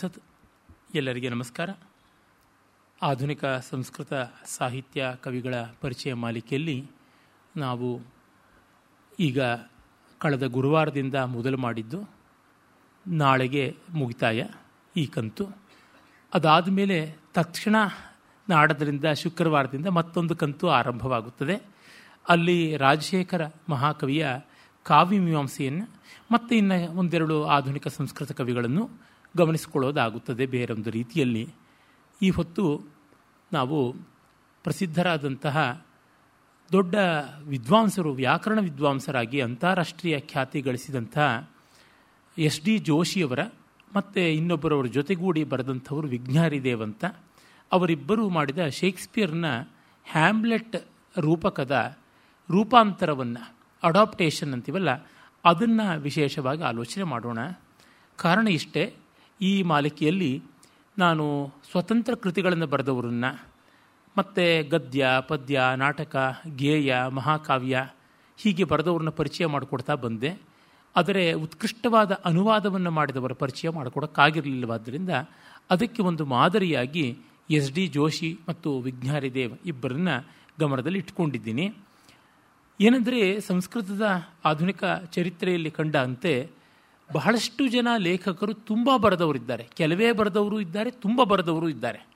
ತತ್ಸತ್ ಎಲ್ಲರಿಗೆ ನಮಸ್ಕಾರ. ಆಧುನಿಕ ಸಂಸ್ಕೃತ ಸಾಹಿತ್ಯ ಕವಿಗಳ ಪರಿಚಯ ಮಾಲಿಕೆಯಲ್ಲಿ ನಾವು ಈಗ ಕಳೆದ ಗುರುವಾರದಿಂದ ಮೊದಲು ಮಾಡಿದ್ದು ನಾಳೆಗೆ ಮುಗಿತಾಯ ಈ ಕಂತು. ಅದಾದ ಮೇಲೆ ತಕ್ಷಣ ನಾಡದ್ರಿಂದ ಶುಕ್ರವಾರದಿಂದ ಮತ್ತೊಂದು ಕಂತು ಆರಂಭವಾಗುತ್ತದೆ. ಅಲ್ಲಿ ರಾಜಶೇಖರ ಮಹಾಕವಿಯ ಕಾವ್ಯ ಮೀಮಾಂಸೆಯನ್ನು ಮತ್ತು ಇನ್ನು ಒಂದೆರಡು ಆಧುನಿಕ ಸಂಸ್ಕೃತ ಕವಿಗಳನ್ನು ಗಮನಿಸಿಕೊಳ್ಳೋದಾಗುತ್ತದೆ ಬೇರೊಂದು ರೀತಿಯಲ್ಲಿ. ಈ ಹೊತ್ತು ನಾವು ಪ್ರಸಿದ್ಧರಾದಂತಹ ದೊಡ್ಡ ವಿದ್ವಾಂಸರು, ವ್ಯಾಕರಣ ವಿದ್ವಾಂಸರಾಗಿ ಅಂತಾರಾಷ್ಟ್ರೀಯ ಖ್ಯಾತಿ ಗಳಿಸಿದಂತಹ ಎಸ್ ಡಿ ಜೋಶಿಯವರ ಮತ್ತು ಇನ್ನೊಬ್ಬರವರ ಜೊತೆಗೂಡಿ ಬರೆದಂಥವರು ವಿಜ್ಞಾರಿ ದೇವಂತ ಅವರಿಬ್ಬರು ಮಾಡಿದ ಶೇಕ್ಸ್ಪಿಯರ್ನ ಹ್ಯಾಮ್ಲೆಟ್ ರೂಪಕದ ರೂಪಾಂತರವನ್ನು, ಅಡಾಪ್ಟೇಷನ್ ಅಂತೀವಲ್ಲ, ಅದನ್ನು ವಿಶೇಷವಾಗಿ ಆಲೋಚನೆ ಮಾಡೋಣ. ಕಾರಣ ಇಷ್ಟೇ ಈ ಮಾಲಿಕೆಯಲ್ಲಿ ನಾನು ಸ್ವತಂತ್ರ ಕೃತಿಗಳನ್ನು ಬರೆದವರನ್ನ. ಮತ್ತು ಗದ್ಯ, ಪದ್ಯ, ನಾಟಕ, ಗೇಯ, ಮಹಾಕಾವ್ಯ ಹೀಗೆ ಬರೆದವ್ರನ್ನ ಪರಿಚಯ ಮಾಡಿಕೊಡ್ತಾ ಬಂದೆ. ಆದರೆ ಉತ್ಕೃಷ್ಟವಾದ ಅನುವಾದವನ್ನು ಮಾಡಿದವರ ಪರಿಚಯ ಮಾಡಿಕೊಡೋಕ್ಕಾಗಿರಲಿಲ್ಲವಾದ್ದರಿಂದ ಅದಕ್ಕೆ ಒಂದು ಮಾದರಿಯಾಗಿ ಎಸ್ ಡಿ ಜೋಶಿ ಮತ್ತು ವಿಜ್ಞಾನಿ ದೇವ್ ಇಬ್ಬರನ್ನ ಗಮನದಲ್ಲಿ ಇಟ್ಕೊಂಡಿದ್ದೀನಿ. ಏನೆಂದರೆ ಸಂಸ್ಕೃತದ ಆಧುನಿಕ ಚರಿತ್ರೆಯಲ್ಲಿ ಕಂಡಂತೆ ಬಹಳಷ್ಟು ಜನ ಲೇಖಕರು ತುಂಬ ಬರೆದವರಿದ್ದಾರೆ. ಕೆಲವೇ ಬರೆದವರು ಇದ್ದಾರೆ, ತುಂಬ ಬರೆದವರು ಇದ್ದಾರೆ.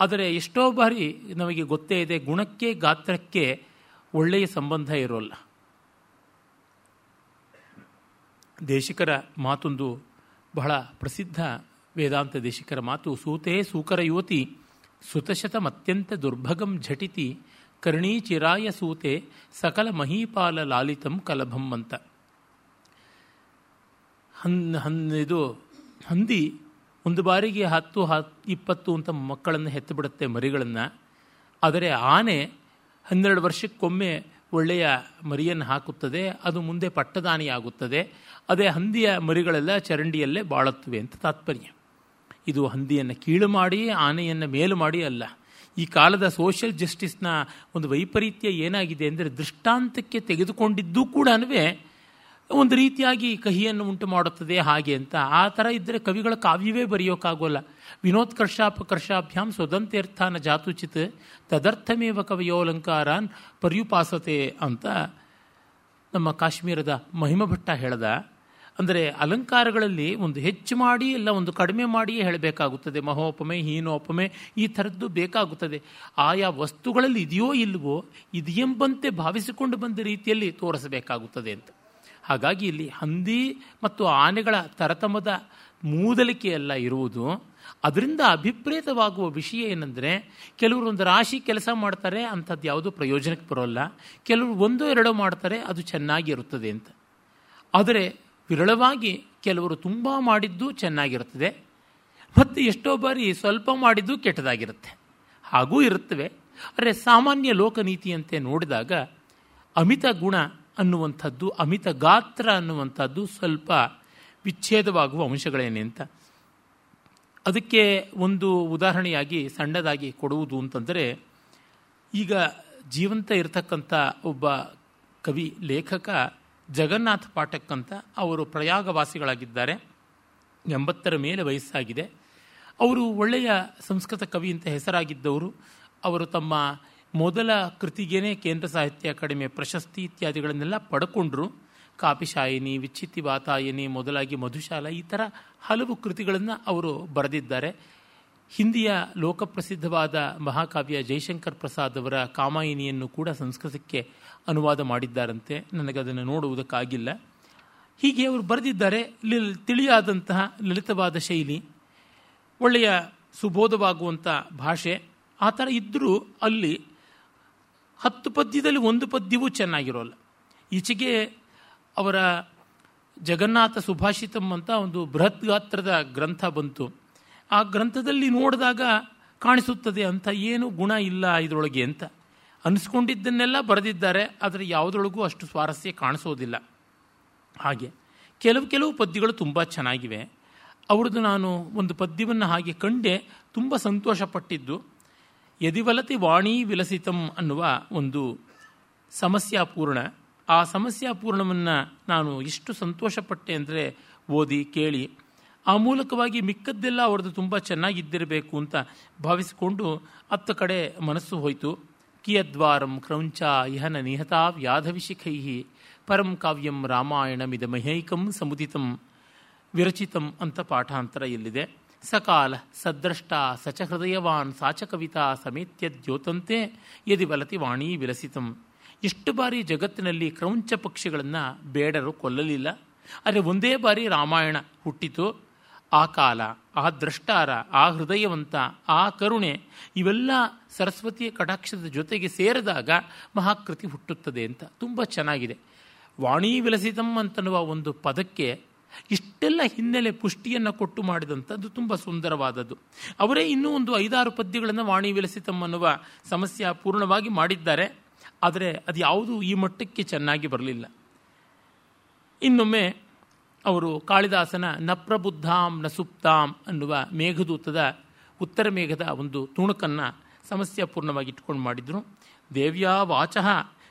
ಆದರೆ ಎಷ್ಟೋ ಬಾರಿ ನಮಗೆ ಗೊತ್ತೇ ಇದೆ, ಗುಣಕ್ಕೆ, ಗಾತ್ರಕ್ಕೆ ಒಳ್ಳೆಯ ಸಂಬಂಧ ಇರೋಲ್ಲ. ದೇಶಿಕರ ಮಾತೊಂದು ಬಹಳ ಪ್ರಸಿದ್ಧ ವೇದಾಂತ ದೇಶಿಕರ ಮಾತು, ಸೂತೆ ಸೂಕರ ಯುವತಿ ಸುತಶತಮತ್ಯಂತ ದುರ್ಭಗಂ ಝಟಿತಿ ಕರ್ಣೀಚಿರಾಯ ಸೂತೆ, ಸಕಲ ಮಹೀಪಾಲ ಲಾಲಿತಂ ಕಲಭಂ ಅಂತ. ಹನ್ ಹನ್ ಇದು ಹಂದಿ, ಒಂದು ಬಾರಿಗೆ ಹತ್ತು, ಹತ್, ಇಪ್ಪತ್ತು ಅಂತ ಮಕ್ಕಳನ್ನು ಹೆತ್ತು ಬಿಡುತ್ತೆ ಮರಿಗಳನ್ನು. ಆದರೆ ಆನೆ ಹನ್ನೆರಡು ವರ್ಷಕ್ಕೊಮ್ಮೆ ಒಳ್ಳೆಯ ಮರಿಯನ್ನು ಹಾಕುತ್ತದೆ. ಅದು ಮುಂದೆ ಪಟ್ಟದಾನಿಯಾಗುತ್ತದೆ. ಅದೇ ಹಂದಿಯ ಮರಿಗಳೆಲ್ಲ ಚರಂಡಿಯಲ್ಲೇ ಬಾಳುತ್ತವೆ ಅಂತ ತಾತ್ಪರ್ಯ. ಇದು ಹಂದಿಯನ್ನು ಕೀಳು ಮಾಡಿ, ಆನೆಯನ್ನು ಮೇಲು ಮಾಡಿ ಅಲ್ಲ. ಈ ಕಾಲದ ಸೋಷಿಯಲ್ ಜಸ್ಟಿಸ್ನ ಒಂದು ವೈಪರೀತ್ಯ ಏನಾಗಿದೆ ಅಂದರೆ ದೃಷ್ಟಾಂತಕ್ಕೆ ತೆಗೆದುಕೊಂಡಿದ್ದು ಕೂಡ ಒಂದು ರೀತಿಯಾಗಿ ಕಹಿಯನ್ನು ಉಂಟು ಮಾಡುತ್ತದೆ ಹಾಗೆ ಅಂತ. ಆ ಥರ ಇದ್ದರೆ ಕವಿಗಳ ಕಾವ್ಯವೇ ಬರೆಯೋಕ್ಕಾಗೋಲ್ಲ ವಿನೋತ್ಕರ್ಷಾಪಕರ್ಷಾಭ್ಯಾಂ ಸ್ವದಂತ್ಯರ್ಥಾನ ಜಾತುಚಿತ್ ತದರ್ಥಮೇವ ಕವಿಯೋಲಂಕಾರಾನ್ ಪರ್ಯುಪಾಸತೆ ಅಂತ ನಮ್ಮ ಕಾಶ್ಮೀರದ ಮಹಿಮ ಭಟ್ಟ ಹೇಳ್ದ. ಅಂದರೆ ಅಲಂಕಾರಗಳಲ್ಲಿ ಒಂದು ಹೆಚ್ಚು ಮಾಡಿ, ಇಲ್ಲ ಒಂದು ಕಡಿಮೆ ಮಾಡಿಯೇ ಹೇಳಬೇಕಾಗುತ್ತದೆ. ಮಹೋಪಮೆ, ಹೀನೋಪಮೆ ಈ ಥರದ್ದು ಬೇಕಾಗುತ್ತದೆ. ಆಯಾ ವಸ್ತುಗಳಲ್ಲಿ ಇದೆಯೋ ಇಲ್ಲವೋ ಇದೆಯೆಂಬಂತೆ ಭಾವಿಸಿಕೊಂಡು ಬಂದ ರೀತಿಯಲ್ಲಿ ತೋರಿಸಬೇಕಾಗುತ್ತದೆ ಅಂತ. ಹಾಗಾಗಿ ಇಲ್ಲಿ ಹಂದಿ ಮತ್ತು ಆನೆಗಳ ತರತಮದ ಮೂದಲಿಕೆಯೆಲ್ಲ ಇರುವುದು. ಅದರಿಂದ ಅಭಿಪ್ರೇತವಾಗುವ ವಿಷಯ ಏನಂದರೆ, ಕೆಲವರು ಒಂದು ರಾಶಿ ಕೆಲಸ ಮಾಡ್ತಾರೆ, ಅಂಥದ್ದು ಯಾವುದೂ ಪ್ರಯೋಜನಕ್ಕೆ ಬರೋಲ್ಲ. ಕೆಲವರು ಒಂದೋ ಎರಡೋ ಮಾಡ್ತಾರೆ, ಅದು ಚೆನ್ನಾಗಿ ಇರುತ್ತದೆ ಅಂತ. ಆದರೆ ವಿರಳವಾಗಿ ಕೆಲವರು ತುಂಬ ಮಾಡಿದ್ದು ಚೆನ್ನಾಗಿರುತ್ತದೆ. ಮತ್ತು ಎಷ್ಟೋ ಬಾರಿ ಸ್ವಲ್ಪ ಮಾಡಿದ್ದು ಕೆಟ್ಟದಾಗಿರುತ್ತೆ. ಹಾಗೂ ಇರುತ್ತವೆ. ಆದರೆ ಸಾಮಾನ್ಯ ಲೋಕನೀತಿಯಂತೆ ನೋಡಿದಾಗ ಅಮಿತ ಗುಣ ಅನ್ನುವಂಥದ್ದು, ಅಮಿತ ಗಾತ್ರ ಅನ್ನುವಂಥದ್ದು ಸ್ವಲ್ಪ ವಿಚ್ಛೇದವಾಗುವ ಅಂಶಗಳೇನೆ ಅಂತ. ಅದಕ್ಕೆ ಒಂದು ಉದಾಹರಣೆಯಾಗಿ ಸಣ್ಣದಾಗಿ ಕೊಡುವುದು ಅಂತಂದರೆ, ಈಗ ಜೀವಂತ ಇರತಕ್ಕಂಥ ಒಬ್ಬ ಕವಿ ಲೇಖಕ ಜಗನ್ನಾಥ ಪಾಠಕ್ ಅಂತ ಅವರು ಪ್ರಯಾಗವಾಸಿಗಳಾಗಿದ್ದಾರೆ. ಎಂಬತ್ತರ ಮೇಲೆ ವಯಸ್ಸಾಗಿದೆ. ಅವರು ಒಳ್ಳೆಯ ಸಂಸ್ಕೃತ ಕವಿ ಅಂತ ಹೆಸರಾಗಿದ್ದವರು. ಅವರು ತಮ್ಮ ಮೊದಲ ಕೃತಿಗೇನೆ ಕೇಂದ್ರ ಸಾಹಿತ್ಯ ಅಕಾಡೆಮಿ ಪ್ರಶಸ್ತಿ ಇತ್ಯಾದಿಗಳನ್ನೆಲ್ಲ ಪಡ್ಕೊಂಡ್ರು. ಕಾಪಿಶಾಯಿನಿ ವಿಚ್ಛಿತಿ ವಾತಾಯಿನಿ, ಮೊದಲಾಗಿ ಮಧುಶಾಲ, ಈ ಥರ ಹಲವು ಕೃತಿಗಳನ್ನು ಅವರು ಬರೆದಿದ್ದಾರೆ. ಹಿಂದಿಯ ಲೋಕಪ್ರಸಿದ್ಧವಾದ ಮಹಾಕಾವ್ಯ ಜೈಶಂಕರ್ ಪ್ರಸಾದ್ ಅವರ ಕಾಮಾಯಿನಿಯನ್ನು ಕೂಡ ಸಂಸ್ಕೃತಕ್ಕೆ ಅನುವಾದ ಮಾಡಿದ್ದಾರಂತೆ. ನನಗದನ್ನು ನೋಡುವುದಕ್ಕಾಗಿಲ್ಲ. ಹೀಗೆ ಅವರು ಬರೆದಿದ್ದಾರೆ. ಲಿಲ್ ತಿಳಿಯಾದಂತಹ ಲಲಿತವಾದ ಶೈಲಿ, ಒಳ್ಳೆಯ ಸುಬೋಧವಾಗುವಂಥ ಭಾಷೆ, ಆ ಥರ ಇದ್ದರೂ ಅಲ್ಲಿ ಹತ್ತು ಪದ್ಯದಲ್ಲಿ ಒಂದು ಪದ್ಯವೂ ಚೆನ್ನಾಗಿರೋಲ್ಲ. ಈಚೆಗೆ ಅವರ ಜಗನ್ನಾಥ ಸುಭಾಷಿತಂ ಅಂತ ಒಂದು ಬೃಹತ್ ಗಾತ್ರದ ಗ್ರಂಥ ಬಂತು. ಆ ಗ್ರಂಥದಲ್ಲಿ ನೋಡಿದಾಗ ಕಾಣಿಸುತ್ತದೆ ಅಂತ ಏನು ಗುಣ ಇಲ್ಲ ಇದರೊಳಗೆ ಅಂತ. ಅನಿಸ್ಕೊಂಡಿದ್ದನ್ನೆಲ್ಲ ಬರೆದಿದ್ದಾರೆ, ಆದರೆ ಯಾವುದ್ರೊಳಗೂ ಅಷ್ಟು ಸ್ವಾರಸ್ಯ ಕಾಣಿಸೋದಿಲ್ಲ. ಹಾಗೆ ಕೆಲವು ಕೆಲವು ಪದ್ಯಗಳು ತುಂಬ ಚೆನ್ನಾಗಿವೆ. ಅವ್ರದ್ದು ನಾನು ಒಂದು ಪದ್ಯವನ್ನು ಹಾಗೆ ಕಂಡೆ, ತುಂಬ ಸಂತೋಷಪಟ್ಟಿದ್ದು. ಯದಿವಲತಿ ವಾಣಿ ವಿಲಸಿತಂ ಅನ್ನುವ ಒಂದು ಸಮಸ್ಯಾಪೂರ್ಣ. ಆ ಸಮಸ್ಯಾಪೂರ್ಣವನ್ನು ನಾನು ಎಷ್ಟು ಸಂತೋಷಪಟ್ಟೆ ಅಂದರೆ ಓದಿ, ಕೇಳಿ, ಆ ಮೂಲಕವಾಗಿ ಮಿಕ್ಕದ್ದೆಲ್ಲ ಅವ್ರದ್ದು ತುಂಬ ಚೆನ್ನಾಗಿದ್ದಿರಬೇಕು ಅಂತ ಭಾವಿಸಿಕೊಂಡು ಅತ್ತ ಕಡೆ ಮನಸ್ಸು ಹೋಯಿತು. ಕಿಯದ್ವಾರಂ ಕ್ರೌಂಚ ಇಹನ ನಿಹತಾ ವ್ಯಾಧವಿಶಿಖೈ ಪರಂ ಕಾವ್ಯಂ ರಾಮಾಯಣಮಿದ ಮಹೈಕಂ ಸಮುದಿತಂ ವಿರಚಿತಂ ಅಂತ ಪಾಠಾಂತರ ಇಲ್ಲಿದೆ ಸಕಾಲ ಸದ್ರಷ್ಟ ಸಚ ಹೃದಯವಾನ್ ಸಾಚ ಕವಿತಾ ಸಮೇತ್ಯ ದ್ಯೋತಂತೆ ಯದಿ ವಲತಿ ವಾಣಿ ವಿಲಸಿತಂ ಎಷ್ಟು ಬಾರಿ ಜಗತ್ತಿನಲ್ಲಿ ಕ್ರೌಂಚ ಪಕ್ಷಿಗಳನ್ನು ಬೇಡರು ಕೊಲ್ಲಲಿಲ್ಲ. ಆದರೆ ಒಂದೇ ಬಾರಿ ರಾಮಾಯಣ ಹುಟ್ಟಿತು. ಆ ಕಾಲ, ಆ ದ್ರಷ್ಟಾರ, ಆ ಹೃದಯವಂತ, ಆ ಕರುಣೆ, ಇವೆಲ್ಲ ಸರಸ್ವತಿಯ ಕಟಾಕ್ಷದ ಜೊತೆಗೆ ಸೇರಿದಾಗ ಮಹಾಕೃತಿ ಹುಟ್ಟುತ್ತದೆ ಅಂತ. ತುಂಬ ಚೆನ್ನಾಗಿದೆ. ವಾಣಿ ವಿಲಸಿತಂ ಅಂತನ್ನುವ ಒಂದು ಪದಕ್ಕೆ ಇಷ್ಟೆಲ್ಲ ಹಿನ್ನೆಲೆ ಪುಷ್ಟಿಯನ್ನು ಕೊಟ್ಟು ಮಾಡಿದಂಥದ್ದು ತುಂಬ ಸುಂದರವಾದದ್ದು. ಅವರೇ ಇನ್ನೂ ಒಂದು ಐದಾರು ಪದ್ಯಗಳನ್ನು ವಾಣಿ ವಿಲಸಿತಂ ಅನ್ನುವ ಸಮಸ್ಯೆ ಪೂರ್ಣವಾಗಿ ಮಾಡಿದ್ದಾರೆ. ಆದರೆ ಅದು ಯಾವುದೂ ಈ ಮಟ್ಟಕ್ಕೆ ಚೆನ್ನಾಗಿ ಬರಲಿಲ್ಲ. ಇನ್ನೊಮ್ಮೆ ಅವರು ಕಾಳಿದಾಸನ ನ ಪ್ರಬುದ್ಧಾಂ ನ ಸುಪ್ತಾಂ ಅನ್ನುವ ಮೇಘದೂತದ ಉತ್ತರ ಮೇಘದ ಒಂದು ತುಣುಕನ್ನು ಸಮಸ್ಯೆ ಪೂರ್ಣವಾಗಿ ಇಟ್ಕೊಂಡು ಮಾಡಿದರು. ದೇವ್ಯಾ ವಾಚಃ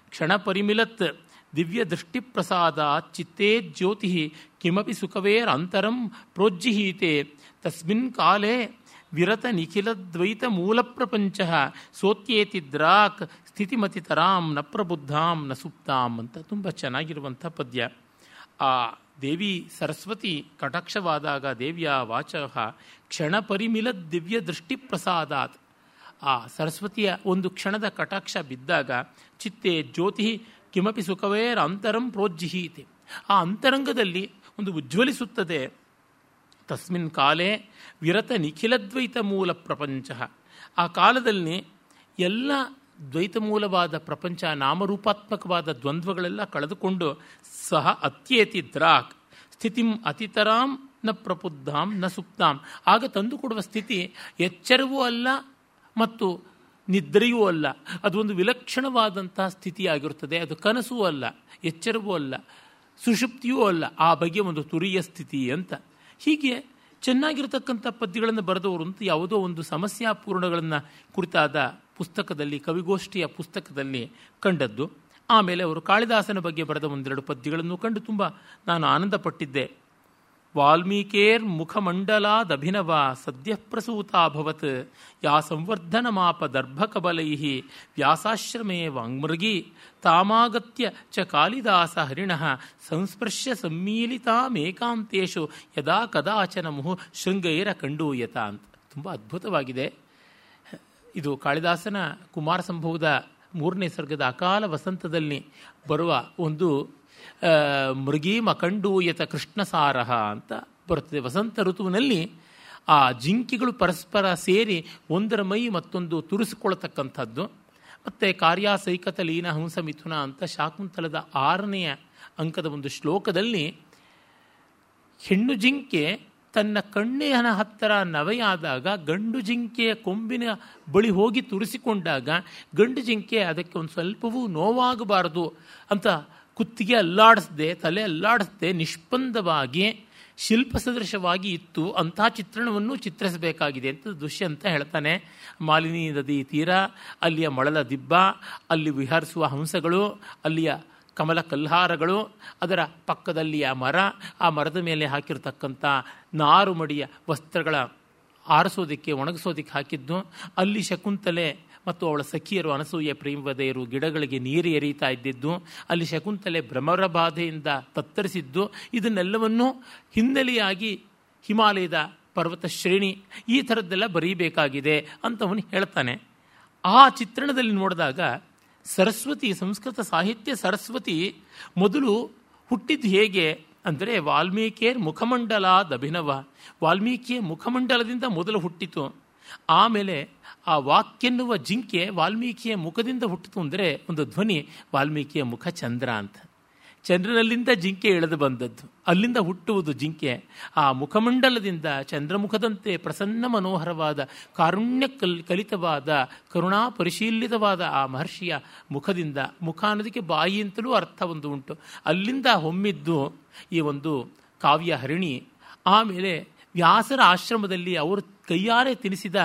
ಕ್ಷಣ ಪರಿಮಿಲತ್ ದಿವ್ಯ ದೃಷ್ಟಿ ಪ್ರಸಾದ ಚಿತ್ತೇ ಜ್ಯೋತಿ ಕಿಮಪಿ ಸುಖವೇರಂತರಂ ಪ್ರೋಜ್ಜಿಹೀತೆ. ತಸ್ಮಿನ್ ಕಾಲೇ ವಿರತ ನಿಖಿಲದ್ವೈತ ಮೂಲ ಪ್ರಪಂಚ ಸೋತ್ಯೇತಿದ್ರಾಕ್ ಸ್ಥಿತಿಮತಿತರಾಂ ನ ಪ್ರಬುದ್ಧಾಂ ನ ಸುಪ್ತಾಂ ಅಂತ ತುಂಬ ಚೆನ್ನಾಗಿರುವಂಥ ಪದ್ಯ. ಆ ದೇವಿ ಸರಸ್ವತಿ ಕಟಾಕ್ಷವಾದಾಗ ದೇವಿಯ ವಾಚಃ ಕ್ಷಣ ಪರಿಮಿಲ ದಿವ್ಯ ದೃಷ್ಟಿ ಪ್ರಸಾದಾತ್ ಆ ಸರಸ್ವತಿಯ ಒಂದು ಕ್ಷಣದ ಕಟಾಕ್ಷ ಬಿದ್ದಾಗ ಚಿತ್ತೆ ಜ್ಯೋತಿ ಕಿಮಪಿ ಸುಖವೇರ ಅಂತರಂ ಪ್ರೋಜ್ಜಿಹೀತಿ ಆ ಅಂತರಂಗದಲ್ಲಿ ಒಂದು ಉಜ್ವಲಿಸುತ್ತದೆ. ತಸ್ಮಿನ್ ಕಾಲೇ ವಿರತ ನಿಖಿಲದ್ವೈತ ಮೂಲ ಪ್ರಪಂಚ. ಆ ಕಾಲದಲ್ಲಿ ಎಲ್ಲ ದ್ವೈತ ಮೂಲವಾದ ಪ್ರಪಂಚ ನಾಮರೂಪಾತ್ಮಕವಾದ ದ್ವಂದ್ವಗಳೆಲ್ಲ ಕಳೆದುಕೊಂಡು ಸಹ ಅತ್ಯೇತಿ ದ್ರಾಕ್. ಸ್ಥಿತಿಂ ಅತಿತರಾಂ ನ ಪ್ರಬುದ್ಧಾಂ ನ ಸುಪ್ತಾಂ. ಆಗ ತಂದುಕೊಡುವ ಸ್ಥಿತಿ ಎಚ್ಚರವೂ ಅಲ್ಲ ಮತ್ತು ನಿದ್ರೆಯೂ ಅಲ್ಲ. ಅದೊಂದು ವಿಲಕ್ಷಣವಾದಂತಹ ಸ್ಥಿತಿಯಾಗಿರುತ್ತದೆ. ಅದು ಕನಸೂ ಅಲ್ಲ, ಎಚ್ಚರವೂ ಅಲ್ಲ, ಸುಷುಪ್ತಿಯೂ ಅಲ್ಲ. ಆ ಬಗ್ಗೆ ಒಂದು ತುರಿಯ ಸ್ಥಿತಿ ಅಂತ. ಹೀಗೆ ಚೆನ್ನಾಗಿರತಕ್ಕಂಥ ಪದ್ಯಗಳನ್ನು ಬರೆದವರು ಅಂತ ಯಾವುದೋ ಒಂದು ಸಮಸ್ಯಾಪೂರ್ಣಗಳನ್ನು ಕುರಿತಾದ ಪುಸ್ತಕದಲ್ಲಿ, ಕವಿಗೋಷ್ಠಿಯ ಪುಸ್ತಕದಲ್ಲಿ ಕಂಡದ್ದು. ಆಮೇಲೆ ಅವರು ಕಾಳಿದಾಸನ ಬಗ್ಗೆ ಬರೆದ ಒಂದೆರಡು ಪದ್ಯಗಳನ್ನು ಕಂಡು ತುಂಬ ನಾನು ಆನಂದಪಟ್ಟಿದ್ದೆ. ವಾಲ್ಮೀಕೇರ್ ಮುಖಮಂಡಲಾದಭಿನವ ಸದ್ಯ ಪ್ರಸೂತಾಭವತ್ ಯಾ ಸಂವರ್ಧನ ಮಾಪ ದರ್ಭಕಬಲೈ ವ್ಯಾಸಾಶ್ರಮೇ ವಾಂಗ್ಮೃಗಿ. ತಾಮಾಗತ್ಯ ಚ ಕಾಳಿದಾಸ ಹರಿಣ ಸಂಸ್ಪರ್ಶ್ಯ ಸಮ್ಮೀಲಿತಾಮೇಕಾಂತೇಶು ಯದಾ ಕದಾಚನ ಮುಹು ಶೃಂಗೈರ ಕಂಡೂಯತ ಅಂತ ತುಂಬ ಅದ್ಭುತವಾಗಿದೆ. ಇದು ಕಾಳಿದಾಸನ ಕುಮಾರ ಸಂಭವದ ಮೂರನೇ ಸರ್ಗದ ಅಕಾಲ ವಸಂತದಲ್ಲಿ ಬರುವ ಒಂದು ಮೃಗಿ ಮಕಂಡೂಯತ ಕೃಷ್ಣಸಾರಹ ಅಂತ ಬರುತ್ತದೆ ವಸಂತ ಋತುವಿನಲ್ಲಿ ಆ ಜಿಂಕಿಗಳು ಪರಸ್ಪರ ಸೇರಿ ಒಂದರ ಮೈ ಮತ್ತೊಂದು ತುರಿಸಿಕೊಳ್ತಕ್ಕಂಥದ್ದು ಮತ್ತು ಕಾರ್ಯಾಸೈಕತ ಲೀನ ಹಂಸ ಮಿಥುನ ಅಂತ ಶಾಕುಂತಲದ ಆರನೆಯ ಅಂಕದ ಒಂದು ಶ್ಲೋಕದಲ್ಲಿ ಹೆಣ್ಣು ಜಿಂಕೆ ತನ್ನ ಕಣ್ಣಿನ ಹತ್ತಿರ ನವೆಯಾದಾಗ ಗಂಡು ಜಿಂಕೆಯ ಕೊಂಬಿನ ಬಳಿ ಹೋಗಿ ತುರಿಸಿಕೊಂಡಾಗ ಗಂಡು ಜಿಂಕೆ ಅದಕ್ಕೆ ಒಂದು ಸ್ವಲ್ಪವೂ ನೋವಾಗಬಾರದು ಅಂತ ಕುತ್ತಿಗೆ ಅಲ್ಲಾಡಿಸ್ದೆ, ತಲೆ ಅಲ್ಲಾಡಿಸ್ದೆ, ನಿಷ್ಪಂದವಾಗಿ ಶಿಲ್ಪ ಸದೃಶವಾಗಿ ಇತ್ತು. ಅಂತಹ ಚಿತ್ರಣವನ್ನು ಚಿತ್ರಿಸಬೇಕಾಗಿದೆ ಅಂತ ದುಷ್ಯಂತ ಹೇಳ್ತಾನೆ. ಮಾಲಿನಿ ನದಿ ತೀರ, ಅಲ್ಲಿಯ ಮಳಲ ದಿಬ್ಬ, ಅಲ್ಲಿ ವಿಹರಿಸುವ ಹಂಸಗಳು, ಅಲ್ಲಿಯ ಕಮಲ ಕಲ್ಹಾರಗಳು, ಅದರ ಪಕ್ಕದಲ್ಲಿಯ ಮರ, ಆ ಮರದ ಮೇಲೆ ಹಾಕಿರತಕ್ಕಂಥ ನಾರು ಮಡಿಯ ವಸ್ತ್ರಗಳ ಆರಿಸೋದಕ್ಕೆ, ಒಣಗಿಸೋದಕ್ಕೆ ಹಾಕಿದ್ದು, ಅಲ್ಲಿ ಶಕುಂತಲೆ ಮತ್ತು ಅವಳ ಸಖಿಯರು ಅನಸೂಯ ಪ್ರೇಮವದೆಯರು ಗಿಡಗಳಿಗೆ ನೀರು ಎರೀತಾ ಇದ್ದಿದ್ದು, ಅಲ್ಲಿ ಶಕುಂತಲೆ ಭ್ರಮರ ಬಾಧೆಯಿಂದ ತತ್ತರಿಸಿದ್ದು, ಇದನ್ನೆಲ್ಲವನ್ನು ಹಿನ್ನೆಲೆಯಾಗಿ ಹಿಮಾಲಯದ ಪರ್ವತ ಶ್ರೇಣಿ ಈ ಥರದ್ದೆಲ್ಲ ಬರೀಬೇಕಾಗಿದೆ ಅಂತವನು ಹೇಳ್ತಾನೆ. ಆ ಚಿತ್ರಣದಲ್ಲಿ ನೋಡಿದಾಗ ಸರಸ್ವತಿ, ಸಂಸ್ಕೃತ ಸಾಹಿತ್ಯ ಸರಸ್ವತಿ ಮೊದಲು ಹುಟ್ಟಿದ್ದು ಹೇಗೆ ಅಂದರೆ, ವಾಲ್ಮೀಕಿಯರ್ ಮುಖಮಂಡಲಾದ ಅಭಿನವ, ವಾಲ್ಮೀಕಿಯ ಮುಖಮಂಡಲದಿಂದ ಮೊದಲು ಹುಟ್ಟಿತು. ಆಮೇಲೆ ಆ ವಾಕ್ಯೆನ್ನುವ ಜಿಂಕೆ ವಾಲ್ಮೀಕಿಯ ಮುಖದಿಂದ ಹುಟ್ಟಿತು ಅಂದರೆ ಒಂದು ಧ್ವನಿ, ವಾಲ್ಮೀಕಿಯ ಮುಖ ಚಂದ್ರ ಅಂತ. ಚಂದ್ರನಲ್ಲಿಂದ ಜಿಂಕೆ ಎಳೆದು ಬಂದದ್ದು. ಅಲ್ಲಿಂದ ಹುಟ್ಟುವುದು ಜಿಂಕೆ. ಆ ಮುಖಮಂಡಲದಿಂದ ಚಂದ್ರಮುಖದಂತೆ ಪ್ರಸನ್ನ ಮನೋಹರವಾದ, ಕಾರುಣ್ಯ ಕಲ್, ಕಲಿತವಾದ, ಕರುಣಾ ಪರಿಶೀಲಿತವಾದ ಆ ಮಹರ್ಷಿಯ ಮುಖದಿಂದ, ಮುಖ ಅನ್ನೋದಕ್ಕೆ ಬಾಯಿ ಅಂತಲೂ ಅರ್ಥ ಒಂದು ಉಂಟು. ಅಲ್ಲಿಂದ ಹೊಮ್ಮಿದ್ದು ಈ ಒಂದು ಕಾವ್ಯ ಹರಿಣಿ, ಆಮೇಲೆ ವ್ಯಾಸರ ಆಶ್ರಮದಲ್ಲಿ ಅವರು ಕೈಯಾರೆ ತಿನಿಸಿದ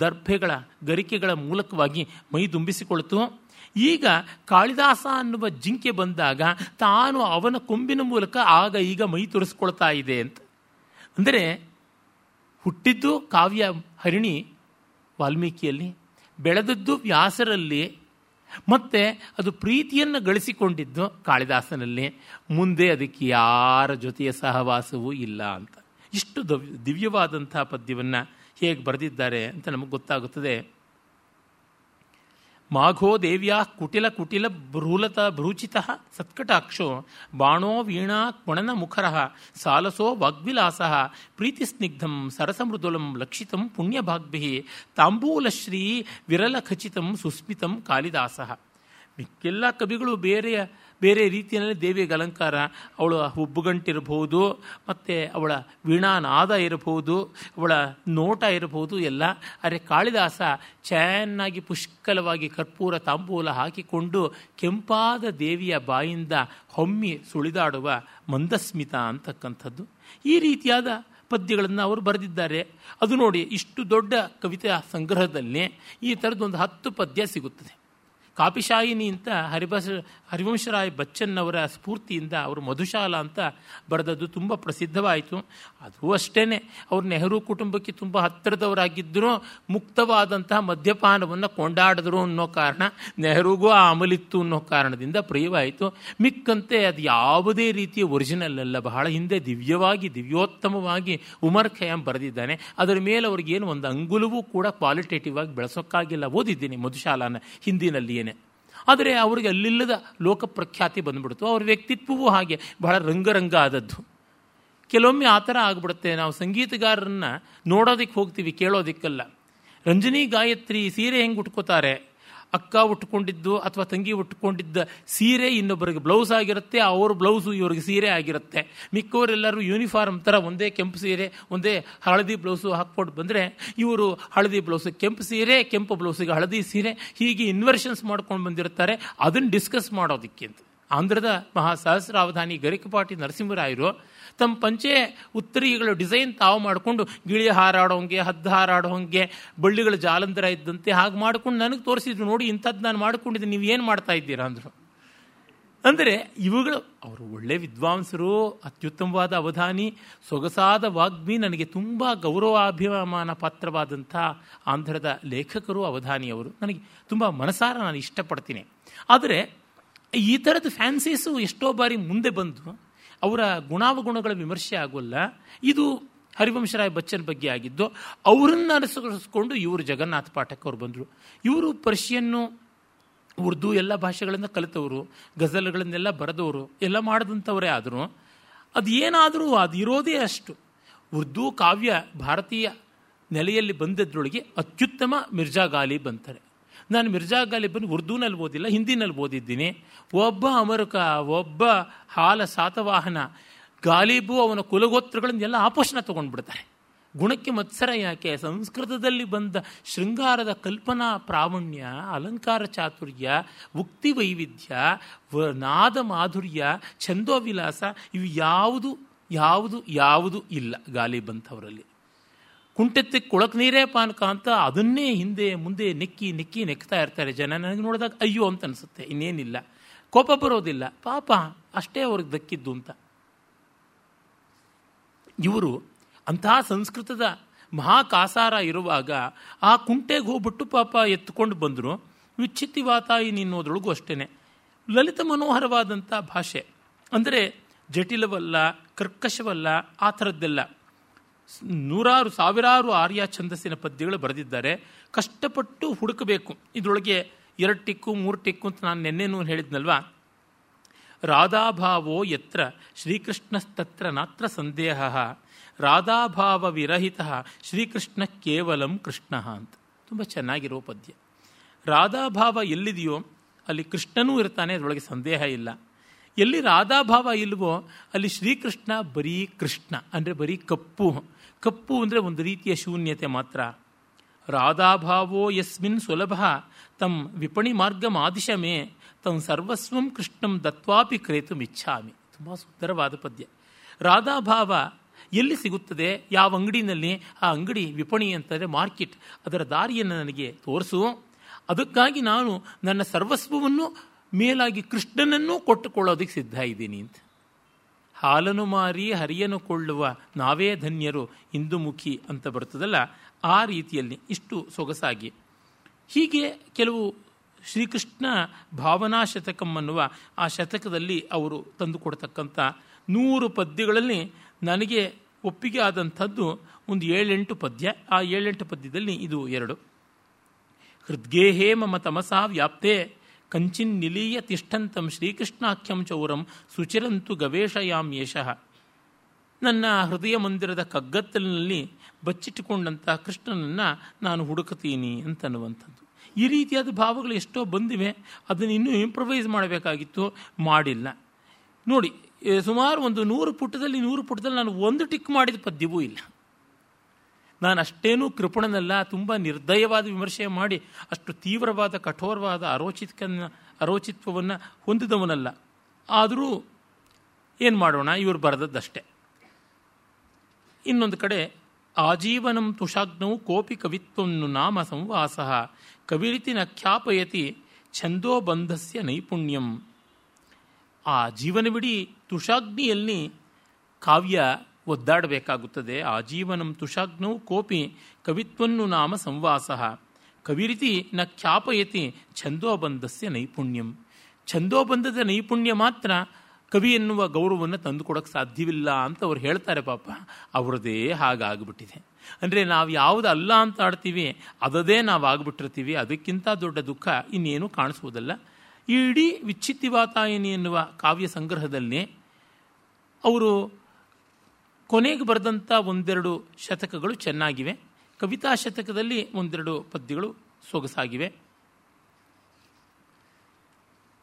ದರ್ಭೆಗಳ ಗರಿಕೆಗಳ ಮೂಲಕವಾಗಿ ಮೈ ತುಂಬಿಸಿಕೊಳ್ತು. ಈಗ ಕಾಳಿದಾಸ ಅನ್ನುವ ಜಿಂಕೆ ಬಂದಾಗ ತಾನು ಅವನ ಕೊಂಬಿನ ಮೂಲಕ ಆಗ ಈಗ ಮೈ ತುರಿಸ್ಕೊಳ್ತಾ ಇದೆ ಅಂತ. ಅಂದರೆ ಹುಟ್ಟಿದ್ದು ಕಾವ್ಯ ಹರಿಣಿ ವಾಲ್ಮೀಕಿಯಲ್ಲಿ, ಬೆಳೆದದ್ದು ವ್ಯಾಸರಲ್ಲಿ, ಮತ್ತೆ ಅದು ಪ್ರೀತಿಯನ್ನು ಗಳಿಸಿಕೊಂಡಿದ್ದು ಕಾಳಿದಾಸನಲ್ಲಿ. ಮುಂದೆ ಅದಕ್ಕೆ ಯಾರ ಜೊತೆಯ ಸಹವಾಸವೂ ಇಲ್ಲ ಅಂತ. ಇಷ್ಟು ದವ್ ದಿವ್ಯವಾದಂಥ ಪದ್ಯವನ್ನು ಹೇಗೆ ಬರೆದಿದ್ದಾರೆ ಅಂತ ನಮಗೆ ಗೊತ್ತಾಗುತ್ತದೆ. ಮಾಘೋ ದೇವ್ಯಾ ಕುಟಿಲ ಕುಟಿಲ ಭ್ರೂಲತ ಭ್ರೂಚಿತ ಸತ್ಕಟಾಕ್ಷೋ ಬಾಣೋ ವೀಣಾ ಕ್ವಣನ ಮುಖರ ಸಾಲಸೋ ವಾಗ್ವಿಲಾಸ ಪ್ರೀತಿಸ್ನಿಗ್ಧಂ ಸರಸಮೃದುಲಂ ಲಕ್ಷಿತಂ ಪುಣ್ಯಭಾಗ್ಭಿ ತಾಂಬೂಲಶ್ರೀ ವಿರಲಖಚಿತಂ ಸುಸ್ಮಿತಂ ಕಾಳಿದಾಸ. ಮಿಕ್ಕೆಲ್ಲ ಕವಿಗಳು ಬೇರೆಯ ಬೇರೆ ರೀತಿಯಲ್ಲಿ ದೇವಿಗೆ ಅಲಂಕಾರ, ಅವಳ ಹುಬ್ಬುಗಂಟಿರಬಹುದು, ಮತ್ತು ಅವಳ ವೀಣಾನಾದ ಇರಬಹುದು, ಅವಳ ನೋಟ ಇರಬಹುದು, ಎಲ್ಲ. ಆದರೆ ಕಾಳಿದಾಸ ಚೆನ್ನಾಗಿ ಪುಷ್ಕಲವಾಗಿ ಕರ್ಪೂರ ತಾಂಬೂಲ ಹಾಕಿಕೊಂಡು ಕೆಂಪಾದ ದೇವಿಯ ಬಾಯಿಂದ ಹೊಮ್ಮಿ ಸುಳಿದಾಡುವ ಮಂದಸ್ಮಿತ ಅಂತಕ್ಕಂಥದ್ದು. ಈ ರೀತಿಯಾದ ಪದ್ಯಗಳನ್ನು ಅವರು ಬರೆದಿದ್ದಾರೆ. ಅದು ನೋಡಿ ಇಷ್ಟು ದೊಡ್ಡ ಕವಿತಾ ಸಂಗ್ರಹದಲ್ಲಿ ಈ ಥರದ್ದೊಂದು ಹತ್ತು ಪದ್ಯ ಸಿಗುತ್ತದೆ. ಕಾಪಿಶಾಯಿನಿ ಅಂತ ಹರಿಭಸ ಹರಿವಂಶರಾಯ್ ಬಚ್ಚನ್ ಅವರ ಸ್ಫೂರ್ತಿಯಿಂದ ಅವರು ಮಧುಶಾಲ ಅಂತ ಬರೆದದ್ದು ತುಂಬ ಪ್ರಸಿದ್ಧವಾಯಿತು. ಅದು ಅಷ್ಟೇ ಅವರು ನೆಹರು ಕುಟುಂಬಕ್ಕೆ ತುಂಬ ಹತ್ತಿರದವರಾಗಿದ್ದರೂ ಮುಕ್ತವಾದಂತಹ ಮದ್ಯಪಾನವನ್ನು ಕೊಂಡಾಡಿದ್ರು ಅನ್ನೋ ಕಾರಣ ನೆಹರುಗೂ ಆ ಅಮಲಿತ್ತು ಅನ್ನೋ ಕಾರಣದಿಂದ ಪ್ರಿಯವಾಯಿತು. ಮಿಕ್ಕಂತೆ ಅದು ಯಾವುದೇ ರೀತಿಯ ಒರಿಜಿನಲ್ ಅಲ್ಲ. ಬಹಳ ಹಿಂದೆ ದಿವ್ಯವಾಗಿ, ದಿವ್ಯೋತ್ತಮವಾಗಿ ಉಮರ್ ಖಯಾಂ ಬರೆದಿದ್ದಾನೆ. ಅದರ ಮೇಲೆ ಅವ್ರಿಗೇನು ಒಂದು ಅಂಗುಲವೂ ಕೂಡ ಕ್ವಾಲಿಟೇಟಿವ್ ಆಗಿ ಬೆಳೆಸೋಕ್ಕಾಗಿಲ್ಲ. ಓದಿದ್ದೀನಿ ಮಧುಶಾಲಾನ ಹಿಂದಿನಲ್ಲಿಯೇ. ಆದರೆ ಅವರಿಗೆ ಅಲ್ಲಿಲ್ಲದ ಲೋಕ ಪ್ರಖ್ಯಾತಿ ಬಂದ್ಬಿಡ್ತು. ಅವ್ರ ವ್ಯಕ್ತಿತ್ವವೂ ಹಾಗೆ, ಬಹಳ ರಂಗರಂಗ ಆದದ್ದು. ಕೆಲವೊಮ್ಮೆ ಆ ಥರ ಆಗ್ಬಿಡುತ್ತೆ. ನಾವು ಸಂಗೀತಗಾರರನ್ನು ನೋಡೋದಕ್ಕೆ ಹೋಗ್ತೀವಿ, ಕೇಳೋದಕ್ಕಲ್ಲ. ರಂಜನಿ ಗಾಯತ್ರಿ ಸೀರೆ ಹೆಂಗೆ ಉಟ್ಕೋತಾರೆ? ಅಕ್ಕ ಉಟ್ಕೊಂಡಿದ್ದು ಅಥವಾ ತಂಗಿ ಉಟ್ಕೊಂಡಿದ್ದ ಸೀರೆ ಇನ್ನೊಬ್ಬರಿಗೆ ಬ್ಲೌಸ್ ಆಗಿರುತ್ತೆ, ಅವ್ರ ಬ್ಲೌಸು ಇವ್ರಿಗೆ ಸೀರೆ ಆಗಿರುತ್ತೆ. ಮಿಕ್ಕವರೆಲ್ಲರೂ ಯೂನಿಫಾರ್ಮ್ ಥರ ಒಂದೇ ಕೆಂಪು ಸೀರೆ, ಒಂದೇ ಹಳದಿ ಬ್ಲೌಸು ಹಾಕ್ಕೊಂಡು ಬಂದರೆ ಇವರು ಹಳದಿ ಬ್ಲೌಸ್ ಕೆಂಪು ಸೀರೆ, ಕೆಂಪು ಬ್ಲೌಸಿಗೆ ಹಳದಿ ಸೀರೆ, ಹೀಗೆ ಇನ್ವರ್ಷನ್ಸ್ ಮಾಡ್ಕೊಂಡು ಬಂದಿರ್ತಾರೆ. ಅದನ್ನು ಡಿಸ್ಕಸ್ ಮಾಡೋದಕ್ಕಿಂತ. ಆಂಧ್ರದ ಮಹಾ ಸಹಸ್ರಾವಧಾನಿ ಗರಿಕಪಾಟಿ ನರಸಿಂಹರಾಯರು ತಮ್ಮ ಪಂಚೆ ಉತ್ತರಿಗಳು ಡಿಸೈನ್ ತಾವು ಮಾಡಿಕೊಂಡು ಗಿಳಿ ಹಾರಾಡೋಂಗೆ, ಹದ್ದು ಹಾರಾಡೋಂಗೆ, ಬಳ್ಳಿಗಳ ಜಾಲಂಧರ ಇದ್ದಂತೆ ಹಾಗೆ ಮಾಡ್ಕೊಂಡು ನನಗೆ ತೋರಿಸಿದ್ರು ನೋಡಿ ಇಂಥದ್ದು ನಾನು ಮಾಡಿಕೊಂಡಿದ್ದೆ ನೀವು ಏನು ಮಾಡ್ತಾ ಇದ್ದೀರಾ ಅಂದರು. ಅಂದರೆ ಇವುಗಳು ಅವರು ಒಳ್ಳೆ ವಿದ್ವಾಂಸರು, ಅತ್ಯುತ್ತಮವಾದ ಅವಧಾನಿ, ಸೊಗಸಾದ ವಾಗ್ಮಿ, ನನಗೆ ತುಂಬ ಗೌರವಾಭಿಮಾನ ಪಾತ್ರವಾದಂಥ ಆಂಧ್ರದ ಲೇಖಕರು ಅವಧಾನಿಯವರು ನನಗೆ ತುಂಬ ಮನಸಾರ ನಾನು ಇಷ್ಟಪಡ್ತೀನಿ. ಆದರೆ ಈ ಥರದ ಫ್ಯಾನ್ಸೀಸು ಎಷ್ಟೋ ಬಾರಿ ಮುಂದೆ ಬಂದು ಅವರ ಗುಣಾವಗುಣಗಳ ವಿಮರ್ಶೆ ಆಗೋಲ್ಲ. ಇದು ಹರಿವಂಶರಾಯ್ ಬಚ್ಚನ್ ಬಗ್ಗೆ ಆಗಿದ್ದು, ಅವರನ್ನು ಅನುಸರಿಸಿಕೊಂಡು ಇವರು ಜಗನ್ನಾಥ ಪಾಠಕ್ ಅವರು ಬಂದರು. ಇವರು ಪರ್ಷಿಯನ್ನು ಉರ್ದು ಎಲ್ಲ ಭಾಷೆಗಳನ್ನು ಕಲಿತವರು, ಗಜಲ್ಗಳನ್ನೆಲ್ಲ ಬರೆದವರು, ಎಲ್ಲ ಮಾಡಿದಂಥವರೇ ಆದರೂ, ಅದು ಏನಾದರೂ ಅದು ಇರೋದೇ ಅಷ್ಟು. ಉರ್ದು ಕಾವ್ಯ ಭಾರತೀಯ ನೆಲೆಯಲ್ಲಿ ಬಂದದ್ರೊಳಗೆ ಅತ್ಯುತ್ತಮ ಮಿರ್ಜಾ ಗಾಲಿ ಬಂತಾರೆ. ನಾನು ಮಿರ್ಜಾ ಗಾಲಿಬನ್ ಉರ್ದುನಲ್ಲಿ ಓದಿಲ್ಲ, ಹಿಂದಿನಲ್ಲಿ ಓದಿದ್ದೀನಿ. ಒಬ್ಬ ಅಮರುಕ, ಒಬ್ಬ ಹಾಲ ಸಾತವಾಹನ, ಗಾಲಿಬು ಅವನ ಕುಲಗೋತ್ರಗಳನ್ನೆಲ್ಲ ಆಪೋಷಣ ತೊಗೊಂಡ್ಬಿಡ್ತಾರೆ. ಗುಣಕ್ಕೆ ಮತ್ಸರ ಯಾಕೆ? ಸಂಸ್ಕೃತದಲ್ಲಿ ಬಂದ ಶೃಂಗಾರದ ಕಲ್ಪನಾ ಪ್ರಾವಣ್ಯ, ಅಲಂಕಾರ ಚಾತುರ್ಯ, ಉಕ್ತಿ ವೈವಿಧ್ಯ ನಾದ ಮಾಧುರ್ಯ, ಛಂದೋವಿಲಾಸ, ಇವು ಯಾವುದು ಯಾವುದು ಯಾವುದು ಇಲ್ಲ ಗಾಲಿಬಂಥವರಲ್ಲಿ ಕುಂಟೆತ್ತಕ್ಕೆ ಕೊಳಕ್ ನೀರೇ ಪಾನಕ ಅಂತ ಅದನ್ನೇ ಹಿಂದೆ ಮುಂದೆ ನೆಕ್ಕಿ ನೆಕ್ಕಿ ನೆಕ್ತಾ ಇರ್ತಾರೆ ಜನ. ನನಗೆ ನೋಡಿದಾಗ ಅಯ್ಯೋ ಅಂತ ಅನಿಸುತ್ತೆ. ಇನ್ನೇನಿಲ್ಲ. ಕೋಪ ಬರೋದಿಲ್ಲ. ಪಾಪ ಅಷ್ಟೇ ಅವ್ರಿಗೆ ದಕ್ಕಿದ್ದು ಅಂತ. ಇವರು ಅಂತಹ ಸಂಸ್ಕೃತದ ಮಹಾಕಾಸಾರ ಇರುವಾಗ ಆ ಕುಂಟೆಗೆ ಹೋಗ್ಬಿಟ್ಟು ಪಾಪ ಎತ್ಕೊಂಡು ಬಂದರು. ವಿಚ್ಛಿತಿ ವಾತಾಯಿ ನಿನ್ನೋದ್ರೊಳಗೂ ಅಷ್ಟೇ ಲಲಿತ ಮನೋಹರವಾದಂಥ ಭಾಷೆ. ಅಂದರೆ ಜಟಿಲವಲ್ಲ, ಕರ್ಕಶವಲ್ಲ, ಆ ಥರದ್ದೆಲ್ಲ. ನೂರಾರು, ಸಾವಿರಾರು ಆರ್ಯ ಛಂದಸ್ಸಿನ ಪದ್ಯಗಳು ಬರೆದಿದ್ದಾರೆ. ಕಷ್ಟಪಟ್ಟು ಹುಡುಕಬೇಕು. ಇದರೊಳಗೆ ಎರಡು ಟಿಕ್ಕು, ಮೂರು ಟಿಕ್ಕು ಅಂತ ನಾನು ನಿನ್ನೆನೂ ಹೇಳಿದ್ನಲ್ವಾ? ರಾಧಾಭಾವೋ ಯತ್ರ ಶ್ರೀಕೃಷ್ಣಸ್ತತ್ರ ನಾತ್ರ ಸಂದೇಹ. ರಾಧಾಭಾವ ವಿರಹಿತ ಶ್ರೀಕೃಷ್ಣ ಕೇವಲಂ ಕೃಷ್ಣ ಅಂತ. ತುಂಬ ಚೆನ್ನಾಗಿರೋ ಪದ್ಯ. ರಾಧಾಭಾವ ಎಲ್ಲಿದೆಯೋ ಅಲ್ಲಿ ಕೃಷ್ಣನೂ ಇರ್ತಾನೆ, ಅದರೊಳಗೆ ಸಂದೇಹ ಇಲ್ಲ. ಎಲ್ಲಿ ರಾಧಾಭಾವ ಇಲ್ವೋ ಅಲ್ಲಿ ಶ್ರೀಕೃಷ್ಣ ಬರೀ ಕೃಷ್ಣ, ಅಂದರೆ ಬರೀ ಕಪ್ಪು. ಕಪ್ಪು ಅಂದರೆ ಒಂದು ರೀತಿಯ ಶೂನ್ಯತೆ ಮಾತ್ರ. ರಾಧಾಭಾವೋ ಯಸ್ಮಿನ್ ಸುಲಭ ತಂ ವಿಪಣಿ ಮಾರ್ಗ ಮಾದಿಶಮೇ ತಂ ಸರ್ವಸ್ವಂ ಕೃಷ್ಣಂ ದತ್ವಾಪಿ ಕ್ರೇತು ಇಚ್ಛಾಮಿ. ತುಂಬ ಸುಂದರವಾದ ಪದ್ಯ. ರಾಧಾಭಾವ ಎಲ್ಲಿ ಸಿಗುತ್ತದೆ? ಯಾವ ಅಂಗಡಿನಲ್ಲಿ? ಆ ಅಂಗಡಿ ವಿಪಣಿ ಅಂತಂದರೆ ಮಾರ್ಕೆಟ್. ಅದರ ದಾರಿಯನ್ನು ನನಗೆ ತೋರಿಸು. ಅದಕ್ಕಾಗಿ ನಾನು ನನ್ನ ಸರ್ವಸ್ವವನ್ನು ಮೇಲಾಗಿ ಕೃಷ್ಣನನ್ನೂ ಕೊಟ್ಟುಕೊಳ್ಳೋದಕ್ಕೆ ಸಿದ್ಧ ಇದ್ದೀನಿ ಅಂತ. ಹಾಲನು ಮಾರಿ ಹರಿಯನು ಕೊಳ್ಳುವ ನಾವೇ ಧನ್ಯರು, ಇಂದುಮುಖಿ ಅಂತ ಬರ್ತದಲ್ಲ, ಆ ರೀತಿಯಲ್ಲಿ ಇಷ್ಟು ಸೊಗಸಾಗಿ. ಹೀಗೆ ಕೆಲವು ಶ್ರೀಕೃಷ್ಣ ಭಾವನಾ ಶತಕಂ ಅನ್ನುವ ಆ ಶತಕದಲ್ಲಿ ಅವರು ತಂದುಕೊಡ್ತಕ್ಕಂಥ ನೂರು ಪದ್ಯಗಳಲ್ಲಿ ನನಗೆ ಒಪ್ಪಿಗೆ ಆದಂಥದ್ದು ಒಂದು ಏಳೆಂಟು ಪದ್ಯ. ಆ ಏಳೆಂಟು ಪದ್ಯದಲ್ಲಿ ಇದು ಎರಡು. ಹೃದ್ಗೇಹೇ ಮಮ ತಮಸಾ ವ್ಯಾಪ್ತೆ ಕಂಚಿನ್ ನಿಲೀಯ ತಿಷ್ಠಂತಂ ಶ್ರೀಕೃಷ್ಣಾಖ್ಯಂ ಚೌರಂ ಸುಚಿರಂತು ಗವೇಷಯಾಮ್ ಯಶಃ ನನ್ನ ಹೃದಯ ಮಂದಿರದ ಕಗ್ಗತ್ತಲಿನಲ್ಲಿ ಬಚ್ಚಿಟ್ಟುಕೊಂಡಂಥ ಕೃಷ್ಣನನ್ನು ನಾನು ಹುಡುಕತೀನಿ ಅಂತನ್ನುವಂಥದ್ದು. ಈ ರೀತಿಯಾದ ಭಾವಗಳು ಎಷ್ಟೋ ಬಂದಿವೆ, ಅದನ್ನು ಇನ್ನೂ ಇಂಪ್ರವೈಸ್ ಮಾಡಬೇಕಾಗಿತ್ತು, ಮಾಡಿಲ್ಲ. ನೋಡಿ, ಸುಮಾರು ಒಂದು ನೂರು ಪುಟದಲ್ಲಿ ನೂರು ಪುಟದಲ್ಲಿ ನಾನು ಒಂದು ಟಿಕ್ ಮಾಡಿದ ಪದ್ಯವೂ ಇಲ್ಲ. ನಾನು ಅಷ್ಟೇನೂ ಕೃಪಣನಲ್ಲ, ತುಂಬ ನಿರ್ದಯವಾದ ವಿಮರ್ಶೆ ಮಾಡಿ, ಅಷ್ಟು ತೀವ್ರವಾದ, ಕಠೋರವಾದ ಅರೋಚಿತ ಅರೋಚಿತ್ವವನ್ನು ಹೊಂದಿದವನಲ್ಲ. ಆದರೂ ಏನು ಮಾಡೋಣ, ಇವರು ಬರೆದದ್ದಷ್ಟೇ. ಇನ್ನೊಂದು ಕಡೆ, ಆಜೀವನಂ ತುಷಾಗ್ನವು ಕೋಪಿ ಕವಿತ್ವವನ್ನು ನಾಮ ಸಂವಾಸ ಕವಿರಿತಿ ನ ಖ್ಯಾಪಯತಿ ಛಂದೋಬಂಧಸ್ಯ ನೈಪುಣ್ಯಂ. ಆ ಜೀವನವಿಡೀ ತುಷಾಗ್ನಿಯಲ್ಲಿ ಕಾವ್ಯ ಒದ್ದಾಡಬೇಕಾಗುತ್ತದೆ. ಆಜೀವನಂ ತುಷಾಗ್ನೌ ಕೋಪಿ ಕವಿತ್ವನ್ನು ನಾಮ ಸಂವಾಸ. ಕವಿರಿತಿ ನ ಖ್ಯಾಪಯತಿ ಛಂದೋಬಂಧಸ್ಯ ನೈಪುಣ್ಯಂ. ಛಂದೋಬಂಧದ ನೈಪುಣ್ಯ ಮಾತ್ರ ಕವಿ ಎನ್ನುವ ಗೌರವವನ್ನು ತಂದುಕೊಡಕ್ಕೆ ಸಾಧ್ಯವಿಲ್ಲ ಅಂತ ಅವ್ರು ಹೇಳ್ತಾರೆ ಪಾಪ. ಅವರದೇ ಹಾಗಾಗ್ಬಿಟ್ಟಿದೆ. ಅಂದರೆ ನಾವು ಯಾವುದು ಅಲ್ಲ ಅಂತ ಆಡ್ತೀವಿ, ಅದದೇ ನಾವು ಆಗ್ಬಿಟ್ಟಿರ್ತೀವಿ, ಅದಕ್ಕಿಂತ ದೊಡ್ಡ ದುಃಖ ಇನ್ನೇನು ಕಾಣಿಸುವುದಲ್ಲ. ಇಡೀ ವಿಚ್ಛಿತ್ತಿವಾತಾಯನಿ ಎನ್ನುವ ಕಾವ್ಯ ಸಂಗ್ರಹದಲ್ಲಿ ಅವರು ಕೊನೆಗೆ ಬರೆದಂಥ ಒಂದೆರಡು ಶತಕಗಳು ಚೆನ್ನಾಗಿವೆ. ಕವಿತಾ ಶತಕದಲ್ಲಿ ಒಂದೆರಡು ಪದ್ಯಗಳು ಸೊಗಸಾಗಿವೆ.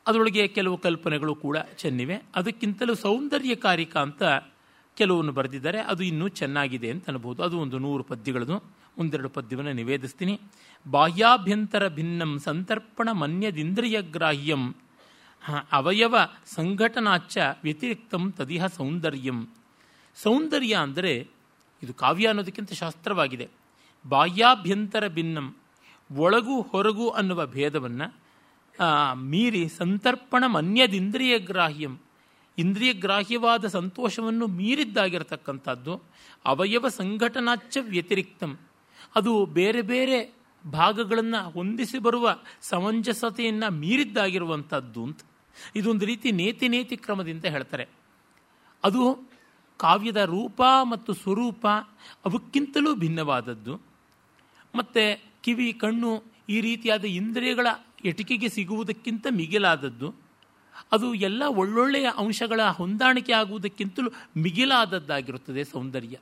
ಅದರೊಳಗೆ ಕೆಲವು ಕಲ್ಪನೆಗಳು ಕೂಡ ಚೆನ್ನಿವೆ ಅದಕ್ಕಿಂತಲೂ ಸೌಂದರ್ಯಕಾರಿಕ ಅಂತ ಕೆಲವನ್ನು ಬರೆದಿದ್ದಾರೆ. ಅದು ಇನ್ನೂ ಚೆನ್ನಾಗಿದೆ ಅಂತ ಅನ್ಬೋದು. ಅದು ಒಂದು ನೂರು ಪದ್ಯಗಳನ್ನು ಒಂದೆರಡು ಪದ್ಯವನ್ನು ನಿವೇದಿಸ್ತೀನಿ. ಬಾಹ್ಯಾಭ್ಯಂತರ ಭಿನ್ನಂ ಸಂತರ್ಪಣ ಮನ್ಯದಿಂದ್ರಿಯ ಗ್ರಾಹ್ಯಂ ಅವಯವ ಸಂಘಟನಾಚ ವ್ಯತಿರಿಕ್ತಂ ತದಿಹ ಸೌಂದರ್ಯಂ. ಸೌಂದರ್ಯ ಅಂದರೆ ಇದು ಕಾವ್ಯ ಅನ್ನೋದಕ್ಕಿಂತ ಶಾಸ್ತ್ರವಾಗಿದೆ. ಬಾಹ್ಯಾಭ್ಯಂತರ ಭಿನ್ನಂ, ಒಳಗು ಹೊರಗು ಅನ್ನುವ ಭೇದವನ್ನು ಮೀರಿ ಸಂತರ್ಪಣ ಮನ್ಯದಿಂದ್ರಿಯ ಗ್ರಾಹ್ಯಂ ಇಂದ್ರಿಯ ಗ್ರಾಹ್ಯವಾದ ಸಂತೋಷವನ್ನು ಮೀರಿದ್ದಾಗಿರತಕ್ಕಂಥದ್ದು ಅವಯವ ಸಂಘಟನಾಚ್ಚ ವ್ಯತಿರಿಕ್ತಂ. ಅದು ಬೇರೆ ಬೇರೆ ಭಾಗಗಳನ್ನು ಹೊಂದಿಸಿ ಬರುವ ಸಮಂಜಸತೆಯನ್ನು ಮೀರಿದ್ದಾಗಿರುವಂಥದ್ದು ಅಂತ. ಇದೊಂದು ರೀತಿ ನೇತಿ ನೇತಿ ಕ್ರಮದಿಂದ ಹೇಳ್ತಾರೆ. ಅದು ಕಾವ್ಯದ ರೂಪ ಮತ್ತು ಸ್ವರೂಪ ಅವಕ್ಕಿಂತಲೂ ಭಿನ್ನವಾದದ್ದು. ಮತ್ತು ಕಿವಿ, ಕಣ್ಣು ಈ ರೀತಿಯಾದ ಇಂದ್ರಿಯಗಳ ಎಟಿಕೆಗೆ ಸಿಗುವುದಕ್ಕಿಂತ ಮಿಗಿಲಾದದ್ದು. ಅದು ಎಲ್ಲ ಒಳ್ಳೊಳ್ಳೆಯ ಅಂಶಗಳ ಹೊಂದಾಣಿಕೆ ಆಗುವುದಕ್ಕಿಂತಲೂ ಮಿಗಿಲಾದದ್ದಾಗಿರುತ್ತದೆ ಸೌಂದರ್ಯ.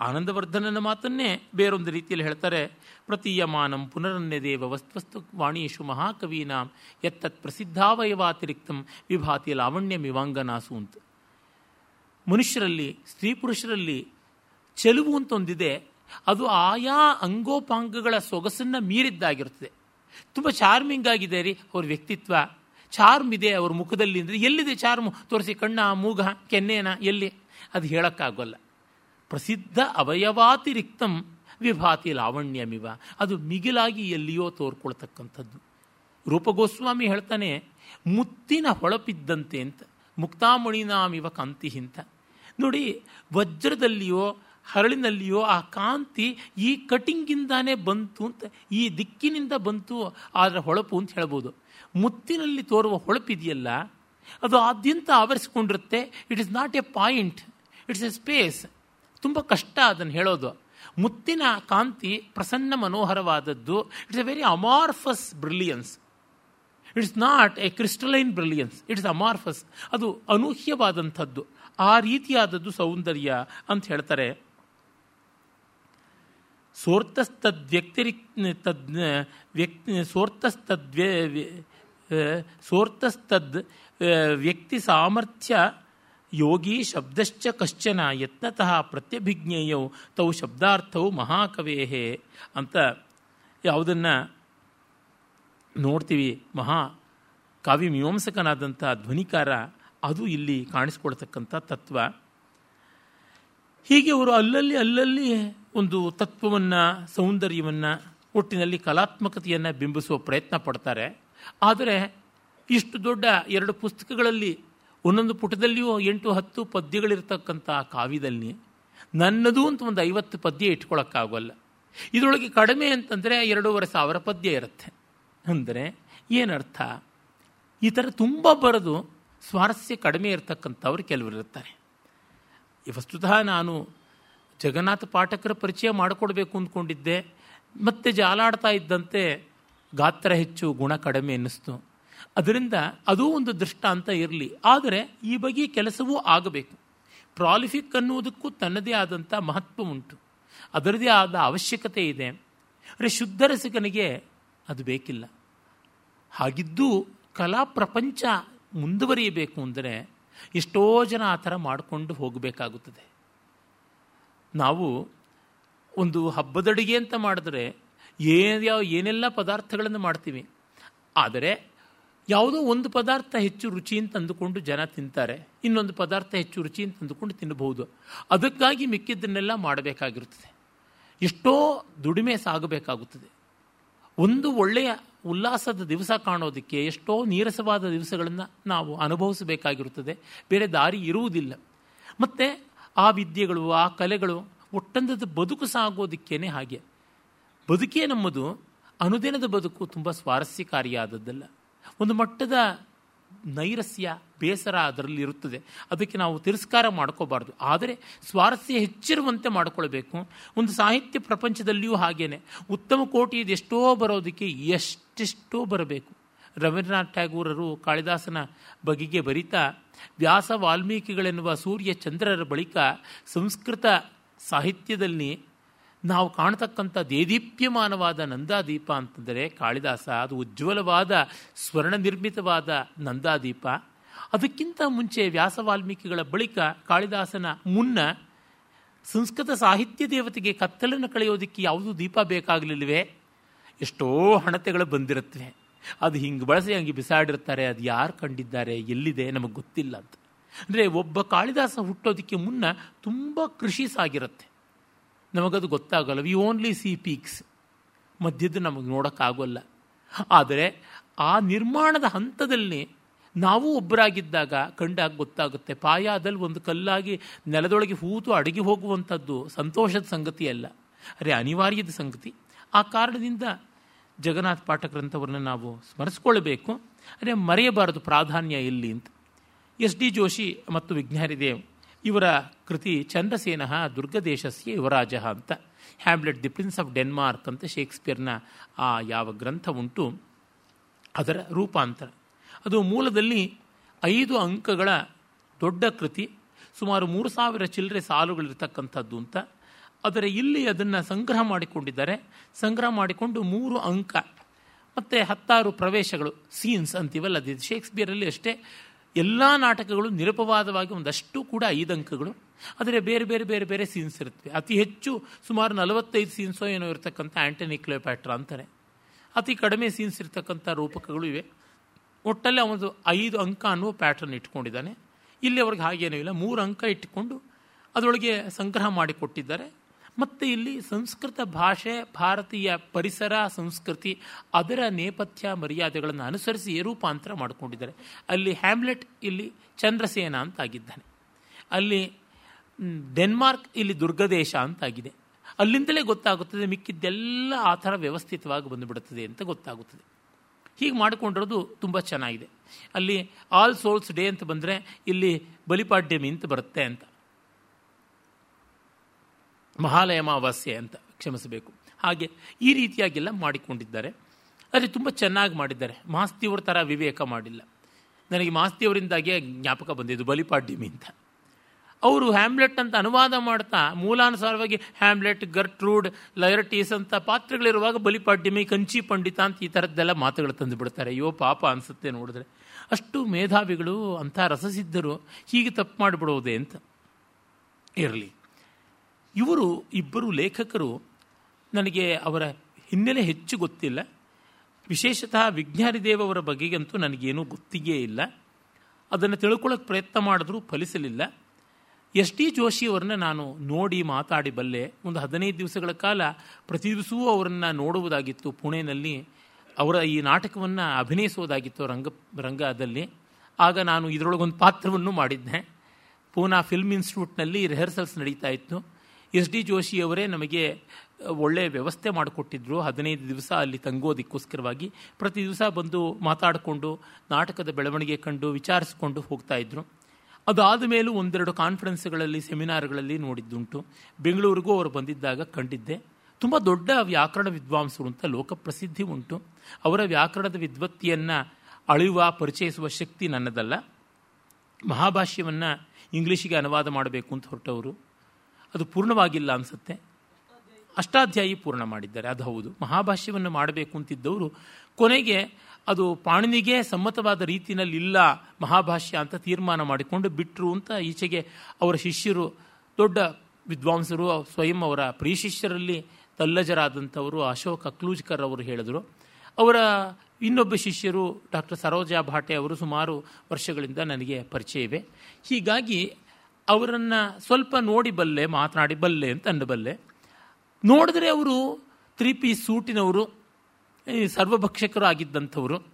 ಆನಂದವರ್ಧನನ ಮಾತನ್ನೇ ಬೇರೊಂದು ರೀತಿಯಲ್ಲಿ ಹೇಳ್ತಾರೆ ಪ್ರತೀಯಮಾನಂ ಪುನರನ್ಯದೇವ ವಸ್ತ್ವಸ್ತು ವಾಣಿಯೇಶು ಮಹಾಕವೀನಾಂ ಎತ್ತತ್ ಪ್ರಸಿದ್ಧಾವಯವಾತಿರಿಕ್ತಂ ವಿಭಾತಿ ಲಾವಣ್ಯಮಿವಾಂಗನಾಸು ಅಂತ. ಮನುಷ್ಯರಲ್ಲಿ, ಸ್ತ್ರೀ ಪುರುಷರಲ್ಲಿ ಚೆಲುವು ಅಂತ ಒಂದಿದೆ ಅದು ಆಯಾ ಅಂಗೋಪಾಂಗಗಳ ಸೊಗಸನ್ನು ಮೀರಿದ್ದಾಗಿರುತ್ತದೆ. ತುಂಬ ಚಾರ್ಮಿಂಗ್ ಆಗಿದೆ ರೀ ಅವ್ರ ವ್ಯಕ್ತಿತ್ವ. ಚಾರ್ಮ್ ಇದೆ ಅವ್ರ ಮುಖದಲ್ಲಿ ಅಂದರೆ ಎಲ್ಲಿದೆ ಚಾರ್ಮ್? ತೋರಿಸಿ ಕಣ್ಣ, ಮೂಗ, ಕೆನ್ನೇನ, ಎಲ್ಲಿ? ಅದು ಹೇಳೋಕ್ಕಾಗೋಲ್ಲ. ಪ್ರಸಿದ್ಧ ಅವಯವಾತಿರಿಕ್ತಂ ವಿಭಾತಿ ಲಾವಣ್ಯಮಿವ. ಅದು ಮಿಗಿಲಾಗಿ ಎಲ್ಲಿಯೋ ತೋರ್ಕೊಳ್ತಕ್ಕಂಥದ್ದು. ರೂಪಗೋಸ್ವಾಮಿ ಹೇಳ್ತಾನೆ, ಮುತ್ತಿನ ಹೊಳಪಿದ್ದಂತೆ ಅಂತ ಮುಕ್ತಾಮಣಿನಾಮಿವ ಕಾಂತಿ ಅಂತ ನೋಡಿ, ವಜ್ರದಲ್ಲಿಯೋ, ಹರಳಿನಲ್ಲಿಯೋ ಆ ಕಾಂತಿ ಈ ಕಟಿಂಗಿಂದಾನೇ ಬಂತು ಅಂತ, ಈ ದಿಕ್ಕಿನಿಂದ ಬಂತು ಅದರ ಹೊಳಪು ಅಂತ ಹೇಳ್ಬೋದು. ಮುತ್ತಿನಲ್ಲಿ ತೋರುವ ಹೊಳಪಿದೆಯಲ್ಲ, ಅದು ಆದ್ಯಂತ ಆವರಿಸಿಕೊಂಡಿರುತ್ತೆ. It is not a point it's a space ತುಂಬ ಕಷ್ಟ ಅದನ್ನು ಹೇಳೋದು. ಮುತ್ತಿನ ಕಾಂತಿ ಪ್ರಸನ್ನ ಮನೋಹರವಾದದ್ದು. It's a very amorphous brilliance it's not a crystalline brilliance it's amorphous ಅದು ಅನೂಹ್ಯವಾದಂಥದ್ದು. ಆ ರೀತಿಯಾದದ್ದು ಸೌಂದರ್ಯ ಅಂತ ಹೇಳ್ತಾರೆ. ಸೋರ್ತಸ್ತದ್ವ್ಯಕ್ತಿರಿಕ್ ತದ್ ವ್ಯಕ್ತಿ ಸೋರ್ತಸ್ತದ್ವೇ ಸೋರ್ತಸ್ತದ್ ವ್ಯಕ್ತಿ ಸಾಮರ್ಥ್ಯ ಯೋಗಿ ಶಬ್ದಶ್ಚ ಕಶ್ಚನ ಯತ್ನತಃ ಪ್ರತ್ಯಭಿಜ್ಞೇಯೌ ತೌ ಶಬ್ದಾರ್ಥವು ಮಹಾಕವೇಹೇ ಅಂತ ಯಾವುದನ್ನು ನೋಡ್ತೀವಿ. ಮಹಾ ಕಾವ್ಯ ಮೀಮಾಂಸಕನಾದಂಥ ಧ್ವನಿಕಾರ ಅದು ಇಲ್ಲಿ ಕಾಣಿಸ್ಕೊಳ್ತಕ್ಕಂಥ ತತ್ವ. ಹೀಗೆ ಅವರು ಅಲ್ಲಲ್ಲಿ ಅಲ್ಲಲ್ಲಿ ಒಂದು ತತ್ವವನ್ನು, ಸೌಂದರ್ಯವನ್ನು, ಒಟ್ಟಿನಲ್ಲಿ ಕಲಾತ್ಮಕತೆಯನ್ನು ಬಿಂಬಿಸುವ ಪ್ರಯತ್ನ ಪಡ್ತಾರೆ. ಆದರೆ ಇಷ್ಟು ದೊಡ್ಡ ಎರಡು ಪುಸ್ತಕಗಳಲ್ಲಿ ಒಂದೊಂದು ಪುಟದಲ್ಲಿಯೂ ಎಂಟು ಹತ್ತು ಪದ್ಯಗಳಿರ್ತಕ್ಕಂಥ ಕಾವ್ಯದಲ್ಲಿ ನನ್ನದು ಅಂತ ಒಂದು ಐವತ್ತು ಪದ್ಯ ಇಟ್ಕೊಳ್ಳೋಕ್ಕಾಗೋಲ್ಲ ಇದರೊಳಗೆ ಕಡಿಮೆ ಅಂತಂದರೆ ಎರಡೂವರೆ ಸಾವಿರ ಪದ್ಯ ಇರುತ್ತೆ. ಅಂದರೆ ಏನರ್ಥ? ಈ ಥರ ತುಂಬ ಬರೆದು ಸ್ವಾರಸ್ಯ ಕಡಿಮೆ ಇರತಕ್ಕಂಥವ್ರು ಕೆಲವರು ಇರ್ತಾರೆ. ವಸ್ತುತಃ ನಾನು ಜಗನ್ನಾಥ ಪಾಠಕರ ಪರಿಚಯ ಮಾಡಿಕೊಡ್ಬೇಕು ಅಂದ್ಕೊಂಡಿದ್ದೆ. ಮತ್ತೆ ಜಾಲಾಡ್ತಾ ಇದ್ದಂತೆ ಗಾತ್ರ ಹೆಚ್ಚು, ಗುಣ ಕಡಿಮೆ ಅನ್ನಿಸ್ತು. ಅದರಿಂದ ಅದೂ ಒಂದು ದೃಷ್ಟ ಅಂತ ಇರಲಿ. ಆದರೆ ಈ ಬಗ್ಗೆ ಕೆಲಸವೂ ಆಗಬೇಕು. ಪ್ರಾಲಿಫಿಕ್ ಅನ್ನುವುದಕ್ಕೂ ತನ್ನದೇ ಆದಂಥ ಮಹತ್ವ ಉಂಟು. ಅದರದೇ ಆದ ಅವಶ್ಯಕತೆ ಇದೆ. ಅಂದರೆ ಶುದ್ಧ ರಸಿಕನಿಗೆ ಅದು ಬೇಕಿಲ್ಲ. ಹಾಗಿದ್ದು ಕಲಾ ಪ್ರಪಂಚ ಮುಂದುವರಿಯಬೇಕು ಅಂದರೆ ಎಷ್ಟೋ ಜನ ಆ ಥರ ಮಾಡಿಕೊಂಡು ಹೋಗಬೇಕಾಗುತ್ತದೆ. ನಾವು ಒಂದು ಹಬ್ಬದಡುಗೆ ಅಂತ ಮಾಡಿದ್ರೆ ಯಾವ ಏನೆಲ್ಲ ಪದಾರ್ಥಗಳನ್ನು ಮಾಡ್ತೀವಿ. ಆದರೆ ಯಾವುದೋ ಒಂದು ಪದಾರ್ಥ ಹೆಚ್ಚು ರುಚಿ ಅಂತ ಅಂದುಕೊಂಡು ಜನ ತಿಂತಾರೆ. ಇನ್ನೊಂದು ಪದಾರ್ಥ ಹೆಚ್ಚು ರುಚಿ ಅಂತ ಅಂದುಕೊಂಡು ತಿನ್ನಬಹುದು. ಅದಕ್ಕಾಗಿ ಮಿಕ್ಕಿದ್ದನ್ನೆಲ್ಲ ಮಾಡಬೇಕಾಗಿರುತ್ತದೆ. ಎಷ್ಟೋ ದುಡಿಮೆ ಸಾಗಬೇಕಾಗುತ್ತದೆ. ಒಂದು ಒಳ್ಳೆಯ ಉಲ್ಲಾಸದ ದಿವಸ ಕಾಣೋದಕ್ಕೆ ಎಷ್ಟೋ ನೀರಸವಾದ ದಿವಸಗಳನ್ನು ನಾವು ಅನುಭವಿಸಬೇಕಾಗಿರುತ್ತದೆ. ಬೇರೆ ದಾರಿ ಇರುವುದಿಲ್ಲ. ಮತ್ತು ಆ ವಿದ್ಯೆಗಳು, ಆ ಕಲೆಗಳು ಒಟ್ಟಂದದ ಬದುಕು ಸಾಗೋದಕ್ಕೇನೆ ಹಾಗೆ. ಬದುಕೇ ನಮ್ಮದು, ಅನುದಿನದ ಬದುಕು ತುಂಬ ಸ್ವಾರಸ್ಯಕಾರಿಯಾದದ್ದಲ್ಲ. ಒಂದು ಮಟ್ಟದ ನೈರಸ್ಯ ಬೇಸರ ಅದರಲ್ಲಿ ಇರುತ್ತದೆ. ಅದಕ್ಕೆ ನಾವು ತಿರಸ್ಕಾರ ಮಾಡ್ಕೋಬಾರ್ದು. ಆದರೆ ಸ್ವಾರಸ್ಯ ಹೆಚ್ಚಿರುವಂತೆ ಮಾಡಿಕೊಳ್ಬೇಕು. ಒಂದು ಸಾಹಿತ್ಯ ಪ್ರಪಂಚದಲ್ಲಿಯೂ ಹಾಗೇನೆ. ಉತ್ತಮ ಕೋಟಿ ಎಷ್ಟೋ ಬರೋದಕ್ಕೆ ಎಷ್ಟೆಷ್ಟೋ ಬರಬೇಕು. ರವೀಂದ್ರನಾಥ್ ಟ್ಯಾಗೂರರು ಕಾಳಿದಾಸನ ಬಗೆಗೆ ಬರಿತಾ, ವ್ಯಾಸ ವಾಲ್ಮೀಕಿಗಳೆನ್ನುವ ಸೂರ್ಯ ಚಂದ್ರರ ಬಳಿಕ ಸಂಸ್ಕೃತ ಸಾಹಿತ್ಯದಲ್ಲಿ ನಾವು ಕಾಣತಕ್ಕಂಥ ದೇದೀಪ್ಯಮಾನವಾದ ನಂದಾದೀಪ ಅಂತಂದರೆ ಕಾಳಿದಾಸ. ಅದು ಉಜ್ವಲವಾದ ಸ್ವರ್ಣ ನಿರ್ಮಿತವಾದ ನಂದಾದೀಪ. ಅದಕ್ಕಿಂತ ಮುಂಚೆ ವ್ಯಾಸ ವಾಲ್ಮೀಕಿಗಳ ಬಳಿಕ ಕಾಳಿದಾಸನ ಮುನ್ನ ಸಂಸ್ಕೃತ ಸಾಹಿತ್ಯ ದೇವತೆಗೆ ಕತ್ತಲನ್ನು ಕಳೆಯೋದಕ್ಕೆ ಯಾವುದೂ ದೀಪ ಬೇಕಾಗಲಿಲ್ಲವೇ? ಎಷ್ಟೋ ಹಣತೆಗಳು ಬಂದಿರುತ್ತವೆ. ಅದು ಹಿಂಗೆ ಬಳಸಿ ಹಂಗೆ ಬಿಸಾಡಿರ್ತಾರೆ ಅದು ಯಾರು ಕಂಡಿದ್ದಾರೆ, ಎಲ್ಲಿದೆ ನಮಗೆ ಗೊತ್ತಿಲ್ಲ ಅಂತ. ಅಂದರೆ ಒಬ್ಬ ಕಾಳಿದಾಸ ಹುಟ್ಟೋದಕ್ಕೆ ಮುನ್ನ ತುಂಬ ಕೃಷಿ ಸಾಗಿರುತ್ತೆ. ನಮಗದು ಗೊತ್ತಾಗಲ್ಲ. ವಿ ಓನ್ಲಿ ಸಿ ಪೀಕ್ಸ್ ಮಧ್ಯದ್ದು ನಮಗೆ ನೋಡೋಕ್ಕಾಗೋಲ್ಲ. ಆದರೆ ಆ ನಿರ್ಮಾಣದ ಹಂತದಲ್ಲಿ ನಾವು ಒಬ್ಬರಾಗಿದ್ದಾಗ ಕಂಡಾಗ ಗೊತ್ತಾಗುತ್ತೆ, ಪಾಯದಲ್ಲಿ ಒಂದು ಕಲ್ಲಾಗಿ ನೆಲದೊಳಗೆ ಹೂತು ಅಡಗಿ ಹೋಗುವಂಥದ್ದು ಸಂತೋಷದ ಸಂಗತಿ ಅಲ್ಲ, ಅರೆ ಅನಿವಾರ್ಯದ ಸಂಗತಿ. ಆ ಕಾರಣದಿಂದ ಜಗನ್ನಾಥ್ ಗ್ರಂಥವನ್ನು ನಾವು ಸ್ಮರಿಸ್ಕೊಳ್ಬೇಕು. ಅರೆ ಮರೆಯಬಾರದು ಪ್ರಾಧಾನ್ಯ ಇಲ್ಲಿ ಅಂತ. ಎಸ್ ಡಿ ಜೋಶಿ ಮತ್ತು ವಿಜ್ಞಾನಿದೇವ್ ಇವರ ಕೃತಿ ಚಂದ್ರಸೇನ ದುರ್ಗದೇಶಸ್ಯ ಯುವರಾಜ ಅಂತ. Hamlet the prince of Denmark ಅಂತ ಶೇಕ್ಸ್ಪಿಯರ್ನ ಆ ಯಾವ ಗ್ರಂಥ ಉಂಟು, ಅದರ ರೂಪಾಂತರ. ಅದು ಮೂಲದಲ್ಲಿ ಐದು ಅಂಕಗಳ ದೊಡ್ಡ ಕೃತಿ, ಸುಮಾರು ಮೂರು ಸಾವಿರ ಚಿಲ್ಲರೆ ಸಾಲುಗಳಿರ್ತಕ್ಕಂಥದ್ದು ಅಂತ. ಆದರೆ ಇಲ್ಲಿ ಅದನ್ನು ಸಂಗ್ರಹ ಮಾಡಿಕೊಂಡಿದ್ದಾರೆ. ಸಂಗ್ರಹ ಮಾಡಿಕೊಂಡು ಮೂರು ಅಂಕ, ಮತ್ತು ಹತ್ತಾರು ಪ್ರವೇಶಗಳು ಸೀನ್ಸ್ ಅಂತೀವಲ್ಲ ಅದು. ಶೇಕ್ಸ್ಪಿಯರಲ್ಲಿ ಅಷ್ಟೇ ಎಲ್ಲ ನಾಟಕಗಳು ನಿರಪವಾದವಾಗಿ ಒಂದಷ್ಟು ಕೂಡ ಐದು ಅಂಕಗಳು. ಆದರೆ ಬೇರೆ ಬೇರೆ ಬೇರೆ ಬೇರೆ ಸೀನ್ಸ್ ಇರುತ್ತವೆ. ಅತಿ ಹೆಚ್ಚು ಸುಮಾರು ನಲವತ್ತೈದು ಸೀನ್ಸೋ ಏನೋ ಇರತಕ್ಕಂಥ ಆ್ಯಂಟನಿ ಕ್ಲಿಯೋಪ್ಯಾಟ್ರಾ ಅಂತಾರೆ. ಅತಿ ಕಡಿಮೆ ಸೀನ್ಸ್ ಇರ್ತಕ್ಕಂಥ ರೂಪಕಗಳು ಇವೆ. ಒಟ್ಟಲ್ಲಿ ಅವನು ಐದು ಅಂಕ ಅನ್ನುವ ಪ್ಯಾಟ್ರನ್ ಇಟ್ಕೊಂಡಿದ್ದಾನೆ. ಇಲ್ಲಿ ಅವ್ರಿಗೆ ಹಾಗೇನೂ ಇಲ್ಲ. ಮೂರು ಅಂಕ ಇಟ್ಟುಕೊಂಡು ಅದರೊಳಗೆ ಸಂಗ್ರಹ ಮಾಡಿಕೊಟ್ಟಿದ್ದಾರೆ. ಮತ್ತು ಇಲ್ಲಿ ಸಂಸ್ಕೃತ ಭಾಷೆ, ಭಾರತೀಯ ಪರಿಸರ, ಸಂಸ್ಕೃತಿ, ಅದರ ನೇಪಥ್ಯ ಮರ್ಯಾದೆಗಳನ್ನು ಅನುಸರಿಸಿ ರೂಪಾಂತರ ಮಾಡಿಕೊಂಡಿದ್ದಾರೆ. ಅಲ್ಲಿ ಹ್ಯಾಮ್ಲೆಟ್ ಇಲ್ಲಿ ಚಂದ್ರಸೇನ ಅಂತಾಗಿದ್ದಾನೆ. ಅಲ್ಲಿ ಡೆನ್ಮಾರ್ಕ್ ಇಲ್ಲಿ ದುರ್ಗದೇಶ ಅಂತಾಗಿದೆ. ಅಲ್ಲಿಂದಲೇ ಗೊತ್ತಾಗುತ್ತದೆ, ಮಿಕ್ಕಿದ್ದೆಲ್ಲ ಆ ಥರ ವ್ಯವಸ್ಥಿತವಾಗಿ ಬಂದುಬಿಡುತ್ತದೆ ಅಂತ ಗೊತ್ತಾಗುತ್ತದೆ. ಹೀಗೆ ಮಾಡಿಕೊಂಡಿರೋದು ತುಂಬ ಚೆನ್ನಾಗಿದೆ. ಅಲ್ಲಿ ಆಲ್ ಸೋಲ್ಸ್ ಡೇ ಅಂತ ಬಂದರೆ ಇಲ್ಲಿ ಬಲಿಪಾಡ್ಯಮಿ ಅಂತ ಬರುತ್ತೆ ಅಂತ. ಮಹಾಲಯ ಅಮಾವಾಸ್ಯೆ ಅಂತ ಕ್ಷಮಿಸಬೇಕು. ಹಾಗೆ ಈ ರೀತಿಯಾಗೆಲ್ಲ ಮಾಡಿಕೊಂಡಿದ್ದಾರೆ. ಆದರೆ ತುಂಬ ಚೆನ್ನಾಗಿ ಮಾಡಿದ್ದಾರೆ. ಮಾಸ್ತಿಯವ್ರ ಥರ ವಿವೇಕ ಮಾಡಿಲ್ಲ. ನನಗೆ ಮಾಸ್ತಿಯವರಿಂದಾಗಿಯೇ ಜ್ಞಾಪಕ ಬಂದಿದ್ದು ಬಲಿಪಾಡ್ಯಮಿ ಅಂತ. ಅವರು ಹ್ಯಾಮ್ಲೆಟ್ ಅಂತ ಅನುವಾದ ಮಾಡ್ತಾ ಮೂಲಾನುಸಾರವಾಗಿ ಹ್ಯಾಮ್ಲೆಟ್, ಗರ್ಟ್ರೂಡ್, ಲಯರ್ಟೀಸ್ ಅಂತ ಪಾತ್ರಗಳಿರುವಾಗ ಬಲಿಪಾಡ್ಯಮಿ, ಕಂಚಿ ಪಂಡಿತ ಅಂತ ಈ ಥರದ್ದೆಲ್ಲ ಮಾತುಗಳು ತಂದು ಬಿಡ್ತಾರೆ. ಅಯ್ಯೋ, ಪಾಪ ಅನಿಸುತ್ತೆ ನೋಡಿದ್ರೆ. ಅಷ್ಟು ಮೇಧಾವಿಗಳು ಅಂಥ ರಸಸಿದ್ಧರು ಹೀಗೆ ತಪ್ಪು ಮಾಡಿಬಿಡೋದೆ ಅಂತ ಇರಲಿ. ಇವರು ಇಬ್ಬರು ಲೇಖಕರು, ನನಗೆ ಅವರ ಹಿನ್ನೆಲೆ ಹೆಚ್ಚು ಗೊತ್ತಿಲ್ಲ. ವಿಶೇಷತಃ ವಿಜ್ಞಾನಿದೇವ್ ಅವರ ಬಗೆಗಂತೂ ನನಗೇನೂ ಗೊತ್ತಿಗೆ ಇಲ್ಲ. ಅದನ್ನು ತಿಳ್ಕೊಳ್ಳೋಕೆ ಪ್ರಯತ್ನ ಮಾಡಿದ್ರೂ ಫಲಿಸಲಿಲ್ಲ. ಎಸ್ ಟಿ ಜೋಶಿಯವರನ್ನ ನಾನು ನೋಡಿ ಮಾತಾಡಿ ಬಲ್ಲೆ ಒಂದು ಹದಿನೈದು ದಿವಸಗಳ ಕಾಲ ಪ್ರತಿ ದಿವಸವೂ ಅವರನ್ನು ನೋಡುವುದಾಗಿತ್ತು ಪುಣೆಯಲ್ಲಿ ಅವರ ಈ ನಾಟಕವನ್ನು ಅಭಿನಯಿಸುವುದಾಗಿತ್ತು ರಂಗ, ರಂಗದಲ್ಲಿ. ಆಗ ನಾನು ಇದರೊಳಗೊಂದು ಪಾತ್ರವನ್ನು ಮಾಡಿದ್ದೆ. ಪೂನಾ ಫಿಲ್ಮ್ ಇನ್ಸ್ಟಿಟ್ಯೂಟ್ನಲ್ಲಿ ರಿಹರ್ಸಲ್ಸ್ ನಡೀತಾ ಇತ್ತು. ಎಸ್ ಡಿ ಜೋಶಿಯವರೇ ನಮಗೆ ಒಳ್ಳೆಯ ವ್ಯವಸ್ಥೆ ಮಾಡಿಕೊಟ್ಟಿದ್ರು. ಹದಿನೈದು ದಿವಸ ಅಲ್ಲಿ ತಂಗೋದಕ್ಕೋಸ್ಕರವಾಗಿ ಪ್ರತಿ ದಿವಸ ಬಂದು ಮಾತಾಡಿಕೊಂಡು ನಾಟಕದ ಬೆಳವಣಿಗೆ ಕಂಡು ವಿಚಾರಿಸಿಕೊಂಡು ಹೋಗ್ತಾ ಇದ್ರು. ಅದಾದ ಮೇಲೂ ಒಂದೆರಡು ಕಾನ್ಫರೆನ್ಸ್ಗಳಲ್ಲಿ, ಸೆಮಿನಾರ್ಗಳಲ್ಲಿ ನೋಡಿದ್ದುಂಟು. ಬೆಂಗಳೂರಿಗೂ ಅವರು ಬಂದಿದ್ದಾಗ ಕಂಡಿದ್ದೆ. ತುಂಬ ದೊಡ್ಡ ವ್ಯಾಕರಣ ವಿದ್ವಾಂಸರು ಅಂತ ಲೋಕಪ್ರಸಿದ್ಧಿ ಉಂಟು. ಅವರ ವ್ಯಾಕರಣದ ವಿದ್ವತ್ತಿಯನ್ನು ಅಳೆಯುವ, ಪರಿಚಯಿಸುವ ಶಕ್ತಿ ನನ್ನದಲ್ಲ. ಮಹಾಭಾಷ್ಯವನ್ನು ಇಂಗ್ಲೀಷಿಗೆ ಅನುವಾದ ಮಾಡಬೇಕು ಅಂತ ಹೊರಟವರು. ಅದು ಪೂರ್ಣವಾಗಿಲ್ಲ ಅನಿಸುತ್ತೆ. ಅಷ್ಟಾಧ್ಯಾಯಿ ಪೂರ್ಣ ಮಾಡಿದ್ದಾರೆ. ಅದು ಹೌದು. ಮಹಾಭಾಷ್ಯವನ್ನು ಮಾಡಬೇಕು ಅಂತಿದ್ದವರು ಕೊನೆಗೆ ಅದು ಪಾಣಿನಿಗೆ ಸಮ್ಮತವಾದ ರೀತಿಯಲ್ಲಿ ಇಲ್ಲ ಮಹಾಭಾಷ್ಯ ಅಂತ ತೀರ್ಮಾನ ಮಾಡಿಕೊಂಡು ಬಿಟ್ಟರು ಅಂತ ಈಚೆಗೆ ಅವರ ಶಿಷ್ಯರು, ದೊಡ್ಡ ವಿದ್ವಾಂಸರು, ಸ್ವಯಂ ಅವರ ಪ್ರಿಯ ಶಿಷ್ಯರಲ್ಲಿ ತಲ್ಲಜರಾದಂಥವರು ಅಶೋಕ್ ಅಕ್ಲೂಜ್ಕರ್ ಅವರು ಹೇಳಿದರು. ಅವರ ಇನ್ನೊಬ್ಬ ಶಿಷ್ಯರು ಡಾಕ್ಟರ್ ಸರೋಜಾ ಭಾಟೆ ಅವರು ಸುಮಾರು ವರ್ಷಗಳಿಂದ ನನಗೆ ಪರಿಚಯ ಇವೆ. ಹೀಗಾಗಿ ಅವರನ್ನು ಸ್ವಲ್ಪ ನೋಡಿ ಬಲ್ಲೆ, ಮಾತನಾಡಿ ಬಲ್ಲೆ ಅಂತ ಅನ್ನಬಲ್ಲೆ ನೋಡಿದ್ರೆ ಅವರು ತ್ರೀ ಪೀಸ್ ಸೂಟಿನವರು ಸರ್ವಭಕ್ಷಕರು ಆಗಿದ್ದಂಥವರು,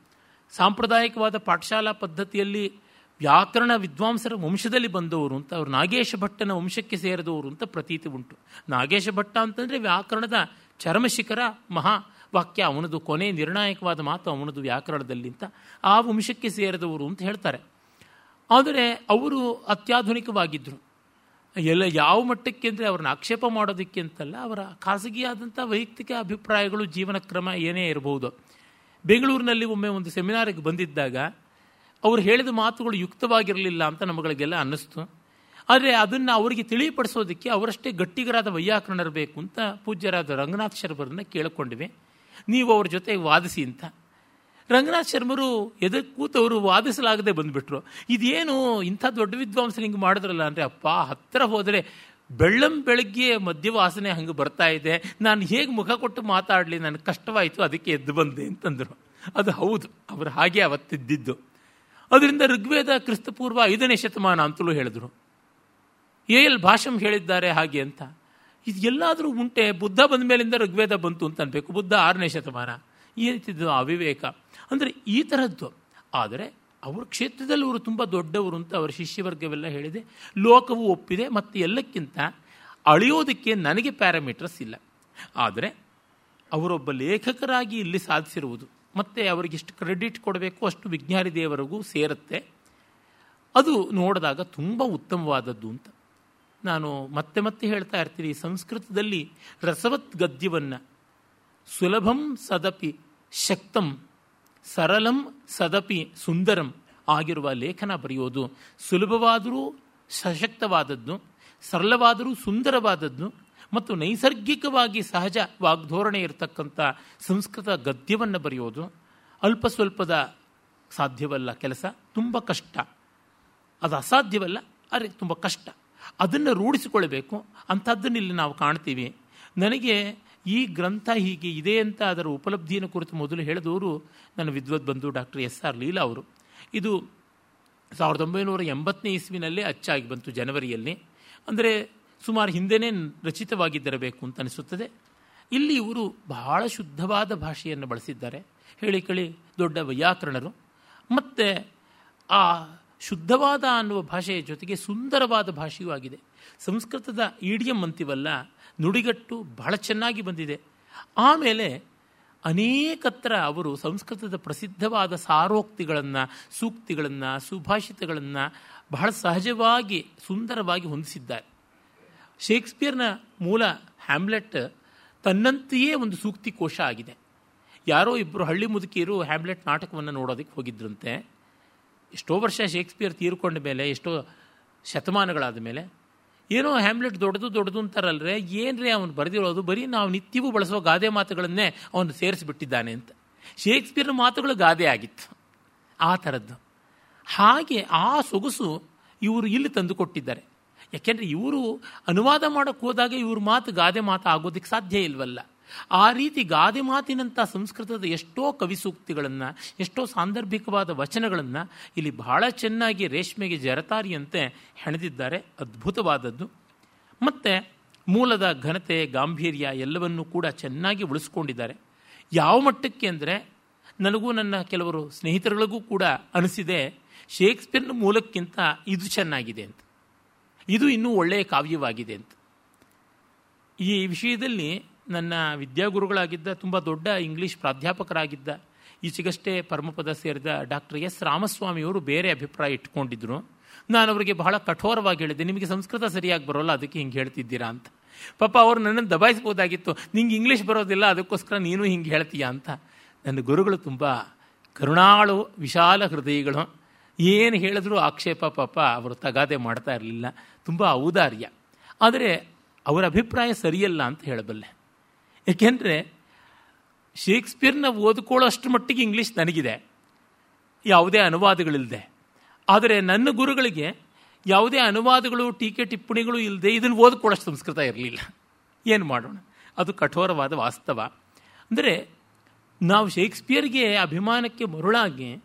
ಸಾಂಪ್ರದಾಯಿಕವಾದ ಪಾಠಶಾಲಾ ಪದ್ಧತಿಯಲ್ಲಿ ವ್ಯಾಕರಣ ವಿದ್ವಾಂಸರ ವಂಶದಲ್ಲಿ ಬಂದವರು ಅಂತ, ಅವರು ನಾಗೇಶ ಭಟ್ಟನ ವಂಶಕ್ಕೆ ಸೇರಿದವರು ಅಂತ ಪ್ರತೀತಿ ಉಂಟು. ನಾಗೇಶ ಭಟ್ಟ ಅಂತಂದರೆ ವ್ಯಾಕರಣದ ಚರಮಶಿಖರ, ಮಹಾ ವಾಕ್ಯ, ಅವನದು ಕೊನೆ ನಿರ್ಣಾಯಕವಾದ ಮಾತು ಅವನದು ವ್ಯಾಕರಣದಲ್ಲಿ ಅಂತ ಆ ವಂಶಕ್ಕೆ ಸೇರಿದವರು ಅಂತ ಹೇಳ್ತಾರೆ. ಆದರೆ ಅವರು ಅತ್ಯಾಧುನಿಕವಾಗಿದ್ದರು ಎಲ್ಲ ಯಾವ ಮಟ್ಟಕ್ಕೆ ಅಂದರೆ ಅವ್ರನ್ನ ಆಕ್ಷೇಪ ಮಾಡೋದಕ್ಕೆ ಅಂತಲ್ಲ, ಅವರ ಖಾಸಗಿಯಾದಂಥ ವೈಯಕ್ತಿಕ ಅಭಿಪ್ರಾಯಗಳು ಜೀವನ ಕ್ರಮ ಏನೇ ಇರಬಹುದು ಬೆಂಗಳೂರಿನಲ್ಲಿ ಒಮ್ಮೆ ಒಂದು ಸೆಮಿನಾರಿಗೆ ಬಂದಿದ್ದಾಗ ಅವರು ಹೇಳಿದ ಮಾತುಗಳು ಯುಕ್ತವಾಗಿರಲಿಲ್ಲ ಅಂತ ನಮಗಳಿಗೆಲ್ಲ ಅನ್ನಿಸ್ತು. ಆದರೆ ಅದನ್ನು ಅವರಿಗೆ ತಿಳಿಪಡಿಸೋದಕ್ಕೆ ಅವರಷ್ಟೇ ಗಟ್ಟಿಗರಾದ ವೈಯಾಕರಣರು ಬೇಕು ಅಂತ ಪೂಜ್ಯರಾದ ರಂಗನಾಥ್ ಶರ್ಬರನ್ನ ಕೇಳಿಕೊಂಡಿವೆ. ನೀವು ಅವ್ರ ಜೊತೆ ವಾದಿಸಿ ಅಂತ. ರಂಗನಾಥ್ ಶರ್ಮರು ಎದಕ್ಕೆ ಕೂತವರು ವಾದಿಸಲಾಗದೆ ಬಂದುಬಿಟ್ರು. ಇದೇನು ಇಂಥ ದೊಡ್ಡ ವಿದ್ವಾಂಸರು ಹಿಂಗೆ ಮಾಡಿದ್ರಲ್ಲ ಅಂದರೆ ಅಪ್ಪ ಹತ್ತಿರ ಹೋದರೆ ಬೆಳ್ಳಂ ಬೆಳಗ್ಗೆ ಮದ್ಯವಾಸನೆ ಹಂಗೆ ಬರ್ತಾ ಇದೆ. ನಾನು ಹೇಗೆ ಮುಖ ಕೊಟ್ಟು ಮಾತಾಡಲಿ? ನನಗೆ ಕಷ್ಟವಾಯಿತು, ಅದಕ್ಕೆ ಎದ್ದು ಬಂದೆ ಅಂತಂದರು. ಅದು ಹೌದು, ಅವರು ಹಾಗೆ ಅವತ್ತಿದ್ದಿದ್ದು. ಅದರಿಂದ ಋಗ್ವೇದ ಕ್ರಿಸ್ತಪೂರ್ವ ಐದನೇ ಶತಮಾನ ಅಂತಲೂ ಹೇಳಿದ್ರು. ಎ ಎಲ್ ಭಾಷಂ ಹೇಳಿದ್ದಾರೆ ಹಾಗೆ ಅಂತ. ಇದು ಎಲ್ಲಾದರೂ ಉಂಟೆ, ಬುದ್ಧ ಬಂದ ಮೇಲಿಂದ ಋಗ್ವೇದ ಬಂತು ಅಂತ ಅನ್ಬೇಕು. ಬುದ್ಧ ಆರನೇ ಶತಮಾನ. ಏನಿತ್ತಿದ್ದು ಅವಿವೇಕ? ಅಂದರೆ ಈ ಥರದ್ದು ಆದರೆ ಅವರ ಕ್ಷೇತ್ರದಲ್ಲಿ ಅವರು ತುಂಬ ದೊಡ್ಡವರು ಅಂತ ಅವರ ಶಿಷ್ಯವರ್ಗವೆಲ್ಲ ಹೇಳಿದೆ. ಲೋಕವು ಒಪ್ಪಿದೆ ಮತ್ತು ಎಲ್ಲಕ್ಕಿಂತ ಅಳೆಯೋದಕ್ಕೆ ನನಗೆ ಪ್ಯಾರಾಮೀಟರ್ಸ್ ಇಲ್ಲ. ಆದರೆ ಅವರೊಬ್ಬ ಲೇಖಕರಾಗಿ ಇಲ್ಲಿ ಸಾಧಿಸಿರುವುದು. ಮತ್ತು ಅವರಿಗೆ ಎಷ್ಟು ಕ್ರೆಡಿಟ್ ಕೊಡಬೇಕು, ಅಷ್ಟು ವಿಜ್ಞಾನಿ ದೇವರಿಗೂ ಸೇರುತ್ತೆ. ಅದು ನೋಡಿದಾಗ ತುಂಬ ಉತ್ತಮವಾದದ್ದು ಅಂತ. ನಾನು ಮತ್ತೆ ಮತ್ತೆ ಹೇಳ್ತಾ ಇರ್ತೀನಿ ಸಂಸ್ಕೃತದಲ್ಲಿ ರಸವತ್ ಗದ್ಯವನ್ನು ಸುಲಭಂ ಸದಪಿ ಶಕ್ತಂ ಸರಳಂ ಸದಪಿ ಸುಂದರಂ ಆಗಿರುವ ಲೇಖನ ಬರೆಯೋದು ಸುಲಭವಾದರೂ ಸಶಕ್ತವಾದದ್ದು, ಸರಳವಾದರೂ ಸುಂದರವಾದದ್ದು ಮತ್ತು ನೈಸರ್ಗಿಕವಾಗಿ ಸಹಜ ವಾಗ್ಧೋರಣೆ ಇರತಕ್ಕಂಥ ಸಂಸ್ಕೃತ ಗದ್ಯವನ್ನು ಬರೆಯೋದು ಅಲ್ಪ ಸ್ವಲ್ಪದ ಸಾಧ್ಯವಲ್ಲ ಕೆಲಸ, ತುಂಬ ಕಷ್ಟ. ಅದು ಅಸಾಧ್ಯವಲ್ಲ ಅರೆ ತುಂಬ ಕಷ್ಟ. ಅದನ್ನು ರೂಢಿಸಿಕೊಳ್ಬೇಕು ಅಂಥದ್ದನ್ನು ಇಲ್ಲಿ ನಾವು ಕಾಣ್ತೀವಿ. ನನಗೆ ಈ ಗ್ರಂಥ ಹೀಗೆ ಇದೆ ಅಂತ ಅದರ ಉಪಲಬ್ಧಿಯನ್ನು ಕುರಿತು ಮೊದಲು ಹೇಳಿದವರು ನನ್ನ ವಿದ್ವತ್ ಬಂಧು ಡಾಕ್ಟರ್ ಎಸ್ ಆರ್ ಲೀಲಾ ಅವರು. ಇದು ಸಾವಿರದ ಒಂಬೈನೂರ ಎಂಬತ್ತನೇ ಇಸ್ವಿನಲ್ಲೇ ಅಚ್ಚಾಗಿ ಬಂತು ಜನವರಿಯಲ್ಲಿ. ಅಂದರೆ ಸುಮಾರು ಹಿಂದೆನೇ ರಚಿತವಾಗಿದ್ದಿರಬೇಕು ಅಂತ ಅನಿಸುತ್ತದೆ. ಇಲ್ಲಿ ಇವರು ಬಹಳ ಶುದ್ಧವಾದ ಭಾಷೆಯನ್ನು ಬಳಸಿದ್ದಾರೆ. ಹೇಳಿ ಕೇಳಿ ದೊಡ್ಡ ವೈಯಾಕರಣರು. ಮತ್ತು ಆ ಶುದ್ಧವಾದ ಅನ್ನುವ ಭಾಷೆಯ ಜೊತೆಗೆ ಸುಂದರವಾದ ಭಾಷೆಯೂ ಆಗಿದೆ. ಸಂಸ್ಕೃತದ ಈಡಿಯಂ ಅಂತೀವಲ್ಲ ನುಡಿಗಟ್ಟು ಬಹಳ ಚೆನ್ನಾಗಿ ಬಂದಿದೆ. ಆಮೇಲೆ ಅನೇಕತ್ರ ಅವರು ಸಂಸ್ಕೃತದ ಪ್ರಸಿದ್ಧವಾದ ಸಾರೋಕ್ತಿಗಳನ್ನು, ಸೂಕ್ತಿಗಳನ್ನು, ಸುಭಾಷಿತಗಳನ್ನು ಬಹಳ ಸಹಜವಾಗಿ, ಸುಂದರವಾಗಿ ಹೊಂದಿಸಿದ್ದಾರೆ. ಶೇಕ್ಸ್ಪಿಯರ್ನ ಮೂಲ ಹ್ಯಾಮ್ಲೆಟ್ ತನ್ನಂತೆಯೇ ಒಂದು ಸೂಕ್ತಿ ಕೋಶ ಆಗಿದೆ. ಯಾರೋ ಇಬ್ಬರು ಹಳ್ಳಿ ಮುದುಕಿಯರು ಹ್ಯಾಮ್ಲೆಟ್ ನಾಟಕವನ್ನು ನೋಡೋದಕ್ಕೆ ಹೋಗಿದ್ರಂತೆ. ಎಷ್ಟೋ ವರ್ಷ ಶೇಕ್ಸ್ಪಿಯರ್ ತೀರ್ಕೊಂಡ ಮೇಲೆ, ಎಷ್ಟೋ ಶತಮಾನಗಳಾದ ಮೇಲೆ ಏನೋ ಹ್ಯಾಮ್ಲೆಟ್ ದೊಡ್ಡದು ದೊಡ್ಡದು ಅಂತಾರಲ್ರೇ? ಏನ್ರಿ ಅವನು ಬರೆದಿರೋದು? ಬರೀ ನಾವು ನಿತ್ಯವೂ ಬಳಸುವ ಗಾದೆ ಮಾತುಗಳನ್ನೇ ಅವನು ಸೇರಿಸಿಬಿಟ್ಟಿದ್ದಾನೆ ಅಂತ. ಶೇಕ್ಸ್ಪಿಯರ್ನ ಮಾತುಗಳು ಗಾದೆ ಆಗಿತ್ತು. ಆ ಥರದ್ದು. ಹಾಗೆ ಆ ಸೊಗಸು ಇವರು ಇಲ್ಲಿ ತಂದು ಕೊಟ್ಟಿದ್ದಾರೆ. ಯಾಕೆಂದರೆ ಇವರು ಅನುವಾದ ಮಾಡೋಕ್ಕೆ ಹೋದಾಗ ಇವ್ರ ಮಾತು ಗಾದೆ ಮಾತು ಆಗೋದಕ್ಕೆ ಸಾಧ್ಯ ಇಲ್ವಲ್ಲ. ಆ ರೀತಿ ಗಾದೆ ಮಾತಿನಂಥ ಸಂಸ್ಕೃತದ ಎಷ್ಟೋ ಕವಿಸೂಕ್ತಿಗಳನ್ನು, ಎಷ್ಟೋ ಸಾಂದರ್ಭಿಕವಾದ ವಚನಗಳನ್ನು ಇಲ್ಲಿ ಬಹಳ ಚೆನ್ನಾಗಿ ರೇಷ್ಮೆಗೆ ಜರತಾರಿಯಂತೆ ಹೆಣೆದಿದ್ದಾರೆ. ಅದ್ಭುತವಾದದ್ದು. ಮತ್ತು ಮೂಲದ ಘನತೆ, ಗಾಂಭೀರ್ಯ ಎಲ್ಲವನ್ನೂ ಕೂಡ ಚೆನ್ನಾಗಿ ಉಳಿಸ್ಕೊಂಡಿದ್ದಾರೆ. ಯಾವ ಮಟ್ಟಕ್ಕೆ ಅಂದರೆ, ನನಗೂ ನನ್ನ ಕೆಲವರು ಸ್ನೇಹಿತರುಗಳಿಗೂ ಕೂಡ ಅನಿಸಿದೆ, ಶೇಕ್ಸ್ಪಿಯರ್ನ ಮೂಲಕ್ಕಿಂತ ಇದು ಚೆನ್ನಾಗಿದೆ ಅಂತ. ಇದು ಇನ್ನೂ ಒಳ್ಳೆಯ ಕಾವ್ಯವಾಗಿದೆ ಅಂತ. ಈ ವಿಷಯದಲ್ಲಿ ನನ್ನ ವಿದ್ಯಾಗುರುಗಳಾಗಿದ್ದ ತುಂಬ ದೊಡ್ಡ ಇಂಗ್ಲೀಷ್ ಪ್ರಾಧ್ಯಾಪಕರಾಗಿದ್ದ, ಈಚೆಗಷ್ಟೇ ಪರಮಪದ ಸೇರಿದ ಡಾಕ್ಟರ್ ಎಸ್ ರಾಮಸ್ವಾಮಿಯವರು ಬೇರೆ ಅಭಿಪ್ರಾಯ ಇಟ್ಕೊಂಡಿದ್ರು. ನಾನು ಅವರಿಗೆ ಬಹಳ ಕಠೋರವಾಗಿ ಹೇಳಿದ್ದೆ ನಿಮಗೆ ಸಂಸ್ಕೃತ ಸರಿಯಾಗಿ ಬರೋಲ್ಲ, ಅದಕ್ಕೆ ಹಿಂಗೆ ಹೇಳ್ತಿದ್ದೀರಾ ಅಂತ. ಪಾಪ ಅವರು ನನ್ನನ್ನು ದಬಾಯಿಸ್ಬೋದಾಗಿತ್ತು ನಿಂಗೆ ಇಂಗ್ಲೀಷ್ ಬರೋದಿಲ್ಲ, ಅದಕ್ಕೋಸ್ಕರ ನೀನು ಹಿಂಗೆ ಹೇಳ್ತೀಯಾ ಅಂತ. ನನ್ನ ಗುರುಗಳು ತುಂಬ ಕರುಣಾಳು, ವಿಶಾಲ ಹೃದಯಗಳು. ಏನು ಹೇಳಿದ್ರೂ ಆಕ್ಷೇಪ ಪಾಪ ಅವರು ತಗಾದೆ ಮಾಡ್ತಾ ಇರಲಿಲ್ಲ. ತುಂಬ ಔದಾರ್ಯ. ಆದರೆ ಅವರ ಅಭಿಪ್ರಾಯ ಸರಿಯಲ್ಲ ಅಂತ ಹೇಳಬಲ್ಲೆ. ಏಕೆಂದರೆ ಶೇಕ್ಸ್ಪಿಯರ್ನ ಓದ್ಕೊಳ್ಳೋ ಅಷ್ಟು ಮಟ್ಟಿಗೆ ಇಂಗ್ಲೀಷ್ ನನಗಿದೆ. ಯಾವುದೇ ಅನುವಾದಗಳಿಲ್ಲದೆ ಆದರೆ ನನ್ನ ಗುರುಗಳಿಗೆ ಯಾವುದೇ ಅನುವಾದಗಳು, ಟೀಕೆ ಟಿಪ್ಪಣಿಗಳು ಇಲ್ಲದೆ ಇದನ್ನು ಓದ್ಕೊಳ್ಳೋಷ್ಟು ಸಂಸ್ಕೃತ ಇರಲಿಲ್ಲ. ಏನು ಮಾಡೋಣ? ಅದು ಕಠೋರವಾದ ವಾಸ್ತವ. ಅಂದರೆ ನಾವು ಶೇಕ್ಸ್ಪಿಯರ್ಗೆ ಅಭಿಮಾನಕ್ಕೆ ಮರುಳಾಗಿ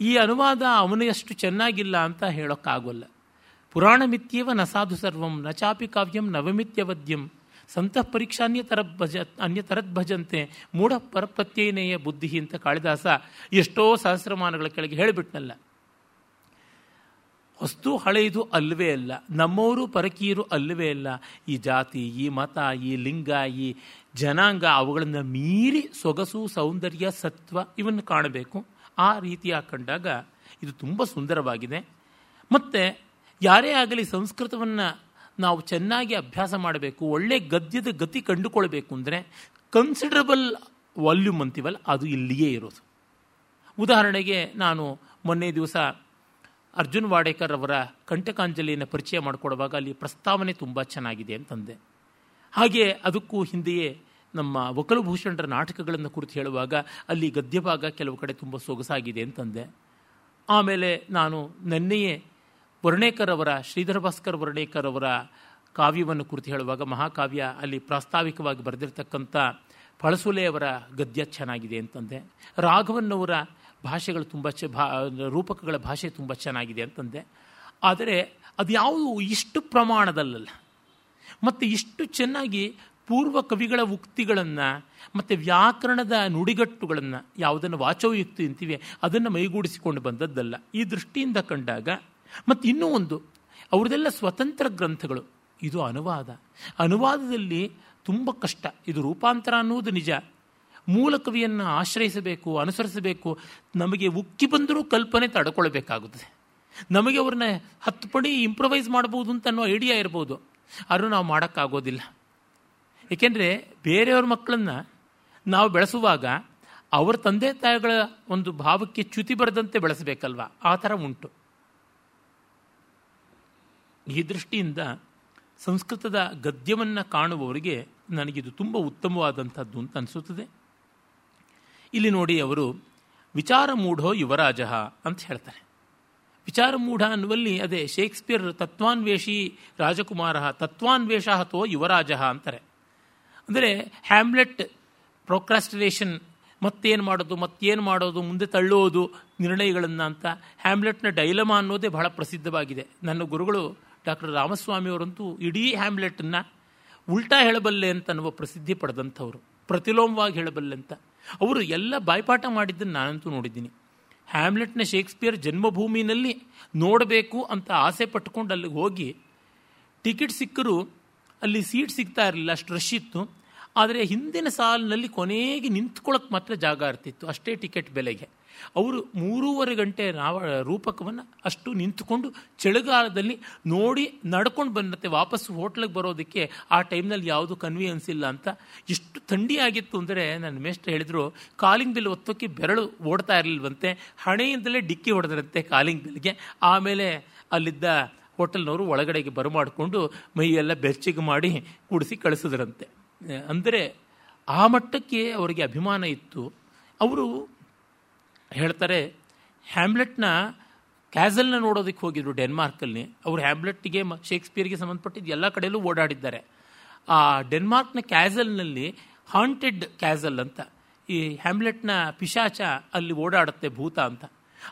ಈ ಅನುವಾದ ಅವನಿಗಷ್ಟು ಚೆನ್ನಾಗಿಲ್ಲ ಅಂತ ಹೇಳೋಕ್ಕಾಗೋಲ್ಲ. ಪುರಾಣ ಮಿತ್ಯವ ನ ಸಾಧು ಸರ್ವಂ, ನ ಚಾಪಿ ಕಾವ್ಯಂ, ನವಮಿತ್ಯವದ್ಯಂ. ಸಂತಃ ಪರೀಕ್ಷಾನ್ಯತರ ಭಜ ಅನ್ಯತರದ್ ಭಜಂತೆ ಮೂಢ ಪರಪ್ರತ್ಯಯನೇಯ ಬುದ್ಧಿ ಅಂತ ಕಾಳಿದಾಸ ಎಷ್ಟೋ ಸಹಸ್ರಮಾನಗಳ ಕೆಳಗೆ ಹೇಳಿಬಿಟ್ನಲ್ಲ. ವಸ್ತು ಹಳೆಯದು ಅಲ್ಲವೇ ಅಲ್ಲ, ನಮ್ಮವರು ಪರಕೀಯರು ಅಲ್ಲವೇ ಅಲ್ಲ, ಈ ಜಾತಿ, ಈ ಮತ, ಈ ಲಿಂಗ, ಈ ಜನಾಂಗ ಅವುಗಳನ್ನು ಮೀರಿ ಸೊಗಸು, ಸೌಂದರ್ಯ, ಸತ್ವ ಇವನ್ನು ಕಾಣಬೇಕು. ಆ ರೀತಿಯಾಗಿ ಕಂಡಾಗ ಇದು ತುಂಬ ಸುಂದರವಾಗಿದೆ. ಮತ್ತು ಯಾರೇ ಆಗಲಿ ಸಂಸ್ಕೃತವನ್ನು ನಾವು ಚೆನ್ನಾಗಿ ಅಭ್ಯಾಸ ಮಾಡಬೇಕು, ಒಳ್ಳೆ ಗದ್ಯದ ಗತಿ ಕಂಡುಕೊಳ್ಬೇಕು ಅಂದರೆ ಕನ್ಸಿಡರಬಲ್ ವಾಲ್ಯೂಮ್ ಅಂತೀವಲ್ಲ, ಅದು ಇಲ್ಲಿಯೇ ಇರೋದು. ಉದಾಹರಣೆಗೆ ನಾನು ಮೊನ್ನೆ ದಿವಸ ಅರ್ಜುನ್ ವಾಡೇಕರ್ ಅವರ ಕಂಠಕಾಂಜಲಿಯನ್ನು ಪರಿಚಯ ಮಾಡಿಕೊಡುವಾಗ ಅಲ್ಲಿ ಪ್ರಸ್ತಾವನೆ ತುಂಬ ಚೆನ್ನಾಗಿದೆ ಅಂತಂದೆ. ಹಾಗೆ ಅದಕ್ಕೂ ಹಿಂದೆಯೇ ನಮ್ಮ ವಕಲಭೂಷಣರ ನಾಟಕಗಳನ್ನು ಕುರಿತು ಹೇಳುವಾಗ ಅಲ್ಲಿ ಗದ್ಯಭಾಗ ಕೆಲವು ಕಡೆ ತುಂಬ ಸೊಗಸಾಗಿದೆ ಅಂತಂದೆ. ಆಮೇಲೆ ನಾನು ನೆನ್ನೆಯೇ ವರ್ಣೇಕರ್ ಅವರ, ಶ್ರೀಧರ ಭಾಸ್ಕರ್ ವರ್ಣೇಕರ್ ಅವರ ಕಾವ್ಯವನ್ನು ಕುರಿತು ಹೇಳುವಾಗ ಮಹಾಕಾವ್ಯ ಅಲ್ಲಿ ಪ್ರಾಸ್ತಾವಿಕವಾಗಿ ಬರೆದಿರತಕ್ಕಂಥ ಪಳಸುಲೆ ಅವರ ಗದ್ಯ ಚೆನ್ನಾಗಿದೆ ಅಂತಂದೆ. ರಾಘವನ್ನವರ ಭಾಷೆಗಳು ತುಂಬ ಚ ಭಾ ರೂಪಕಗಳ ಭಾಷೆ ತುಂಬ ಚೆನ್ನಾಗಿದೆ ಅಂತಂದೆ. ಆದರೆ ಅದು ಯಾವುದು ಇಷ್ಟು ಪ್ರಮಾಣದಲ್ಲಲ್ಲ. ಮತ್ತು ಇಷ್ಟು ಚೆನ್ನಾಗಿ ಪೂರ್ವ ಕವಿಗಳ ಉಕ್ತಿಗಳನ್ನು, ಮತ್ತು ವ್ಯಾಕರಣದ ನುಡಿಗಟ್ಟುಗಳನ್ನು ಯಾವುದನ್ನು ವಾಚೋಯುಕ್ತಿ ಅಂತೀವಿ, ಅದನ್ನು ಮೈಗೂಡಿಸಿಕೊಂಡು ಬಂದದ್ದಲ್ಲ. ಈ ದೃಷ್ಟಿಯಿಂದ ಕಂಡಾಗ ಮತ್ತು ಇನ್ನೂ ಒಂದು, ಅವ್ರದೆಲ್ಲ ಸ್ವತಂತ್ರ ಗ್ರಂಥಗಳು. ಇದು ಅನುವಾದ. ಅನುವಾದದಲ್ಲಿ ತುಂಬ ಕಷ್ಟ. ಇದು ರೂಪಾಂತರ ಅನ್ನುವುದು ನಿಜ. ಮೂಲ ಕವಿಯನ್ನು ಆಶ್ರಯಿಸಬೇಕು, ಅನುಸರಿಸಬೇಕು. ನಮಗೆ ಉಕ್ಕಿ ಬಂದರೂ ಕಲ್ಪನೆ ತಡ್ಕೊಳ್ಬೇಕಾಗುತ್ತದೆ. ನಮಗೆ ಅವ್ರನ್ನ ಹತ್ತು ಪಡಿ ಇಂಪ್ರೊವೈಸ್ ಮಾಡ್ಬೋದು ಅಂತ ಅನ್ನೋ ಐಡಿಯಾ ಇರ್ಬೋದು. ಆದರೂ ನಾವು ಮಾಡೋಕ್ಕಾಗೋದಿಲ್ಲ. ಏಕೆಂದರೆ ಬೇರೆಯವ್ರ ಮಕ್ಕಳನ್ನು ನಾವು ಬೆಳೆಸುವಾಗ ಅವರ ತಂದೆ ತಾಯಿಗಳ ಒಂದು ಭಾವಕ್ಕೆ ಚ್ಯುತಿ ಬರದಂತೆ ಬೆಳೆಸಬೇಕಲ್ವ? ಆ ಥರ ಉಂಟು. ಈ ದೃಷ್ಟಿಯಿಂದ ಸಂಸ್ಕೃತದ ಗದ್ಯವನ್ನು ಕಾಣುವವರಿಗೆ ನನಗಿದು ತುಂಬ ಉತ್ತಮವಾದಂಥದ್ದು ಅಂತ ಅನಿಸುತ್ತದೆ. ಇಲ್ಲಿ ನೋಡಿ ಅವರು, ವಿಚಾರ ಮೂಢೋ ಯುವರಾಜ ಅಂತ ಹೇಳ್ತಾರೆ ವಿಚಾರ ಮೂಢ ಅನ್ನುವಲ್ಲಿ ಅದೇ ಶೇಕ್ಸ್ಪಿಯರ್ ತತ್ವಾನ್ವೇಷಿ ರಾಜಕುಮಾರ, ತತ್ವಾನ್ವೇಷ ಅಥವಾ ಯುವರಾಜ ಅಂತಾರೆ. ಅಂದರೆ ಹ್ಯಾಮ್ಲೆಟ್ ಪ್ರೊಕ್ರಾಸ್ಟಿನೇಷನ್, ಮತ್ತೇನು ಮಾಡೋದು ಮತ್ತೇನು ಮಾಡೋದು, ಮುಂದೆ ತಳ್ಳೋದು ನಿರ್ಣಯಗಳನ್ನು ಅಂತ ಹ್ಯಾಮ್ಲೆಟ್ನ ಡೈಲಮಾ ಅನ್ನೋದೇ ಬಹಳ ಪ್ರಸಿದ್ಧವಾಗಿದೆ. ನನ್ನ ಗುರುಗಳು ಡಾಕ್ಟರ್ ರಾಮಸ್ವಾಮಿಯವರಂತೂ ಇಡೀ ಹ್ಯಾಮ್ಲೆಟನ್ನು ಉಲ್ಟಾ ಹೇಳಬಲ್ಲೆ ಅಂತ ಅನ್ನುವ ಪ್ರಸಿದ್ಧಿ ಪಡೆದಂಥವ್ರು, ಪ್ರತಿಲೋಮವಾಗಿ ಹೇಳಬಲ್ಲೆ ಅಂತ. ಅವರು ಎಲ್ಲ ಬಾಯ್ಪಾಠ ಮಾಡಿದ್ದನ್ನು ನಾನಂತೂ ನೋಡಿದ್ದೀನಿ. ಹ್ಯಾಮ್ಲೆಟ್ನ ಶೇಕ್ಸ್ಪಿಯರ್ ಜನ್ಮಭೂಮಿನಲ್ಲಿ ನೋಡಬೇಕು ಅಂತ ಆಸೆ ಪಟ್ಕೊಂಡು ಅಲ್ಲಿಗೆ ಹೋಗಿ ಟಿಕೆಟ್ ಸಿಕ್ಕರೂ, ಅಲ್ಲಿ ಸೀಟ್ ಸಿಗ್ತಾ ಇರಲಿಲ್ಲ ಅಷ್ಟು ರಶ್ ಇತ್ತು. ಆದರೆ ಹಿಂದಿನ ಸಾಲಿನಲ್ಲಿ ಕೊನೆಗೆ ನಿಂತ್ಕೊಳ್ಳೋಕೆ ಮಾತ್ರ ಜಾಗ ಇರ್ತಿತ್ತು, ಅಷ್ಟೇ ಟಿಕೆಟ್ ಬೆಲೆಗೆ. ಅವರು ಮೂರೂವರೆ ಗಂಟೆ ನಾವ, ರೂಪಕವನ್ನು ಅಷ್ಟು ನಿಂತುಕೊಂಡು ಚಳಿಗಾಲದಲ್ಲಿ ನೋಡಿ ನಡ್ಕೊಂಡು ಬಂದಂತೆ ವಾಪಸ್ ಹೋಟ್ಲಿಗೆ ಬರೋದಕ್ಕೆ ಆ ಟೈಮ್ನಲ್ಲಿ ಯಾವುದು ಕನ್ವಿಯನ್ಸ್ ಇಲ್ಲ ಅಂತ ಎಷ್ಟು ಥಂಡಿಯಾಗಿತ್ತು ಅಂದರೆ ನನ್ನ ಮೇಷ್ಟ್ರು ಹೇಳಿದರು, ಕಾಲಿಂಗ್ ಬಿಲ್ ಒತ್ತೋಕ್ಕೆ ಬೆರಳು ಓಡ್ತಾ ಇರಲಿಲ್ವಂತೆ, ಹಣೆಯಿಂದಲೇ ಡಿಕ್ಕಿ ಹೊಡೆದ್ರಂತೆ ಕಾಲಿಂಗ್ ಬಿಲ್ಗೆ. ಆಮೇಲೆ ಅಲ್ಲಿದ್ದ ಹೋಟೆಲ್ನವರು ಒಳಗಡೆಗೆ ಬರಮಾಡಿಕೊಂಡು ಮೈಯೆಲ್ಲ ಬೆಚ್ಚಿಗೆ ಮಾಡಿ ಕೂಡಿಸಿ ಕಳಿಸಿದ್ರಂತೆ. ಅಂದರೆ ಆ ಮಟ್ಟಕ್ಕೆ ಅವರಿಗೆ ಅಭಿಮಾನ ಇತ್ತು. ಅವರು ಹೇಳ್ತಾರೆ, ಹ್ಯಾಮ್ಲೆಟ್ನ ಕ್ಯಾಸಲ್ನ ನೋಡೋದಕ್ಕೆ ಹೋಗಿದ್ರು ಡೆನ್ಮಾರ್ಕಲ್ಲಿ. ಅವರು ಹ್ಯಾಮ್ಲೆಟ್ಗೆ ಶೇಕ್ಸ್ಪಿಯರ್ಗೆ ಸಂಬಂಧಪಟ್ಟಿದ್ದು ಎಲ್ಲ ಕಡೆಯಲ್ಲೂ ಓಡಾಡಿದ್ದಾರೆ. ಆ ಡೆನ್ಮಾರ್ಕ್ನ ಕ್ಯಾಸಲ್ನಲ್ಲಿ ಹಾಂಟೆಡ್ ಕ್ಯಾಸಲ್ ಅಂತ, ಈ ಹ್ಯಾಮ್ಲೆಟ್ನ ಪಿಶಾಚ ಅಲ್ಲಿ ಓಡಾಡುತ್ತೆ ಭೂತ ಅಂತ.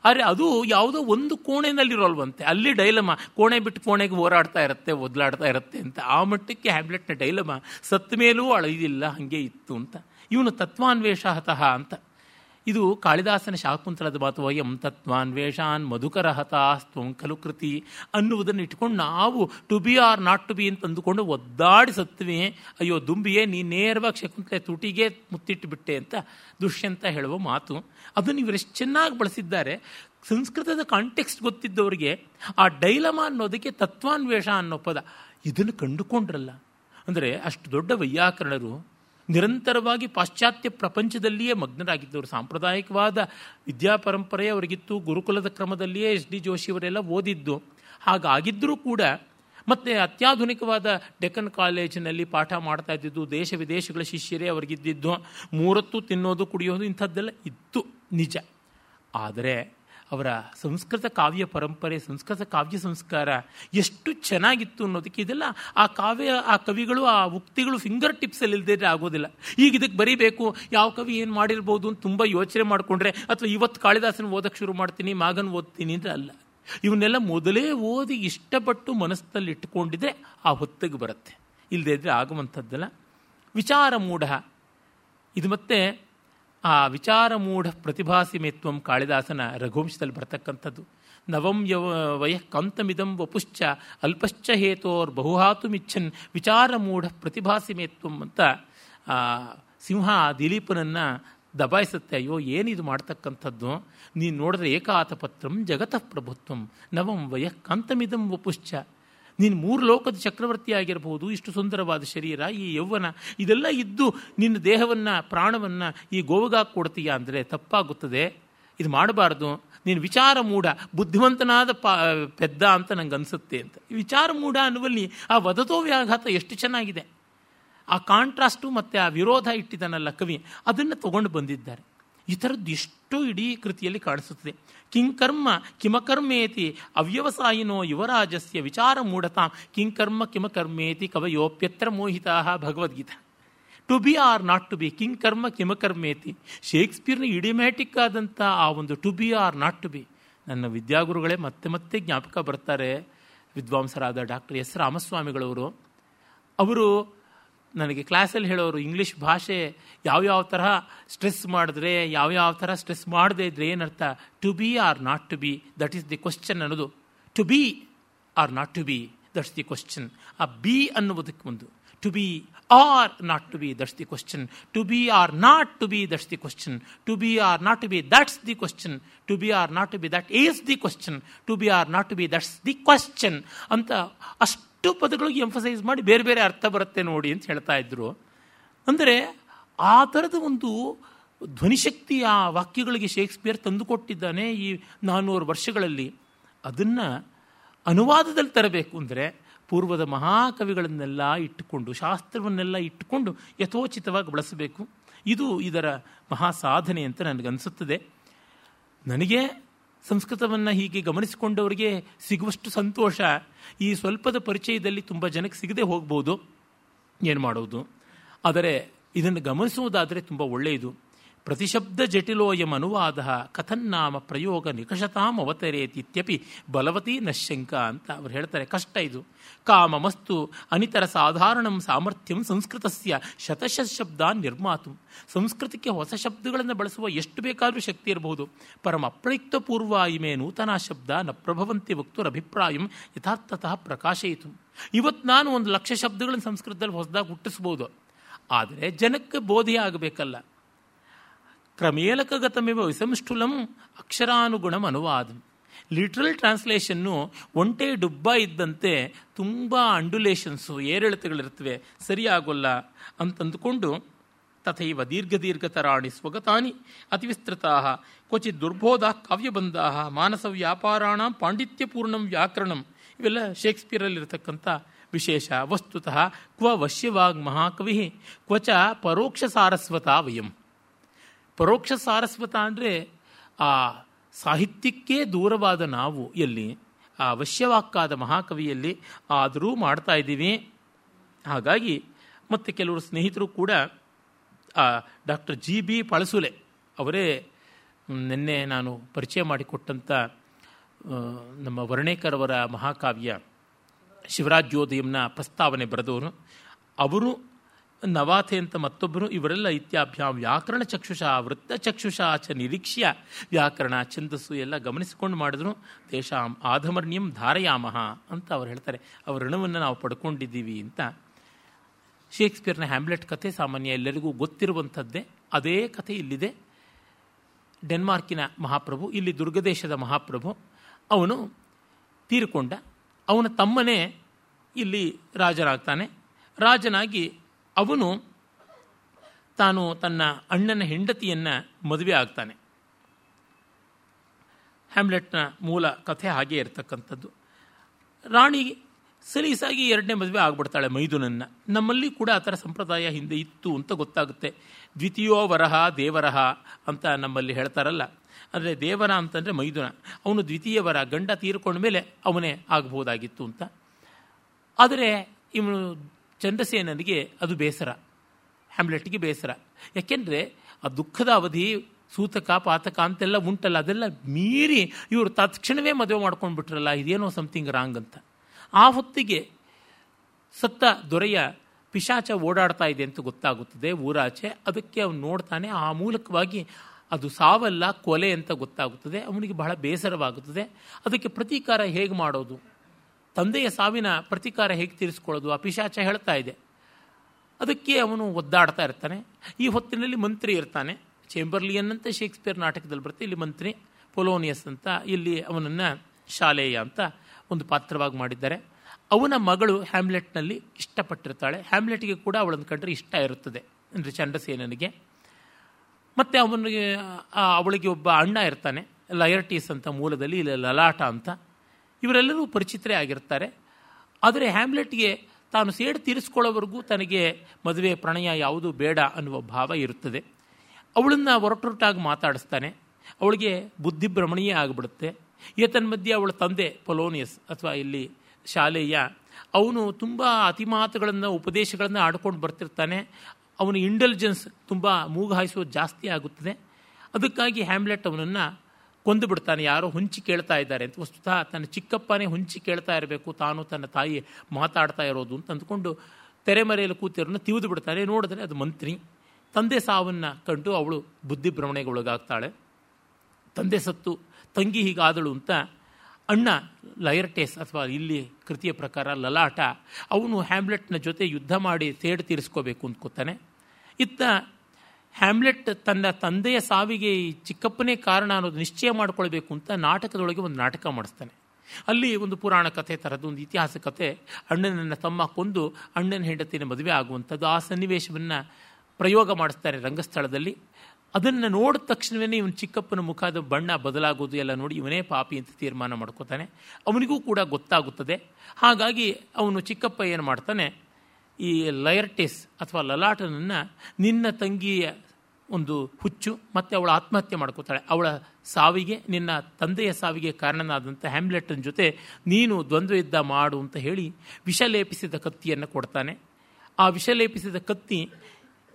ಆದರೆ ಅದು ಯಾವುದೋ ಒಂದು ಕೋಣೆನಲ್ಲಿರೋಲ್ವಂತೆ. ಅಲ್ಲಿ ಡೈಲಮ, ಕೋಣೆ ಬಿಟ್ಟು ಕೋಣೆಗೆ ಓಡಾಡ್ತಾ ಇರುತ್ತೆ, ಒದ್ಲಾಡ್ತಾ ಇರುತ್ತೆ ಅಂತ. ಆ ಮಟ್ಟಕ್ಕೆ ಹ್ಯಾಮ್ಲೆಟ್ನ ಡೈಲಮ, ಸತ್ತ ಮೇಲೂ ಅಳಿದಿಲ್ಲ, ಹಾಗೆ ಇತ್ತು ಅಂತ. ಇವನು ತತ್ವಾನ್ವೇಷ ಹತಃ ಅಂತ. ಇದು ಕಾಳಿದಾಸನ ಶಾಕುಂತಲದ ಮಾತು ವಯಂ ತತ್ವಾನ್ವೇಷಾನ್ ಮಧುಕರ ಹತಾಸ್ತ್ವಂ ಖಲು ಕೃತಿ ಅನ್ನುವುದನ್ನು ಇಟ್ಕೊಂಡು ನಾವು to be or not to be ಅಂತ ಅಂದುಕೊಂಡು ಒದ್ದಾಡಿ ಸತ್ವೆ ಅಯ್ಯೋ, ದುಂಬಿಯೇ, ನೀ ನೇರವಾಗಿ ಶಕುಂತಲೆ ತುಟಿಗೆ ಮುತ್ತಿಟ್ಟು ಬಿಟ್ಟೆ ಅಂತ ದುಷ್ಯಂತ ಹೇಳುವ ಮಾತು. ಅದನ್ನು ಎಷ್ಟು ಚೆನ್ನಾಗಿ ಬಳಸಿದ್ದಾರೆ. ಸಂಸ್ಕೃತದ ಕಾಂಟೆಕ್ಸ್ಟ್ ಗೊತ್ತಿದ್ದವರಿಗೆ ಆ ಡೈಲಮ ಅನ್ನೋದಕ್ಕೆ ತತ್ವಾನ್ವೇಷ ಅನ್ನೋ ಪದ ಇದನ್ನು ಕಂಡುಕೊಂಡ್ರಲ್ಲ. ಅಂದರೆ ಅಷ್ಟು ದೊಡ್ಡ ವೈಯಾಕರಣರು ನಿರಂತರವಾಗಿ ಪಾಶ್ಚಾತ್ಯ ಪ್ರಪಂಚದಲ್ಲಿಯೇ ಮಗ್ನರಾಗಿದ್ದವರು. ಸಾಂಪ್ರದಾಯಿಕವಾದ ವಿದ್ಯಾಪರಂಪರೆ ಅವರಿಗಿತ್ತು. ಗುರುಕುಲದ ಕ್ರಮದಲ್ಲಿಯೇ ಎಸ್ ಡಿ ಜೋಶಿಯವರೆಲ್ಲ ಓದಿದ್ದು. ಹಾಗಾಗಿದ್ದರೂ ಕೂಡ ಮತ್ತು ಅತ್ಯಾಧುನಿಕವಾದ ಡೆಕ್ಕನ್ ಕಾಲೇಜಿನಲ್ಲಿ ಪಾಠ ಮಾಡ್ತಾ ಇದ್ದಿದ್ದು, ದೇಶ ವಿದೇಶಗಳ ಶಿಷ್ಯರೇ ಅವರಿಗಿದ್ದಿದ್ದು, ಮೂರತ್ತು ತಿನ್ನೋದು, ಕುಡಿಯೋದು ಇಂಥದ್ದೆಲ್ಲ ಇತ್ತು ನಿಜ. ಆದರೆ ಅವರ ಸಂಸ್ಕೃತ ಕಾವ್ಯ ಪರಂಪರೆ, ಸಂಸ್ಕೃತ ಕಾವ್ಯ ಸಂಸ್ಕಾರ ಎಷ್ಟು ಚೆನ್ನಾಗಿತ್ತು ಅನ್ನೋದಕ್ಕೆ ಇದೆಲ್ಲ ಆ ಕಾವ್ಯ, ಆ ಕವಿಗಳು, ಆ ಉಕ್ತಿಗಳು ಫಿಂಗರ್ ಟಿಪ್ಸಲ್ಲಿ ಇಲ್ಲದೇ ಆಗೋದಿಲ್ಲ. ಈಗ ಇದಕ್ಕೆ ಬರೀಬೇಕು, ಯಾವ ಕವಿ ಏನು ಮಾಡಿರ್ಬೋದು ಅಂತ ತುಂಬ ಯೋಚನೆ ಮಾಡಿಕೊಂಡ್ರೆ ಅಥವಾ ಇವತ್ತು ಕಾಳಿದಾಸನ ಓದಕ್ಕೆ ಶುರು ಮಾಡ್ತೀನಿ, ಮಾಗನ್ ಓದ್ತೀನಿ ಅಂದರೆ ಅಲ್ಲ. ಇವನ್ನೆಲ್ಲ ಮೊದಲೇ ಓದಿ ಇಷ್ಟಪಟ್ಟು ಮನಸ್ಸಲ್ಲಿ ಇಟ್ಟುಕೊಂಡಿದ್ರೆ ಆ ಹೊತ್ತಿಗೆ ಬರುತ್ತೆ. ಇಲ್ಲದೇ ಇದ್ದರೆ ಆಗುವಂಥದ್ದಲ್ಲ. ವಿಚಾರ ಮೂಢ. ಇದು ಮತ್ತೆ ಆ ವಿಚಾರ ಮೂಢ ಪ್ರತಿಭಾಸಿಮೆತ್ವಂ ಕಾಳಿದಾಸನ ರಘುವಂಶದಲ್ಲಿ ಬರ್ತಕ್ಕಂಥದ್ದು. ನವಂ ಯವ, ವಯಃ ಕಂತಮಿದಂ ವಪುಶ್ಚ ಅಲ್ಪಶ್ಚ ಹೇತೋರ್ ಬಹುಹಾತುಮಿಚ್ಛನ್ ವಿಚಾರ ಮೂಢ ಪ್ರತಿಭಾಸಿಮೆತ್ವಂ ಅಂತ ಸಿಂಹ ದಿಲೀಪನನ್ನು ದಬಾಯಿಸುತ್ತೆ. ಅಯ್ಯೋ, ಏನಿದು ಮಾಡ್ತಕ್ಕಂಥದ್ದು? ನೀನು ನೋಡಿದ್ರೆ ಏಕಾತಪತ್ರಂ ಜಗತಃ ಪ್ರಭುತ್ವಂ. ನವಂ ವಯಃ ಕಂತಮಿದಂ ವಪುಶ್ಚ. ನೀನು ಮೂರು ಲೋಕದ ಚಕ್ರವರ್ತಿ ಆಗಿರಬಹುದು ಇಷ್ಟು ಸುಂದರವಾದ ಶರೀರ, ಈ ಯೌವನ, ಇದೆಲ್ಲ ಇದ್ದು ನಿನ್ನ ದೇಹವನ್ನು, ಪ್ರಾಣವನ್ನು ಈ ಗೋವಗಾ ಕೊಡ್ತೀಯ ಅಂದರೆ ತಪ್ಪಾಗುತ್ತದೆ. ಇದು ಮಾಡಬಾರ್ದು. ನೀನು ವಿಚಾರ ಮೂಢ ಬುದ್ಧಿವಂತನಾದ ಪಾ, ಪೆದ್ದ ಅಂತ ನಂಗೆ ಅನಿಸುತ್ತೆ ಅಂತ. ವಿಚಾರ ಮೂಢ ಅನ್ನುವಲ್ಲಿ ಆ ವದತೋ ವ್ಯಾಘಾತ ಎಷ್ಟು ಚೆನ್ನಾಗಿದೆ. ಆ ಕಾಂಟ್ರಾಸ್ಟು ಮತ್ತು ಆ ವಿರೋಧ ಇಟ್ಟಿದ್ದಾನಲ್ಲ ಕವಿ, ಅದನ್ನು ತಗೊಂಡು ಬಂದಿದ್ದಾರೆ. ಈ ಥರದ್ದು ಇಷ್ಟು ಇಡೀ ಕೃತಿಯಲ್ಲಿ ಕಾಣಿಸುತ್ತದೆ. ಕಿಂಕರ್ಮ ಕಿಮಕರ್ಮೇತಿ ಅವ್ಯವಸಾಯಿನೋ ಯುವರಾಜಸ್ಯ ವಿಚಾರ ಮೂಢತಾಂ. ಕಿಂಕರ್ಮ ಕಿಮಕರ್ಮೇತಿ ಕವಯೋಪ್ಯತ್ರ Mohita Bhagavad Gita. To be or not to be ಕಿಂಕರ್ಮ ಕಿಮಕರ್ಮೇತಿ ಶೇಕ್ಸ್ಪಿಯರ್ನ ಇಡಿಮ್ಯಾಟಿಕ್ ಆದಂಥ ಆ ಒಂದು to be or not to be. ನನ್ನ ವಿದ್ಯಾಗುರುಗಳೇ ಮತ್ತೆ ಮತ್ತೆ ಜ್ಞಾಪಕ ಬರ್ತಾರೆ ವಿದ್ವಾಂಸರಾದ ಡಾಕ್ಟರ್ ಎಸ್ ರಾಮಸ್ವಾಮಿಗಳವರು. ಅವರು ನನಗೆ ಕ್ಲಾಸಲ್ಲಿ ಹೇಳೋರು ಇಂಗ್ಲೀಷ್ ಭಾಷೆ ಯಾವ್ಯಾವ ತರಹ ಸ್ಟ್ರೆಸ್ ಮಾಡಿದ್ರೆ ಯಾವ್ಯಾವ ಥರ ಸ್ಟ್ರೆಸ್ ಮಾಡದೇ ಇದ್ರೆ ಏನರ್ಥ? To be or not to be that is the question ಅನ್ನೋದು. To be or not to be that's the question ಆ ಬಿ ಅನ್ನುವುದಕ್ಕೆ ಒಂದು. To be or not to be that's the question to be or not to be that's the question to be or not to be that's the question to be or not to be that is the question to be or not to be that's the question ಅಂತ ಅಷ್ಟು ಅಷ್ಟು ಪದಗಳಿಗೆ emphasise ಮಾಡಿ ಬೇರೆ ಬೇರೆ ಅರ್ಥ ಬರುತ್ತೆ ನೋಡಿ ಅಂತ ಹೇಳ್ತಾ ಇದ್ರು. ಅಂದರೆ ಆ ಥರದ ಒಂದು ಧ್ವನಿಶಕ್ತಿ ಆ ವಾಕ್ಯಗಳಿಗೆ ಶೇಕ್ಸ್ಪಿಯರ್ ತಂದುಕೊಟ್ಟಿದ್ದಾನೆ ಈ ನಾನ್ನೂರು ವರ್ಷಗಳಲ್ಲಿ. ಅದನ್ನು ಅನುವಾದದಲ್ಲಿ ತರಬೇಕು ಅಂದರೆ ಪೂರ್ವದ ಮಹಾಕವಿಗಳನ್ನೆಲ್ಲ ಇಟ್ಟುಕೊಂಡು, ಶಾಸ್ತ್ರವನ್ನೆಲ್ಲ ಇಟ್ಟುಕೊಂಡು ಯಥೋಚಿತವಾಗಿ ಬಳಸಬೇಕು. ಇದು ಇದರ ಮಹಾ ಸಾಧನೆ ಅಂತ ನನಗನ್ಸುತ್ತದೆ. ನನಗೆ ಸಂಸ್ಕೃತವನ್ನು ಹೀಗೆ ಗಮನಿಸಿಕೊಂಡವರಿಗೆ ಸಿಗುವಷ್ಟು ಸಂತೋಷ ಈ ಸ್ವಲ್ಪದ ಪರಿಚಯದಲ್ಲಿ ತುಂಬ ಜನಕ್ಕೆ ಸಿಗದೆ ಹೋಗ್ಬೋದು. ಏನು ಮಾಡೋದು? ಆದರೆ ಇದನ್ನು ಗಮನಿಸುವುದಾದರೆ ತುಂಬ ಒಳ್ಳೆಯದು. ಪ್ರತಿಶಬ್ದ ಜಟಿಲೋಯಂ ಅನುವಾದ ಕಥನ್ನಾಮ ಪ್ರಯೋಗ ನಿಕಷತಾಂ ಅವತರೇತಿತ್ಯಪಿ ಬಲವತಿ ನಶಂಕ ಅಂತ ಅವ್ರು ಹೇಳ್ತಾರೆ. ಕಷ್ಟ ಇದು. ಕಾಮಮಸ್ತು ಅನಿತರ ಸಾಧಾರಣಂ ಸಾಮರ್ಥ್ಯಂ ಸಂಸ್ಕೃತಸ್ಯ ಶತಶ ಶಬ್ದ ನಿರ್ಮಾತು. ಸಂಸ್ಕೃತಕ್ಕೆ ಹೊಸ ಶಬ್ದಗಳನ್ನು ಬಳಸುವ ಎಷ್ಟು ಬೇಕಾದರೂ ಶಕ್ತಿ ಇರಬಹುದು. ಪರಮ ಅಪ್ರಯುಕ್ತ ಪೂರ್ವ ಇಮೆ ನೂತನ ಶಬ್ದ ನ ಪ್ರಭವಂತಿ ವಕ್ತುರಭಿಪ್ರಾಯಂ ಯಥಾರ್ಥತಃ ಪ್ರಕಾಶಯಿತು. ಇವತ್ತು ನಾನು ಒಂದು ಲಕ್ಷ ಶಬ್ದಗಳನ್ನು ಸಂಸ್ಕೃತದಲ್ಲಿ ಹೊಸದಾಗಿ ಹುಟ್ಟಿಸ್ಬೋದು. ಆದರೆ ಜನಕ್ಕೆ ಬೋಧೆ ಆಗಬೇಕಲ್ಲ ಕ್ರಮೇಲಕಗತಮಿವ ವಿಸಂಷ್ಠುಲಂ ಅಕ್ಷರಾನುಗುಣಂ ಅನುವಾದ. ಲಿಟ್ರಲ್ ಟ್ರಾನ್ಸ್ಲೇಷನ್ನು ಒಂಟೆ ಡುಬ್ಬ ಇದ್ದಂತೆ ತುಂಬ ಅಂಡುಲೇಷನ್ಸು ಏರಿಳಿತಗಳಿರ್ತವೆ ಸರಿಯಾಗೋಲ್ಲ ಅಂತಂದುಕೊಂಡು ತಥೈವ ದೀರ್ಘ ದೀರ್ಘತರಾಣಿ ಸ್ವಗತಾನಿ ಅತಿವಿಸ್ತೃತಾ ಕ್ವಚಿತ್ ದುರ್ಬೋಧ ಕಾವ್ಯಬಂಧ ಮಾನಸ ವ್ಯಾಪಾರಾಣ ಪಾಂಡಿತ್ಯಪೂರ್ಣಂ ವ್ಯಾಕರಣಂ ಇವೆಲ್ಲ ಶೇಕ್ಸ್ಪಿಯರಲ್ಲಿರತಕ್ಕಂಥ ವಿಶೇಷ. ವಸ್ತುತಃ ಕ್ವ ವಶ್ಯವಾಗ್ ಮಹಾಕವಿ ಕ್ವಚ ಪರೋಕ್ಷ ಸಾರಸ್ವತ ವಯಂ. ಪರೋಕ್ಷ ಸಾರಸ್ವತ ಅಂದರೆ ಆ ಸಾಹಿತ್ಯಕ್ಕೆ ದೂರವಾದ ನಾವು ಎಲ್ಲಿ, ಆ ಅವಶ್ಯವಾಕ್ಕಾದ ಮಹಾಕವಿಯಲ್ಲಿ ಆದರೂ ಮಾಡ್ತಾ ಇದ್ದೀವಿ. ಹಾಗಾಗಿ ಮತ್ತು ಕೆಲವರು ಸ್ನೇಹಿತರು ಕೂಡ ಡಾಕ್ಟರ್ ಜಿ ಬಿ ಪಳಸುಲೆ ಅವರೇ ನಿನ್ನೆ ನಾನು ಪರಿಚಯ ಮಾಡಿಕೊಟ್ಟಂಥ ನಮ್ಮ ವರ್ಣೇಕರ್ ಅವರ ಮಹಾಕಾವ್ಯ ಶಿವರಾಜ್ಯೋದಯಂನ ಪ್ರಸ್ತಾವನೆ ಬರೆದವರು ಅವರು ನವಾಥೆ ಅಂತ ಮತ್ತೊಬ್ಬರು, ಇವರೆಲ್ಲ ಇತ್ಯಾಭ್ಯಾಂ ವ್ಯಾಕರಣ ಚಕ್ಷುಷ, ವೃತ್ತ ಚಕ್ಷುಷ ಚ ನಿರೀಕ್ಷ್ಯ ವ್ಯಾಕರಣ, ಛಂದಸ್ಸು ಎಲ್ಲ ಗಮನಿಸಿಕೊಂಡು ಮಾಡಿದ್ರು. ತೇಷಾಂ ಆಧಮರ್ಣ್ಯಂ ಧಾರಯಾಮಹ ಅಂತ ಅವ್ರು ಹೇಳ್ತಾರೆ. ಅವರ ಋಣವನ್ನು ನಾವು ಪಡ್ಕೊಂಡಿದ್ದೀವಿ ಅಂತ. ಶೇಕ್ಸ್ಪಿಯರ್ನ ಹ್ಯಾಮ್ಲೆಟ್ ಕಥೆ ಸಾಮಾನ್ಯ ಎಲ್ಲರಿಗೂ ಗೊತ್ತಿರುವಂಥದ್ದೇ. ಅದೇ ಕಥೆ ಇಲ್ಲಿದೆ. ಡೆನ್ಮಾರ್ಕಿನ ಮಹಾಪ್ರಭು, ಇಲ್ಲಿ ದುರ್ಗದೇಶದ ಮಹಾಪ್ರಭು, ಅವನು ತೀರಿಕೊಂಡ. ಅವನ ತಮ್ಮನೇ ಇಲ್ಲಿ ರಾಜನಾಗ್ತಾನೆ ರಾಜನಾಗಿ ಅವನು ತಾನು ತನ್ನ ಅಣ್ಣನ ಹೆಂಡತಿಯನ್ನು ಮದುವೆ ಆಗ್ತಾನೆ. ಹ್ಯಾಮ್ಲೆಟ್ನ ಮೂಲ ಕಥೆ ಹಾಗೆ ಇರತಕ್ಕಂಥದ್ದು. ರಾಣಿ ಸಲೀಸಾಗಿ ಎರಡನೇ ಮದುವೆ ಆಗ್ಬಿಡ್ತಾಳೆ ಮೈದುನನ್ನು. ನಮ್ಮಲ್ಲಿ ಕೂಡ ಆ ಥರ ಸಂಪ್ರದಾಯ ಹಿಂದೆ ಇತ್ತು ಅಂತ ಗೊತ್ತಾಗುತ್ತೆ. ದ್ವಿತೀಯೋ ವರಹ ದೇವರಹ ಅಂತ ನಮ್ಮಲ್ಲಿ ಹೇಳ್ತಾರಲ್ಲ. ಅಂದರೆ ದೇವರ ಅಂತಂದರೆ ಮೈದುನ. ಅವನು ದ್ವಿತೀಯ ವರ, ಗಂಡ ತೀರ್ಕೊಂಡ ಮೇಲೆ ಅವನೇ ಆಗಬಹುದಾಗಿತ್ತು ಅಂತ. ಆದರೆ ಇವನು ಚಂದ್ರಸೇನನಿಗೆ ಅದು ಬೇಸರ, ಹ್ಯಾಮ್ಲೆಟ್ಗೆ ಬೇಸರ. ಯಾಕೆಂದರೆ ಆ ದುಃಖದ ಅವಧಿ, ಸೂತಕ, ಪಾತಕ ಅಂತೆಲ್ಲ ಉಂಟಲ್ಲ, ಅದೆಲ್ಲ ಮೀರಿ ಇವರು ತತ್ಕ್ಷಣವೇ ಮದುವೆ ಮಾಡ್ಕೊಂಡು ಬಿಟ್ರಲ್ಲ, ಇದೇನೋ ಸಮಥಿಂಗ್ ರಾಂಗ್ ಅಂತ. ಆ ಹೊತ್ತಿಗೆ ಸತ್ತ ದೊರೆಯ ಪಿಶಾಚ ಓಡಾಡ್ತಾ ಇದೆ ಅಂತ ಗೊತ್ತಾಗುತ್ತದೆ ಊರಾಚೆ. ಅದಕ್ಕೆ ಅವನು ನೋಡ್ತಾನೆ, ಆ ಮೂಲಕವಾಗಿ ಅದು ಸಾವಲ್ಲ, ಕೊಲೆ ಅಂತ ಗೊತ್ತಾಗುತ್ತದೆ, ಅವನಿಗೆ ಬಹಳ ಬೇಸರವಾಗುತ್ತದೆ. ಅದಕ್ಕೆ ಪ್ರತೀಕಾರ ಹೇಗೆ ಮಾಡೋದು? ತಂದೆಯ ಸಾವಿನ ಪ್ರತೀಕಾರ ಹೇಗೆ ತೀರಿಸ್ಕೊಳ್ಳೋದು? ಆ ಪಿಶಾಚ ಹೇಳ್ತಾ ಇದೆ. ಅದಕ್ಕೆ ಅವನು ಒದ್ದಾಡ್ತಾ ಇರ್ತಾನೆ. ಈ ಹೊತ್ತಿನಲ್ಲಿ ಮಂತ್ರಿ ಇರ್ತಾನೆ. ಚೇಂಬರ್ಲಿಯನ್ ಅಂತ ಶೇಕ್ಸ್ಪಿಯರ್ ನಾಟಕದಲ್ಲಿ ಬರುತ್ತೆ. ಇಲ್ಲಿ ಮಂತ್ರಿ ಪೊಲೋನಿಯಸ್ ಅಂತ. ಇಲ್ಲಿ ಅವನನ್ನು ಶಾಲೆಯ ಅಂತ ಒಂದು ಪಾತ್ರವಾಗಿ ಮಾಡಿದ್ದಾರೆ. ಅವನ ಮಗಳು ಹ್ಯಾಮ್ಲೆಟ್ನಲ್ಲಿ ಇಷ್ಟಪಟ್ಟಿರ್ತಾಳೆ. ಹ್ಯಾಮ್ಲೆಟ್ಗೆ ಕೂಡ ಅವಳನ್ನು ಕಂಡ್ರೆ ಇಷ್ಟ ಇರುತ್ತದೆ ಅಂದರೆ ಚಂದ್ರಸೇನನಿಗೆ. ಮತ್ತು ಅವನಿಗೆ ಅವಳಿಗೆ ಒಬ್ಬ ಅಣ್ಣ ಇರ್ತಾನೆ. ಲಯರ್ಟೀಸ್ ಅಂತ ಮೂಲದಲ್ಲಿ ಇಲ್ಲಿ ಲಲಾಟ ಅಂತ. ಇವರೆಲ್ಲರೂ ಪರಿಚಿತರೇ ಆಗಿರ್ತಾರೆ. ಆದರೆ ಹ್ಯಾಮ್ಲೆಟ್ಗೆ ತಾನು ಸೇಡು ತೀರಿಸ್ಕೊಳ್ಳೋವರೆಗೂ ತನಗೆ ಮದುವೆ ಪ್ರಣಯ ಯಾವುದು ಬೇಡ ಅನ್ನುವ ಭಾವ ಇರುತ್ತದೆ. ಅವಳನ್ನು ಹೊರಟೊರಟಾಗಿ ಮಾತಾಡಿಸ್ತಾನೆ. ಅವಳಿಗೆ ಬುದ್ಧಿಭ್ರಮಣೀಯ ಆಗಿಬಿಡುತ್ತೆ. ಏತನ್ಮಧ್ಯೆ ಅವಳ ತಂದೆ ಪೊಲೋನಿಯಸ್ ಅಥವಾ ಇಲ್ಲಿ ಶಾಲೆಯ ಅವನು ತುಂಬ ಅತಿಮಾತುಗಳನ್ನು ಉಪದೇಶಗಳನ್ನು ಆಡ್ಕೊಂಡು ಬರ್ತಿರ್ತಾನೆ. ಅವನ ಇಂಟೆಲಿಜೆನ್ಸ್ ತುಂಬ ಮೂಗಾಯಿಸೋದು ಜಾಸ್ತಿ ಆಗುತ್ತದೆ. ಅದಕ್ಕಾಗಿ ಹ್ಯಾಮ್ಲೆಟ್ ಅವನನ್ನು ಕೊಂದು ಬಿಡ್ತಾನೆ, ಯಾರೋ ಹುಂಚಿ ಕೇಳ್ತಾ ಇದ್ದಾರೆ ಅಂತ. ವಸ್ತುತಃ ತನ್ನ ಚಿಕ್ಕಪ್ಪನೇ ಹುಂಚಿ ಕೇಳ್ತಾ ಇರಬೇಕು, ತಾನು ತನ್ನ ತಾಯಿ ಮಾತಾಡ್ತಾ ಇರೋದು ಅಂತ ಅಂದ್ಕೊಂಡು ತೆರೆಮರೆಯಲ್ಲಿ ಕೂತಿರೋನ್ನ ತಿವಿದು ಬಿಡ್ತಾನೆ. ನೋಡಿದ್ರೆ ಅದು ಮಂತ್ರಿ. ತಂದೆ ಸಾವನ್ನು ಕಂಡು ಅವಳು ಬುದ್ಧಿಭ್ರಮಣೆಗೆ ಒಳಗಾಗ್ತಾಳೆ. ತಂದೆ ಸತ್ತು, ತಂಗಿ ಹೀಗಾದಳು ಅಂತ ಅಣ್ಣ ಲಯರ್ಟೇಸ್ ಅಥವಾ ಇಲ್ಲಿ ಕೃತಿಯ ಪ್ರಕಾರ ಲಲಾಟ, ಅವನು ಹ್ಯಾಮ್ಲೆಟ್ನ ಜೊತೆ ಯುದ್ಧ ಮಾಡಿ ಸೇಡು ತೀರಿಸ್ಕೋಬೇಕು ಅಂದ್ಕೋತಾನೆ ಇತ್ತ ಹ್ಯಾಮ್ಲೆಟ್ ತನ್ನ ತಂದೆಯ ಸಾವಿಗೆ ಈ ಚಿಕ್ಕಪ್ಪನೇ ಕಾರಣ ಅನ್ನೋದು ನಿಶ್ಚಯ ಮಾಡಿಕೊಳ್ಬೇಕು ಅಂತ ನಾಟಕದೊಳಗೆ ಒಂದು ನಾಟಕ ಮಾಡಿಸ್ತಾನೆ. ಅಲ್ಲಿ ಒಂದು ಪುರಾಣ ಕಥೆ ಥರದ್ದು ಒಂದು ಇತಿಹಾಸ ಕಥೆ. ಅಣ್ಣನನ್ನು ತಮ್ಮ ಕೊಂದು ಅಣ್ಣನ ಹೆಂಡತಿನ ಮದುವೆ ಆಗುವಂಥದ್ದು ಆ ಸನ್ನಿವೇಶವನ್ನು ಪ್ರಯೋಗ ಮಾಡಿಸ್ತಾರೆ ರಂಗಸ್ಥಳದಲ್ಲಿ. ಅದನ್ನು ನೋಡಿದ ತಕ್ಷಣವೇ ಇವನು ಚಿಕ್ಕಪ್ಪನ ಮುಖದ ಬಣ್ಣ ಬದಲಾಗೋದು ಎಲ್ಲ ನೋಡಿ ಇವನೇ ಪಾಪಿ ಅಂತ ತೀರ್ಮಾನ ಮಾಡ್ಕೋತಾನೆ. ಅವನಿಗೂ ಕೂಡ ಗೊತ್ತಾಗುತ್ತದೆ. ಹಾಗಾಗಿ ಅವನು ಚಿಕ್ಕಪ್ಪ ಏನು ಮಾಡ್ತಾನೆ, ಈ ಲಯರ್ಟಿಸ್ ಅಥವಾ ಲಲಾಟನನ್ನು ನಿನ್ನ ತಂಗಿಯ ಒಂದು ಹುಚ್ಚು ಮತ್ತು ಅವಳ ಆತ್ಮಹತ್ಯೆ ಮಾಡ್ಕೋತಾಳೆ ಅವಳ ಸಾವಿಗೆ, ನಿನ್ನ ತಂದೆಯ ಸಾವಿಗೆ ಕಾರಣನಾದಂಥ ಹ್ಯಾಮ್ಲೆಟ್ನ ಜೊತೆ ನೀನು ದ್ವಂದ್ವ ಯುದ್ಧ ಮಾಡು ಅಂತ ಹೇಳಿ ವಿಷಲೇಪಿಸಿದ ಕತ್ತಿಯನ್ನು ಕೊಡ್ತಾನೆ. ಆ ವಿಷಲೇಪಿಸಿದ ಕತ್ತಿ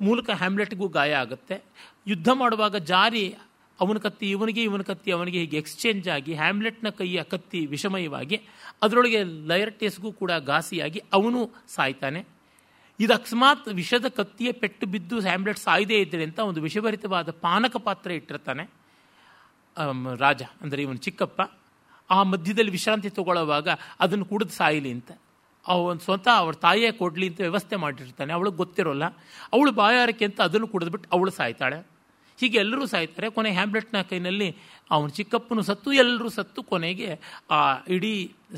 ಮೂಲಕ ಹ್ಯಾಮ್ಲೆಟ್ಗೂ ಗಾಯ ಆಗುತ್ತೆ. ಯುದ್ಧ ಮಾಡುವಾಗ ಜಾರಿ ಅವನ ಕತ್ತಿ ಇವನಿಗೆ, ಇವನ ಕತ್ತಿ ಅವನಿಗೆ ಹೀಗೆ ಎಕ್ಸ್ಚೇಂಜ್ ಆಗಿ ಹ್ಯಾಮ್ಲೆಟ್ನ ಕೈಯ ಕತ್ತಿ ವಿಷಮಯವಾಗಿ, ಅದರೊಳಗೆ ಲಯರ್ಟೇಸ್ಗೂ ಕೂಡ ಘಾಸಿಯಾಗಿ ಅವನು ಸಾಯ್ತಾನೆ. ಇದು ಅಕಸ್ಮಾತ್ ವಿಷದ ಕತ್ತಿಯ ಪೆಟ್ಟು ಬಿದ್ದು ಹ್ಯಾಮ್ಲೆಟ್ ಸಾಯದೇ ಇದ್ದರೆ ಅಂತ ಒಂದು ವಿಷಭರಿತವಾದ ಪಾನಕ ಪಾತ್ರ ಇಟ್ಟಿರ್ತಾನೆ ರಾಜ, ಅಂದರೆ ಇವನು ಚಿಕ್ಕಪ್ಪ. ಆ ಮಧ್ಯದಲ್ಲಿ ವಿಶ್ರಾಂತಿ ತಗೊಳ್ಳುವಾಗ ಅದನ್ನು ಕುಡಿದು ಸಾಯಲಿ ಅಂತ. ಅವನು ಸ್ವತಃ ಅವ್ರ ತಾಯಿಯೇ ಕೊಡಲಿ ಅಂತ ವ್ಯವಸ್ಥೆ ಮಾಡಿರ್ತಾನೆ. ಅವಳಿಗೆ ಗೊತ್ತಿರೋಲ್ಲ. ಅವಳು ಬಾಯಾರಿಕೆ ಅಂತ ಅದನ್ನು ಕುಡಿದ್ಬಿಟ್ಟು ಅವಳು ಸಾಯ್ತಾಳೆ. ಹೀಗೆ ಎಲ್ಲರೂ ಸಾಯ್ತಾರೆ. ಕೊನೆ ಹ್ಯಾಮ್ಲೆಟ್ನ ಕೈನಲ್ಲಿ ಅವನ ಚಿಕ್ಕಪ್ಪನು ಸತ್ತು ಎಲ್ಲರೂ ಸತ್ತು, ಕೊನೆಗೆ ಆ ಇಡೀ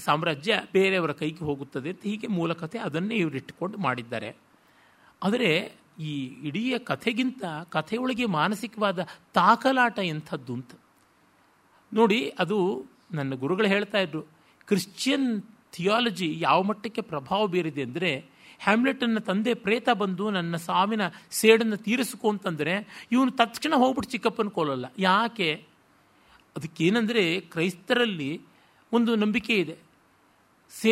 ಸಾಮ್ರಾಜ್ಯ ಬೇರೆಯವರ ಕೈಗೆ ಹೋಗುತ್ತದೆ ಅಂತ ಹೀಗೆ ಮೂಲಕತೆ ಅದನ್ನೇ ಇವರು ಇಟ್ಟುಕೊಂಡು ಮಾಡಿದ್ದಾರೆ. ಆದರೆ ಈ ಇಡೀ ಕಥೆಗಿಂತ ಕಥೆಯೊಳಗೆ ಮಾನಸಿಕವಾದ ತಾಕಲಾಟ ಎಂಥದ್ದು ಅಂತ. ನೋಡಿ, ಅದು ನನ್ನ ಗುರುಗಳು ಹೇಳ್ತಾ ಇದ್ರು, ಕ್ರಿಶ್ಚಿಯನ್ ಥಿಯಾಲಜಿ ಯಾವ ಮಟ್ಟಕ್ಕೆ ಪ್ರಭಾವ ಬೀರಿದೆ ಅಂದರೆ, ಹ್ಯಾಮ್ಲೆಟನ್ನ ತಂದೆ ಪ್ರೇತ ಬಂದು ನನ್ನ ಸಾವಿನ ಸೇಡನ್ನು ತೀರಿಸಿಕೊಂತಂದರೆ ಇವನು ತಕ್ಷಣ ಹೋಗ್ಬಿಟ್ಟು ಚಿಕ್ಕಪ್ಪನ ಕೋಲಲ್ಲ. ಯಾಕೆ? ಅದಕ್ಕೇನೆಂದರೆ ಕ್ರೈಸ್ತರಲ್ಲಿ ಒಂದು ನಂಬಿಕೆ ಇದೆ. ಸೇ,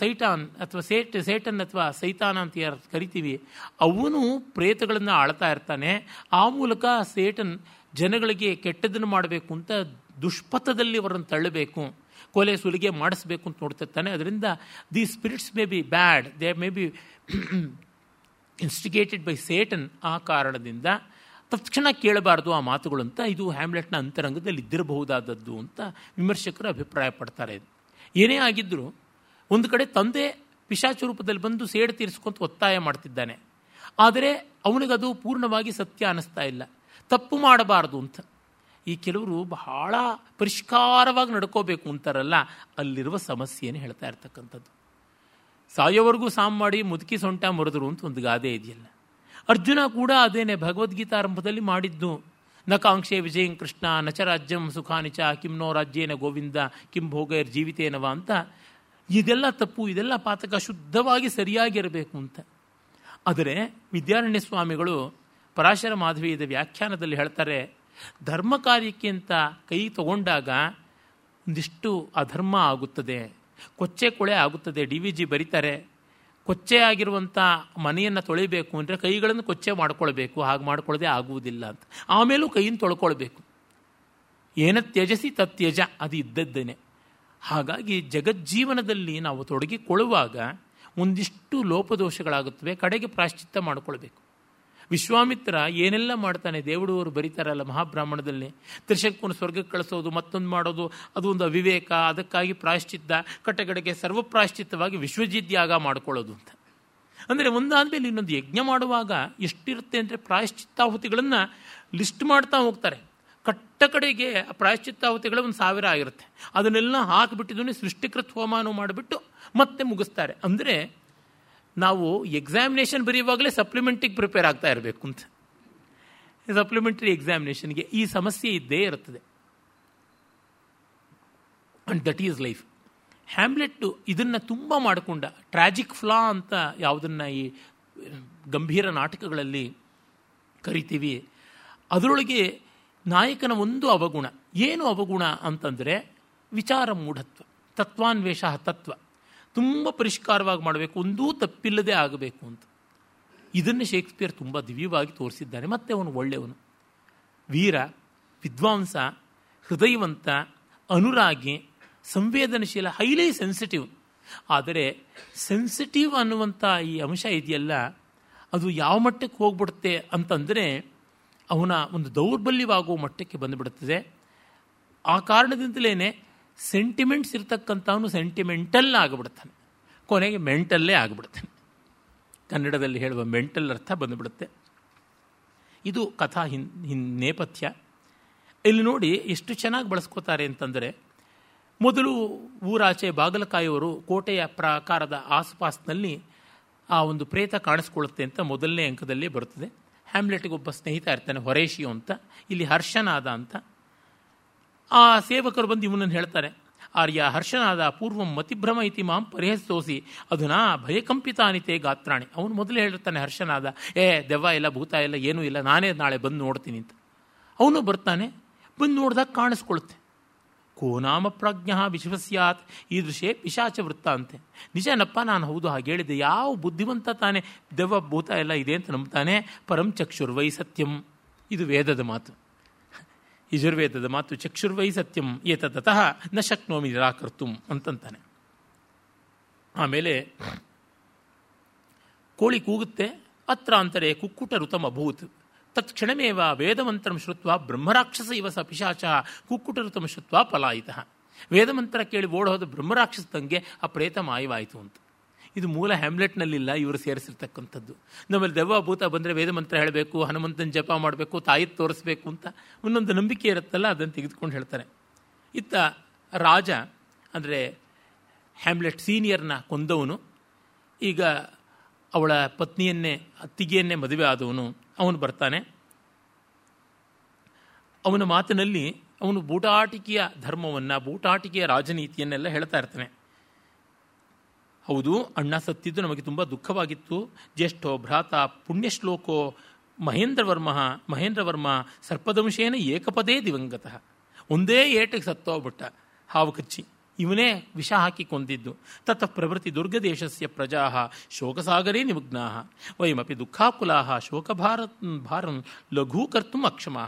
ಸೈಟಾನ್ ಅಥವಾ ಸೇಟ್, ಸೇಟನ್ ಅಥವಾ ಸೈತಾನ ಅಂತ ಯಾರು ಕರಿತೀವಿ, ಅವನು ಪ್ರೇತಗಳನ್ನು ಆಳ್ತಾ ಇರ್ತಾನೆ. ಆ ಮೂಲಕ ಸೇಟನ್ ಜನಗಳಿಗೆ ಕೆಟ್ಟದನ್ನು ಮಾಡಬೇಕು ಅಂತ ದುಷ್ಪಥದಲ್ಲಿ ಅವರನ್ನು ತಳ್ಳಬೇಕು. ಕೊಲೆ ಸುಲಿಗೆ ಮಾಡಿಸ್ಬೇಕು ಅಂತ ನೋಡ್ತಿರ್ತಾನೆ ಅದರಿಂದ the spirits may be bad, they may be instigated by Satan ಆ ಕಾರಣದಿಂದ ತಕ್ಷಣ ಕೇಳಬಾರ್ದು ಆ ಮಾತುಗಳು ಅಂತ ಇದು ಹ್ಯಾಮ್ಲೆಟ್ನ ಅಂತರಂಗದಲ್ಲಿ ಇದ್ದಿರಬಹುದಾದದ್ದು ಅಂತ ವಿಮರ್ಶಕರು ಅಭಿಪ್ರಾಯ ಪಡ್ತಾರೆ ಏನೇ ಆಗಿದ್ದರೂ ಒಂದು ಕಡೆ ತಂದೆ ಪಿಶಾಚ ರೂಪದಲ್ಲಿ ಬಂದು ಸೇಡು ತೀರಿಸ್ಕೊಂತ ಒತ್ತಾಯ ಮಾಡ್ತಿದ್ದಾನೆ. ಆದರೆ ಅವನಿಗದು ಪೂರ್ಣವಾಗಿ ಸತ್ಯ ಅನ್ನಿಸ್ತಾ ಇಲ್ಲ. ತಪ್ಪು ಮಾಡಬಾರದು ಅಂತ. ಈ ಕೆಲವರು ಬಹಳ ಪರಿಷ್ಕಾರವಾಗಿ ನಡ್ಕೋಬೇಕು ಅಂತಾರಲ್ಲ, ಅಲ್ಲಿರುವ ಸಮಸ್ಯೆಯನ್ನು ಹೇಳ್ತಾ ಇರ್ತಕ್ಕಂಥದ್ದು. ಸಾಯೋವರೆಗೂ ಸಾಮ್ ಮಾಡಿ ಮುದುಕಿ ಸೊಂಟ ಮುರಿದ್ರು ಅಂತ ಒಂದು ಗಾದೆ ಇದೆಯಲ್ಲ. ಅರ್ಜುನ ಕೂಡ ಅದೇನೆ ಭಗವದ್ಗೀತಾರಂಭದಲ್ಲಿ ಮಾಡಿದ್ದು. ನ ಕಾಂಕ್ಷೆ ವಿಜಯಂ ಕೃಷ್ಣ, ನಚ ರಾಜ್ಯಂ ಸುಖಾನಿಚ ಕಿಮ್ನೋ ರಾಜ್ಯೇನ ಗೋವಿಂದ, ಕಿಂ ಭೋಗೈರ್ ಜೀವಿತೇನವ ಅಂತ. ಇದೆಲ್ಲ ತಪ್ಪು, ಇದೆಲ್ಲ ಪಾತಕ ಶುದ್ಧವಾಗಿ ಸರಿಯಾಗಿರಬೇಕು ಅಂತ. ಆದರೆ ವಿದ್ಯಾರಣ್ಯ ಸ್ವಾಮಿಗಳು ಪರಾಶರ ಮಾಧವಿಯದ ವ್ಯಾಖ್ಯಾನದಲ್ಲಿ ಹೇಳ್ತಾರೆ, ಧರ್ಮ ಕಾರ್ಯಕ್ಕೆ ಅಂತ ಕೈ ತಗೊಂಡಾಗ ಒಂದಿಷ್ಟು ಅಧರ್ಮ ಆಗುತ್ತದೆ. ಕೊಚ್ಚೆ ಕೊಳೆ ಆಗುತ್ತದೆ, ಡಿ ವಿ ಜಿ ಬರೀತಾರೆ. ಕೊಚ್ಚೆ ಆಗಿರುವಂಥ ಮನೆಯನ್ನು ತೊಳಿಬೇಕು ಅಂದರೆ ಕೈಗಳನ್ನು ಕೊಚ್ಚೆ ಮಾಡ್ಕೊಳ್ಬೇಕು. ಹಾಗೆ ಮಾಡ್ಕೊಳ್ಳೋದೇ ಆಗುವುದಿಲ್ಲ ಅಂತ. ಆಮೇಲೂ ಕೈಯನ್ನು ತೊಳ್ಕೊಳ್ಬೇಕು. ಏನ ತ್ಯಜಸಿ ತತ್ಯಜ, ಅದು ಇದ್ದದ್ದೇನೆ. ಹಾಗಾಗಿ ಜಗಜ್ಜೀವನದಲ್ಲಿ ನಾವು ತೊಡಗಿಕೊಳ್ಳುವಾಗ ಒಂದಿಷ್ಟು ಲೋಪದೋಷಗಳಾಗುತ್ತವೆ. ಕಡೆಗೆ ಪ್ರಾಶ್ಚಿತ್ಯ ಮಾಡಿಕೊಳ್ಬೇಕು. ವಿಶ್ವಾಮಿತ್ರ ಏನೆಲ್ಲ ಮಾಡ್ತಾನೆ? ದೇವಡವರು ಬರೀತಾರಲ್ಲ ಮಹಾಬ್ರಾಹ್ಮಣದಲ್ಲಿ. ತ್ರಿಶಂಕುನ ಸ್ವರ್ಗಕ್ಕೆ ಕಳಿಸೋದು, ಮತ್ತೊಂದು ಮಾಡೋದು, ಅದು ಒಂದು ಅವಿವೇಕ, ಅದಕ್ಕಾಗಿ ಪ್ರಾಯಶ್ಚಿತ್ತ ಕಟ್ಟಗಡೆಗೆ ವಿಶ್ವಜಿತ್ ವಿಶ್ವಜಿದ್ಯಾಗ ಮಾಡ್ಕೊಳ್ಳೋದು ಅಂತ. ಅಂದರೆ ಒಂದಾದ್ಮೇಲೆ ಇನ್ನೊಂದು ಯಜ್ಞ ಮಾಡುವಾಗ ಎಷ್ಟಿರುತ್ತೆ ಅಂದರೆ ಪ್ರಾಯಶ್ಚಿತ್ತಾಹುತಿಗಳನ್ನು ಲಿಸ್ಟ್ ಮಾಡ್ತಾ ಹೋಗ್ತಾರೆ. ಕಟ್ಟ ಕಡೆಗೆ ಪ್ರಾಯಶ್ಚಿತ್ತಾಹುತಿಗಳು ಒಂದು ಸಾವಿರ ಆಗಿರುತ್ತೆ. ಅದನ್ನೆಲ್ಲ ಹಾಕಿಬಿಟ್ಟಿದ್ದು ಸೃಷ್ಟಿಕೃತ ಹೋಮಾನು ಮಾಡಿಬಿಟ್ಟು ಮತ್ತೆ ಮುಗಿಸ್ತಾರೆ. ಅಂದರೆ ನಾವು ಎಕ್ಸಾಮಿನೇಷನ್ ಬರೆಯುವಾಗಲೇ ಸಪ್ಲಿಮೆಂಟಿಗೆ ಪ್ರಿಪೇರ್ ಆಗ್ತಾ ಇರಬೇಕು ಅಂತ. ಸಪ್ಲಿಮೆಂಟರಿ ಎಕ್ಸಾಮಿನೇಷನ್ಗೆ ಈ ಸಮಸ್ಯೆ ಇದ್ದೇ ಇರುತ್ತದೆ. And that is life Hamlet ಇದನ್ನು ತುಂಬ ಮಾಡಿಕೊಂಡ. ಟ್ರಾಜಿಕ್ ಫ್ಲಾ ಅಂತ ಯಾವುದನ್ನು ಈ ಗಂಭೀರ ನಾಟಕಗಳಲ್ಲಿ ಕರಿತೀವಿ. ಅದರೊಳಗೆ ನಾಯಕನ ಒಂದು ಅವಗುಣ. ಏನು ಅವಗುಣ ಅಂತಂದರೆ ವಿಚಾರ ಮೂಢತ್ವ, ತತ್ವಾನ್ವೇಷ ತತ್ವ. ತುಂಬ ಪರಿಷ್ಕಾರವಾಗಿ ಮಾಡಬೇಕು, ಒಂದೂ ತಪ್ಪಿಲ್ಲದೆ ಆಗಬೇಕು ಅಂತ. ಇದನ್ನು ಶೇಕ್ಸ್ಪಿಯರ್ ತುಂಬ ದಿವ್ಯವಾಗಿ ತೋರಿಸಿದ್ದಾನೆ ಮತ್ತೆ ಅವನು ಒಳ್ಳೆಯವನು. ವೀರ, ವಿದ್ವಾಂಸ, ಹೃದಯವಂತ, ಅನುರಾಗಿ, ಸಂವೇದನಶೀಲ ಹೈಲಿ ಸೆನ್ಸಿಟಿವ್ ಆದರೆ ಸೆನ್ಸಿಟಿವ್ ಅನ್ನುವಂಥ ಈ ಅಂಶ ಇದೆಯಲ್ಲ, ಅದು ಯಾವ ಮಟ್ಟಕ್ಕೆ ಹೋಗ್ಬಿಡುತ್ತೆ ಅಂತಂದರೆ ಅವನ ಒಂದು ದೌರ್ಬಲ್ಯವಾಗುವ ಮಟ್ಟಕ್ಕೆ ಬಂದುಬಿಡುತ್ತದೆ. ಆ ಕಾರಣದಿಂದಲೇ ಸೆಂಟಿಮೆಂಟ್ಸ್ ಇರ್ತಕ್ಕಂಥವನು ಸೆಂಟಿಮೆಂಟಲ್ ಆಗಿಬಿಡ್ತಾನೆ. ಕೊನೆಗೆ ಮೆಂಟಲ್ಲೇ ಆಗಿಬಿಡ್ತಾನೆ. ಕನ್ನಡದಲ್ಲಿ ಹೇಳುವ ಮೆಂಟಲ್ ಅರ್ಥ ಬಂದುಬಿಡುತ್ತೆ. ಇದು ಕಥಾ ಹಿನ್ ಹಿನ್, ನೇಪಥ್ಯ. ಇಲ್ಲಿ ನೋಡಿ ಎಷ್ಟು ಚೆನ್ನಾಗಿ ಬಳಸ್ಕೋತಾರೆ ಅಂತಂದರೆ, ಮೊದಲು ಊರಾಚೆ ಬಾಗಲಕಾಯಿಯವರು ಕೋಟೆಯ ಪ್ರಾಕಾರದ ಆಸುಪಾಸಿನಲ್ಲಿ ಆ ಒಂದು ಪ್ರೇತ ಕಾಣಿಸ್ಕೊಳ್ಳುತ್ತೆ ಅಂತ ಮೊದಲನೇ ಅಂಕದಲ್ಲಿ ಬರುತ್ತದೆ. ಹ್ಯಾಮ್ಲೆಟ್ಗೆ ಒಬ್ಬ ಸ್ನೇಹಿತ ಇರ್ತಾನೆ ಹೊರೇಶಿಯು ಅಂತ. ಇಲ್ಲಿ ಹರ್ಷನಾದ ಅಂತ. ಆ ಸೇವಕರು ಬಂದು ಇವನನ್ನು ಹೇಳ್ತಾರೆ, ಆರ್ಯ ಹರ್ಷನಾದ ಪೂರ್ವಂ ಮತಿಭ್ರಮ ಇತಿ ಮಾಂ ಪರಿಹರಿಸೋಸಿ ಅದುನಾ ಭಯಕಂಪಿತಾನಿತೆ ಗಾತ್ರಾಣಿ. ಅವನು ಮೊದಲೇ ಹೇಳಿರ್ತಾನೆ ಹರ್ಷನಾದ, ಏ ದೆವ್ವ ಇಲ್ಲ, ಭೂತ ಇಲ್ಲ, ಏನೂ ಇಲ್ಲ, ನಾನೇ ನಾಳೆ ಬಂದು ನೋಡ್ತೀನಿ ಅಂತ. ಅವನು ಬರ್ತಾನೆ, ಬಂದು ನೋಡಿದಾಗ ಕಾಣಿಸ್ಕೊಳುತ್ತೆ ಕೋ ನಾಮ ಪ್ರಾಜ್ಞ ವಿಶ್ವಸ್ಯಾತ್ ಈ ದೃಶ್ಯ ಪಿಶಾಚ ವೃತ್ತ ಅಂತೆ. ನಿಜನಪ್ಪ, ನಾನು ಹೌದು, ಹಾಗೆ ಹೇಳಿದೆ. ಯಾವ ಬುದ್ಧಿವಂತ ತಾನೇ, ದೆವ್ವ ಭೂತ ಎಲ್ಲ ಇದೆ ಅಂತ ನಂಬ್ತಾನೆ, ಪರಂ ಚಕ್ಷುರ್ವೈ ಸತ್ಯಂ. ಇದು ವೇದದ ಮಾತು. ಯಜುರ್ವೇದದ ಮಾತು ಚಕ್ಷುರ್ವೈ ಸತ್ಯಂ ಏತತಃ ನ ಶಕ್ನೋಮಿ ನಿರಾಕರ್ತು ಅಂತಂತಾನೆ. ಆಮೇಲೆ ಕೋಳಿ ಕೂಗುತ್ತೆ ಅತ್ರ ಅಂತರೇ ಕುಕ್ಕುಟ ಋತಮ ಅಭೂತ್ ತತ್ಕ್ಷಣಮೇವ ವೇದಮಂತ್ರ ಶ್ರುತ್ವ ಬ್ರಹ್ಮರಾಕ್ಷಸ ಇವ ಸ ಪಿಶಾಚ ಕುಕ್ಕುಟ ಋತಮ ಶ್ರುತ್ವ ಪಲಾಯಿತ ವೇದಮಂತ್ರ ಕೇಳಿ ಓಡೋದು ಬ್ರಹ್ಮರಾಕ್ಷಸ ತಂಗೆ ಆ ಪ್ರೇತ ಮಾಯವಾಯಿತು ಅಂತ. ಇದು ಮೂಲ ಹ್ಯಾಮ್ಲೆಟ್ನಲ್ಲಿಲ್ಲ, ಇವರು ಸೇರಿಸಿರ್ತಕ್ಕಂಥದ್ದು. ನಮ್ಮಲ್ಲಿ ದೆವ್ವ ಭೂತ ಬಂದರೆ ವೇದಮಂತ್ರ ಹೇಳಬೇಕು, ಹನುಮಂತನ ಜಪ ಮಾಡಬೇಕು, ತಾಯಿ ತೋರಿಸ್ಬೇಕು ಅಂತ ಒಂದೊಂದು ನಂಬಿಕೆ ಇರುತ್ತಲ್ಲ, ಅದನ್ನು ತೆಗೆದುಕೊಂಡು ಹೇಳ್ತಾರೆ. ಇತ್ತ ರಾಜ, ಅಂದರೆ ಹ್ಯಾಮ್ಲೆಟ್ ಸೀನಿಯರ್ನ ಕೊಂದವನು. ಈಗ ಅವಳ ಪತ್ನಿಯನ್ನೇ, ಅತ್ತಿಗೆಯನ್ನೇ ಮದುವೆ ಆದವನು. ಅವನು ಬರ್ತಾನೆ. ಅವನ ಮಾತಿನಲ್ಲಿ ಅವನು ಬೂಟಾಟಿಕೆಯ ಧರ್ಮವನ್ನು, ಬೂಟಾಟಿಕೆಯ ರಾಜನೀತಿಯನ್ನೆಲ್ಲ ಹೇಳ್ತಾ ಇರ್ತಾನೆ. ಹೌದು, ಅಣ್ಣ ಸತ್ತಿದ್ದು ನಮಗೆ ತುಂಬ ದುಃಖವಾಗಿತ್ತು. ಜ್ಯೇಷ್ಠೋ ಭ್ರಾತ ಪುಣ್ಯಶ್ಲೋಕೋ ಮಹೇಂದ್ರವರ್ಮ ಮಹೇಂದ್ರವರ್ಮ ಸರ್ಪದಂಶೇನ ಏಕಪದೇ ದಿವಂಗತಃ. ಒಂದೇ ಏಟಿಗೆ ಸತ್ತೋಗ್ಬಿಟ್ಟ ಹಾವು ಕಚ್ಚಿ. ಇವನೇ ವಿಷ ಹಾಕಿ ಕೊಂದಿದ್ದು. ತತ ಪ್ರವೃತ್ತಿ ದುರ್ಗದೇಶಸ್ಯ ಪ್ರಜಾ ಶೋಕಸಾಗರೇ ನಿಮಗ್ನಾ. ವಯಮಪಿ ದುಃಖಾಕುಲಾ ಶೋಕಭಾರ ಭಾರಂ ಲಘೂಕರ್ತು ಅಕ್ಷಮಾ.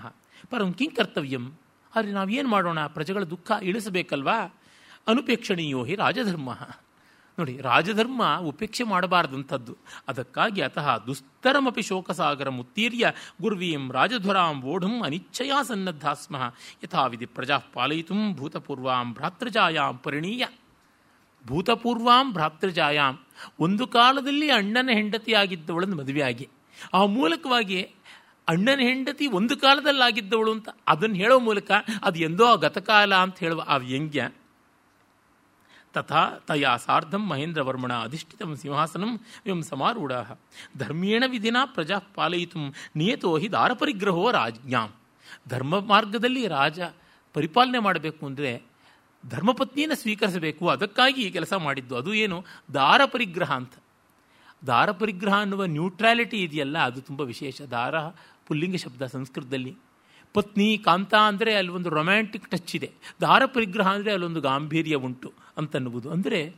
ಪರಂ ಕಿಂ ಕರ್ತವ್ಯಂ? ಆದರೆ ನಾವೇನು ಮಾಡೋಣ? ಪ್ರಜೆಗಳ ದುಃಖ ಇಳಿಸಬೇಕಲ್ವಾ? ಅನುಪೇಕ್ಷಣೀಯೋ ಹಿ ರಾಜಧರ್ಮ. ನೋಡಿ, ರಾಜಧರ್ಮ ಉಪೇಕ್ಷೆ ಮಾಡಬಾರದಂಥದ್ದು. ಅದಕ್ಕಾಗಿ ಅತಃ ದುಸ್ತರಮಪಿ ಶೋಕಸಾಗರ ಮುತ್ತೀರ್ಯ ಗುರ್ವೀಂ ರಾಜಧುರಾಂ ವೋಢುಂ ಅನಿಚ್ಛಯಾ ಸನ್ನದ್ಧಾಸ್ಮ. ಯಥಾವಿಧಿ ಪ್ರಜಾ ಪಾಲಯಿತು ಭೂತಪೂರ್ವಾಂ ಭ್ರಾತೃಜಾಯಾಂ ಪರಿಣೀಯ. ಭೂತಪೂರ್ವಾಂ ಭ್ರಾತೃಜಾಯಾಂ. ಒಂದು ಕಾಲದಲ್ಲಿ ಅಣ್ಣನ ಹೆಂಡತಿಯಾಗಿದ್ದವಳನ್ನು ಮದುವೆಯಾಗಿ. ಆ ಮೂಲಕವಾಗಿ ಅಣ್ಣನ ಹೆಂಡತಿ ಒಂದು ಕಾಲದಲ್ಲಾಗಿದ್ದವಳು ಅಂತ ಅದನ್ನು ಹೇಳೋ ಮೂಲಕ ಅದು ಎಂದೋ ಗತಕಾಲ ಅಂತ ಹೇಳುವ ಆ ವ್ಯಂಗ್ಯ ತಥಾ ತಯಾ ಸಾರ್ಧಂ ಮಹೇಂದ್ರವರ್ಮಣ ಅಧಿಷ್ಠಿತ ಸಿಂಹಾಸನಂ ವಯಂ ಸಮಾರೂಢ ಧರ್ಮೇಣ ವಿಧಿನ ಪ್ರಜಾ ಪಾಲಯಿತು ನಿಯತೋ ಹಿ ದಾರಪರಿಗ್ರಹೋ ರಾಜ್ಞಾಂ ಧರ್ಮ ಮಾರ್ಗದಲ್ಲಿ ರಾಜ ಪರಿಪಾಲನೆ ಮಾಡಬೇಕು ಅಂದರೆ ಧರ್ಮಪತ್ನಿಯನ್ನು ಸ್ವೀಕರಿಸಬೇಕು, ಅದಕ್ಕಾಗಿ ಈ ಕೆಲಸ ಮಾಡಿದ್ದು. ಅದು ಏನು? ದಾರ ಪರಿಗ್ರಹ ಅಂತ. ದಾರ ಪರಿಗ್ರಹ ಅನ್ನುವ ನ್ಯೂಟ್ರಾಲಿಟಿ ಇದೆಯಲ್ಲ, ಅದು ತುಂಬ ವಿಶೇಷ. ದಾರ, ಪುಲ್ಲಿಂಗ ಶಬ್ದ ಸಂಸ್ಕೃತದಲ್ಲಿ. ಪತ್ನಿ ಕಾಂತ ಅಂದರೆ ಅಲ್ಲೊಂದು ರೊಮ್ಯಾಂಟಿಕ್ ಟಚ್ ಇದೆ. ದಾರ ಪರಿಗ್ರಹ ಅಂದರೆ ಅಲ್ಲೊಂದು ಗಾಂಭೀರ್ಯ ಉಂಟು ಅಂತನ್ನುವುದು. ಅಂದರೆ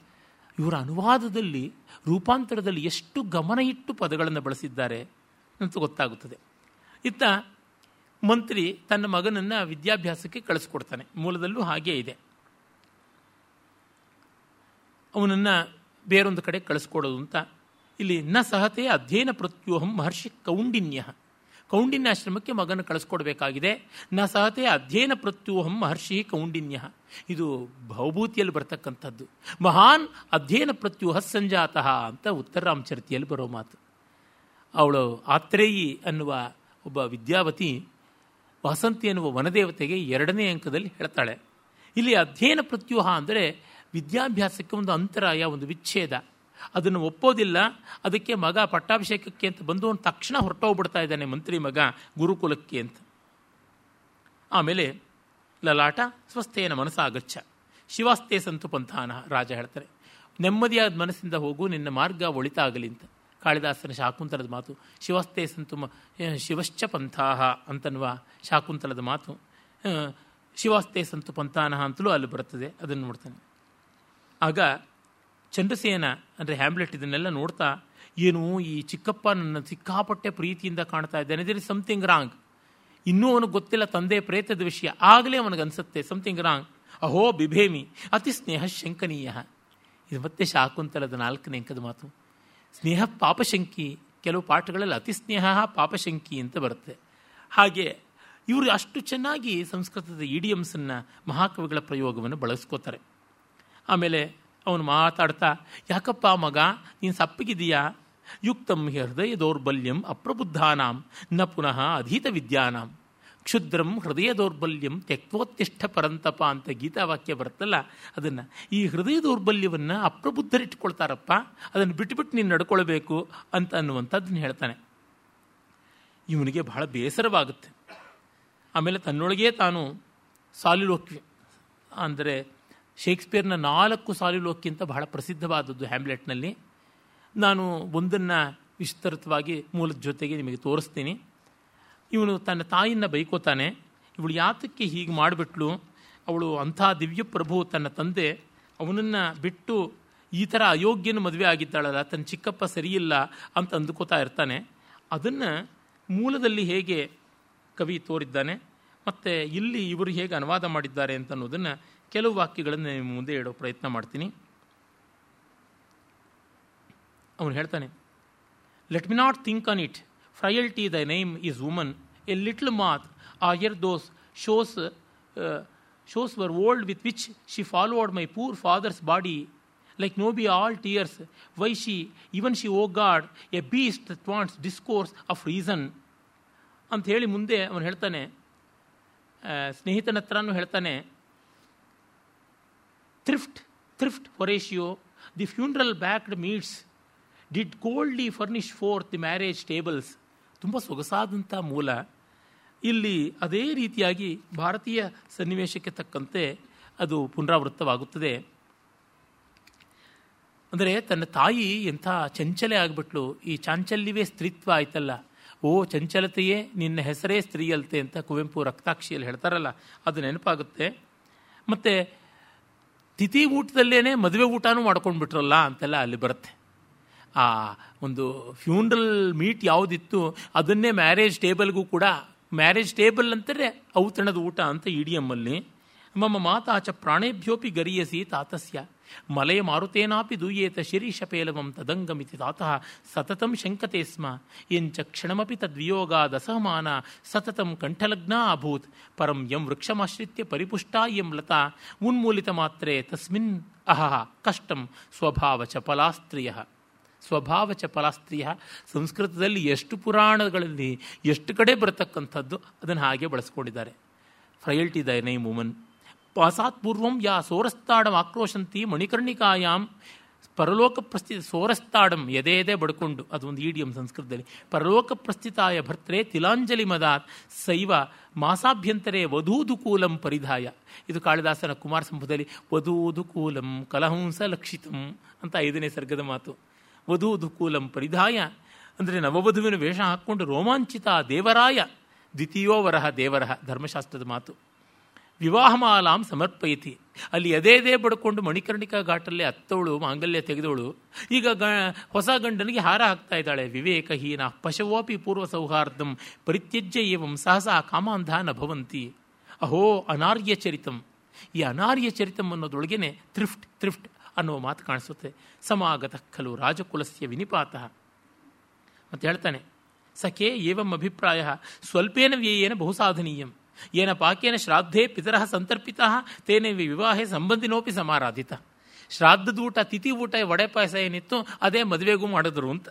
ಇವರ ಅನುವಾದದಲ್ಲಿ, ರೂಪಾಂತರದಲ್ಲಿ ಎಷ್ಟು ಗಮನ ಇಟ್ಟು ಪದಗಳನ್ನು ಬಳಸಿದ್ದಾರೆ ಅಂತ ಗೊತ್ತಾಗುತ್ತದೆ. ಇತ್ತ ಮಂತ್ರಿ ತನ್ನ ಮಗನನ್ನು ವಿದ್ಯಾಭ್ಯಾಸಕ್ಕೆ ಕಳಿಸ್ಕೊಡ್ತಾನೆ. ಮೂಲದಲ್ಲೂ ಹಾಗೇ ಇದೆ. ಅವನನ್ನು ಬೇರೊಂದು ಕಡೆ ಕಳಿಸ್ಕೊಡೋದು ಅಂತ. ಇಲ್ಲಿ ನ ಸಹತೆ ಅಧ್ಯಯನ ಪ್ರತ್ಯೂಹಂ ಮಹರ್ಷಿ ಕೌಂಡಿನ್ಯ. ಕೌಂಡಿನ್ಯಾಶ್ರಮಕ್ಕೆ ಮಗನ ಕಳಿಸ್ಕೊಡ್ಬೇಕಾಗಿದೆ. ನ ಸಹತೆ ಅಧ್ಯಯನ ಪ್ರತ್ಯೂಹಂ ಮಹರ್ಷಿ ಕೌಂಡಿನ್ಯ. ಇದು ಭವಭೂತಿಯಲ್ಲಿ ಬರ್ತಕ್ಕಂಥದ್ದು. ಮಹಾನ್ ಅಧ್ಯಯನ ಪ್ರತ್ಯೂಹ ಸಂಜಾತಃ ಅಂತ ಉತ್ತರರಾಮಚರಿತಿಯಲ್ಲಿ ಬರೋ ಮಾತು. ಅವಳು ಆತ್ರೇಯಿ ಅನ್ನುವ ಒಬ್ಬ ವಿದ್ಯಾವತಿ ವಸಂತಿ ಅನ್ನುವ ವನದೇವತೆಗೆ ಎರಡನೇ ಅಂಕದಲ್ಲಿ ಹೇಳ್ತಾಳೆ. ಇಲ್ಲಿ ಅಧ್ಯಯನ ಪ್ರತ್ಯೂಹ ಅಂದರೆ ವಿದ್ಯಾಭ್ಯಾಸಕ್ಕೆ ಒಂದು ಅಂತರಾಯ, ಒಂದು ವಿಚ್ಛೇದ. ಅದನ್ನು ಒಪ್ಪೋದಿಲ್ಲ. ಅದಕ್ಕೆ ಮಗ ಪಟ್ಟಾಭಿಷೇಕಕ್ಕೆ ಅಂತ ಬಂದು ಅವನು ತಕ್ಷಣ ಹೊರಟೋಗ್ಬಿಡ್ತಾ ಇದ್ದಾನೆ ಮಂತ್ರಿ ಮಗ, ಗುರುಕುಲಕ್ಕೆ ಅಂತ. ಆಮೇಲೆ, ಲಲಾಟ, ಸ್ವಸ್ಥೇನ ಮನಸ್ಸಾಗಚ್ಚ ಶಿವಾಸ್ತೆ ಸಂತು ಪಂಥಾನ, ರಾಜ ಹೇಳ್ತಾರೆ. ನೆಮ್ಮದಿಯಾದ ಮನಸ್ಸಿಂದ ಹೋಗು, ನಿನ್ನ ಮಾರ್ಗ ಒಳಿತಾಗಲಿ ಅಂತ. ಕಾಳಿದಾಸನ ಶಾಕುಂತಲದ ಮಾತು ಶಿವಸ್ತೆ ಸಂತು ಮ ಶಿವಶ್ಚ ಪಂಥಾಹ ಅಂತನ್ವ ಶಾಕುಂತಲದ ಮಾತು. ಶಿವಾಸ್ತೆ ಸಂತು ಪಂಥಾನಹ ಅಂತಲೂ ಅಲ್ಲಿ ಬರ್ತದೆ ಅದನ್ನು ನೋಡ್ತಾನೆ. ಆಗ ಚಂದ್ರಸೇನ ಅಂದರೆ ಹ್ಯಾಮ್ಲೆಟ್ ಇದನ್ನೆಲ್ಲ ನೋಡ್ತಾ, ಏನು ಈ ಚಿಕ್ಕಪ್ಪ ನನ್ನ ಸಿಕ್ಕಾಪಟ್ಟೆ ಪ್ರೀತಿಯಿಂದ ಕಾಣ್ತಾ ಇದ್ದಾನೆ. ದೇರ್ ಇಸ್ ಸಮಥಿಂಗ್ ರಾಂಗ್ ಇನ್ನೂ ಅವನಿಗೆ ಗೊತ್ತಿಲ್ಲ ತಂದೆ ಪ್ರೇತದ ವಿಷಯ. ಆಗಲೇ ಅವನಿಗೆ ಅನಿಸುತ್ತೆ ಸಮಥಿಂಗ್ ರಾಂಗ್ ಅಹೋ, ಬಿಭೇಮಿ, ಅತಿ ಸ್ನೇಹ ಶಂಕನೀಯ. ಇದು ಮತ್ತೆ ಶಾಕುಂತಲದ ನಾಲ್ಕನೇ ಅಂಕದ ಮಾತು. ಸ್ನೇಹ ಪಾಪಶಂಕಿ, ಕೆಲವು ಪಾಠಗಳಲ್ಲಿ ಅತಿ ಸ್ನೇಹ ಪಾಪಶಂಕಿ ಅಂತ ಬರುತ್ತೆ. ಹಾಗೆ, ಇವರು ಅಷ್ಟು ಚೆನ್ನಾಗಿ ಸಂಸ್ಕೃತದ ಇಡಿಯಮ್ಸನ್ನು ಮಹಾಕವಿಗಳ ಪ್ರಯೋಗವನ್ನು ಬಳಸ್ಕೋತಾರೆ. ಆಮೇಲೆ ಅವನು ಮಾತಾಡ್ತಾ, ಯಾಕಪ್ಪ ಮಗ, ನೀನು ಸಪ್ಪಗಿದೀಯಾ ಯುಕ್ತಂ ಹೃದಯ ದೌರ್ಬಲ್ಯಂ ಅಪ್ರಬುದ್ಧಾನಾಂ, ನ ಪುನಃ ಅಧೀತ ವಿದ್ಯಾನಾಂ. ಕ್ಷುದ್ರಂ ಹೃದಯ ದೌರ್ಬಲ್ಯಂ ತ್ಯಕ್ತೋತ್ತಿಷ್ಠ ಪರಂತಪ ಅಂತ ಗೀತಾವಾಕ್ಯ ಬರುತ್ತಲ್ಲ ಅದನ್ನು ಈ ಹೃದಯ ದೌರ್ಬಲ್ಯವನ್ನು ಅಪ್ರಬುದ್ಧರಿಟ್ಕೊಳ್ತಾರಪ್ಪ, ಅದನ್ನು ಬಿಟ್ಟುಬಿಟ್ಟು ನೀನು ನಡ್ಕೊಳ್ಬೇಕು ಅಂತ ಅನ್ನುವಂಥದ್ದನ್ನು ಹೇಳ್ತಾನೆ. ಇವನಿಗೆ ಬಹಳ ಬೇಸರವಾಗುತ್ತೆ. ಆಮೇಲೆ ತನ್ನೊಳಗೇ ತಾನು ಸಾಲಿಲೋಕ್ವಿ, ಅಂದರೆ ಶೇಕ್ಸ್ಪಿಯರ್ನ ನಾಲ್ಕು ಸಾಲಿಲೋಕ್ಕಿಂತ ಬಹಳ ಪ್ರಸಿದ್ಧವಾದದ್ದು ಹ್ಯಾಮ್ಲೆಟ್ನಲ್ಲಿ. ನಾನು ಒಂದನ್ನು ವಿಸ್ತೃತವಾಗಿ ಮೂಲದ ಜೊತೆಗೆ ನಿಮಗೆ ತೋರಿಸ್ತೀನಿ. ಇವನು ತನ್ನ ತಾಯಿಯನ್ನು ಬೈಕೋತಾನೆ. ಇವಳು ಯಾತಕ್ಕೆ ಹೀಗೆ ಮಾಡಿಬಿಟ್ಲು? ಅವಳು ಅಂಥ ದಿವ್ಯ ಪ್ರಭು ತನ್ನ ತಂದೆ. ಅವನನ್ನು ಬಿಟ್ಟು ಈ ಥರ ಅಯೋಗ್ಯನ ಮದುವೆ ಆಗಿದ್ದಾಳಲ್ಲ, ತನ್ನ ಚಿಕ್ಕಪ್ಪ ಸರಿಯಿಲ್ಲ ಅಂತ ಅಂದುಕೋತಾ ಇರ್ತಾನೆ. ಅದನ್ನು ಮೂಲದಲ್ಲಿ ಹೇಗೆ ಕವಿ ತೋರಿದ್ದಾನೆ, ಮತ್ತು ಇಲ್ಲಿ ಇವರು ಹೇಗೆ ಅನುವಾದ ಮಾಡಿದ್ದಾರೆ ಅಂತ ಅನ್ನೋದನ್ನು ಕೆಲವು ವಾಕ್ಯಗಳನ್ನು ನಿಮ್ಮ ಮುಂದೆ ಹೇಳೋ ಪ್ರಯತ್ನ ಮಾಡ್ತೀನಿ. ಅವನು ಹೇಳ್ತಾನೆ let me not think on it frailty the name is woman a little month or ere those shoes shoes were old with which she followed my poor father's body like Niobe all tears why she even she O God a beast that wants discourse of reason ಅಂತ ಹೇಳಿ ಮುಂದೆ ಅವನು ಹೇಳ್ತಾನೆ ಸ್ನೇಹಿತನ ಹತ್ರನೂ ಹೇಳ್ತಾನೆ thrift thrift Horatio the funeral baked meats did coldly furnish forth the marriage tables ತುಂಬ ಸೊಗಸಾದಂಥ ಮೂಲ. ಇಲ್ಲಿ ಅದೇ ರೀತಿಯಾಗಿ ಭಾರತೀಯ ಸನ್ನಿವೇಶಕ್ಕೆ ತಕ್ಕಂತೆ ಅದು ಪುನರಾವೃತ್ತವಾಗುತ್ತದೆ. ಅಂದರೆ ತನ್ನ ತಾಯಿ ಎಂಥ ಚಂಚಲೆ ಆಗಿಬಿಟ್ಲು. ಈ ಚಾಂಚಲ್ಯವೇ ಸ್ತ್ರೀತ್ವ ಆಯ್ತಲ್ಲ. ಓ ಚಂಚಲತೆಯೇ, ನಿನ್ನ ಹೆಸರೇ ಸ್ತ್ರೀಯಲ್ತೆ ಅಂತ ಕುವೆಂಪು ರಕ್ತಾಕ್ಷಿಯಲ್ಲಿ ಹೇಳ್ತಾರಲ್ಲ, ಅದು ನೆನಪಾಗುತ್ತೆ. ಮತ್ತು ತಿಥಿ ಊಟದಲ್ಲೇ ಮದುವೆ ಊಟನೂ ಮಾಡ್ಕೊಂಡ್ಬಿಟ್ರಲ್ಲ ಅಂತೆಲ್ಲ ಅಲ್ಲಿ ಬರುತ್ತೆ. ಆ ಒಂದು ಫ್ಯೂನ್ರಲ್ ಮೀಟ್ ಯಾವುದಿತ್ತು ಅದನ್ನೇ ಮ್ಯಾರೇಜ್ ಟೇಬಲ್ಗೂ ಕೂಡ ಮ್ಯಾರೇಜ್ ಟೇಬಲ್ ಅಂತಾರೆ ಔತಣದ ಊಟ ಅಂತ ಇಡಿಯಮ್ಮಲ್ಲಿ ಮಮ್ಮ ಮಾತಾಚ ಪ್ರಾಣೇಭ್ಯೋಪಿ ಗರಿಯಸಿ ತಾತಸ್ಯ. ಮಲಯ ಮಾರುತೇನಾಪಿ ದೂಯೇತ ಶಿರೀಷಪೇಲವಂ ತದಂಗಮಿತಿ ತಾತಃ ಸತತಂ ಶಂಕತೆ ಸ್ಮ. ಎಂಚ ಕ್ಷಣಮಪಿ ತದ್ವಿಯೋಗಾದಸಹಮಾನ ಸತತಂ ಕಂಠಲಗ್ನ ಅಭೂತ್. ಪರಂ ಯಂ ವೃಕ್ಷಮಾಶ್ರಿತ್ಯ ಪರಿಪುಷ್ಟಾ ಯಂ ಲತಾ. ಉನ್ಮೂಲಿತ ಮಾತ್ರೆ ತಸ್ಮಿನ್ ಅಹಹ ಕಷ್ಟಂ ಸ್ವಭಾವ ಚಪಲಾಸ್ತ್ರಿಯ ಸ್ವಭಾವ ಚಪಲಾಸ್ತ್ರೀಯ ಸಂಸ್ಕೃತದಲ್ಲಿ ಎಷ್ಟು ಪುರಾಣಗಳಲ್ಲಿ ಎಷ್ಟು ಕಡೆ ಬರತಕ್ಕಂಥದ್ದು ಅದನ್ನು ಹಾಗೆ ಬಳಸ್ಕೊಂಡಿದ್ದಾರೆ. ಫ್ರೈಲ್ಟಿ ದ ನೈ ವುಮನ್. ಪಾಸಾತ್ ಪೂರ್ವಂ ಯಾ ಸೋರಸ್ತಾಡಂ ಆಕ್ರೋಶಂತಿ ಮಣಿಕರ್ಣಿಕಾಯಾಮ್ ಪರಲೋಕ ಪ್ರಸ್ಥಿತ ಸೋರಸ್ತಾಡಂ ಎದೆ ಎದೆ ಬಡ್ಕೊಂಡು ಅದೊಂದು ಈಡಿಯಂ ಸಂಸ್ಕೃತದಲ್ಲಿ. ಪರಲೋಕ ಪ್ರಸ್ಥಿತಾಯ ಭರ್ತ್ರೆ ತಿಲಾಂಜಲಿ ಮದಾತ್ ಸೈವ ಮಾಸಾಭ್ಯಂತರೇ ವಧೂದುಕೂಲಂ ಪರಿಧಾಯ. ಇದು ಕಾಳಿದಾಸನ ಕುಮಾರ ಸಂಭದಲ್ಲಿ ವಧೂದುಕೂಲಂ ಕಲಹಂಸ ಲಕ್ಷಿತಂ ಅಂತ ಐದನೇ ಸರ್ಗದ ಮಾತು. ವಧೂದುಕೂಲಂ ಪರಿಧಾಯ. ಅಂದರೆ ನವವಧುವಿನ ವೇಷ ಹಾಕ್ಕೊಂಡು ರೋಮಾಂಚಿತ ದೇವರಾಯ ದ್ವಿತೀಯೋವರಹ ದೇವರಹ ಧರ್ಮಶಾಸ್ತ್ರದ ಮಾತು. ವಿವಾಹಮಾಲಾಂ ಸಮರ್ಪಯತಿ. ಅಲ್ಲಿ ಎದೇದೇ ಬಡ್ಕೊಂಡು ಮಣಿಕರ್ಣಿಕಾ ಘಾಟಲ್ಲೇ ಅತ್ತವಳು ಮಾಂಗಲ್ಯ ತೆಗೆದವಳು ಈಗ ಗ, ಹೊಸ ಗಂಡನಿಗೆ ಹಾರ ಹಾಕ್ತಾ ಇದ್ದಾಳೆ. ವಿವೇಕಹೀನ ಪಶವೋಪಿ ಪೂರ್ವ ಸೌಹಾರ್ದಂ ಪರಿತ್ಯಜ್ಯ ಏವಂ ಸಹಸಾ ಕಾಮಾಂಧ ನಭವಂತಿ ಭವಂತಿ. ಅಹೋ, ಅನಾರ್ಯ ಚರಿತಂ. ಈ ಅನಾರ್ಯ ಚರಿತಂ ಅನ್ನೋದೊಳಗೇನೆ ತ್ರಿಫ್ಟ್ ತ್ರಿಫ್ಟ್ ಅನ್ನುವ ಮಾತು ಕಾಣಿಸುತ್ತೆ. ಸಮಾಗತ ಖಲು ರಾಜಕುಲಸ್ಯ ವಿನಿಪಾತ. ಅಂತ ಹೇಳ್ತಾನೆ, ಸಖೇ ಏವಂ ಅಭಿಪ್ರಾಯ ಸ್ವಲ್ಪೇನ ವ್ಯಯೇನ ಬಹುಸಾಧನೀಯಂ. ಏನ ಪಾಕೇನ ಶ್ರಾದ್ಧೇ ಪಿತರ ಸಂತರ್ಪಿತ ತೇನೆ ವಿವಾಹೇ ಸಂಬಂಧಿನೋಪಿ ಸಮಾರಾಧಿತ. ಶ್ರಾದ್ದದ ಊಟ ತಿಥಿ ಊಟ ವಡೆ ಪಾಯಸ ಏನಿತ್ತು ಅದೇ ಮದುವೆಗೂ ಮಾಡಿದ್ರು ಅಂತ.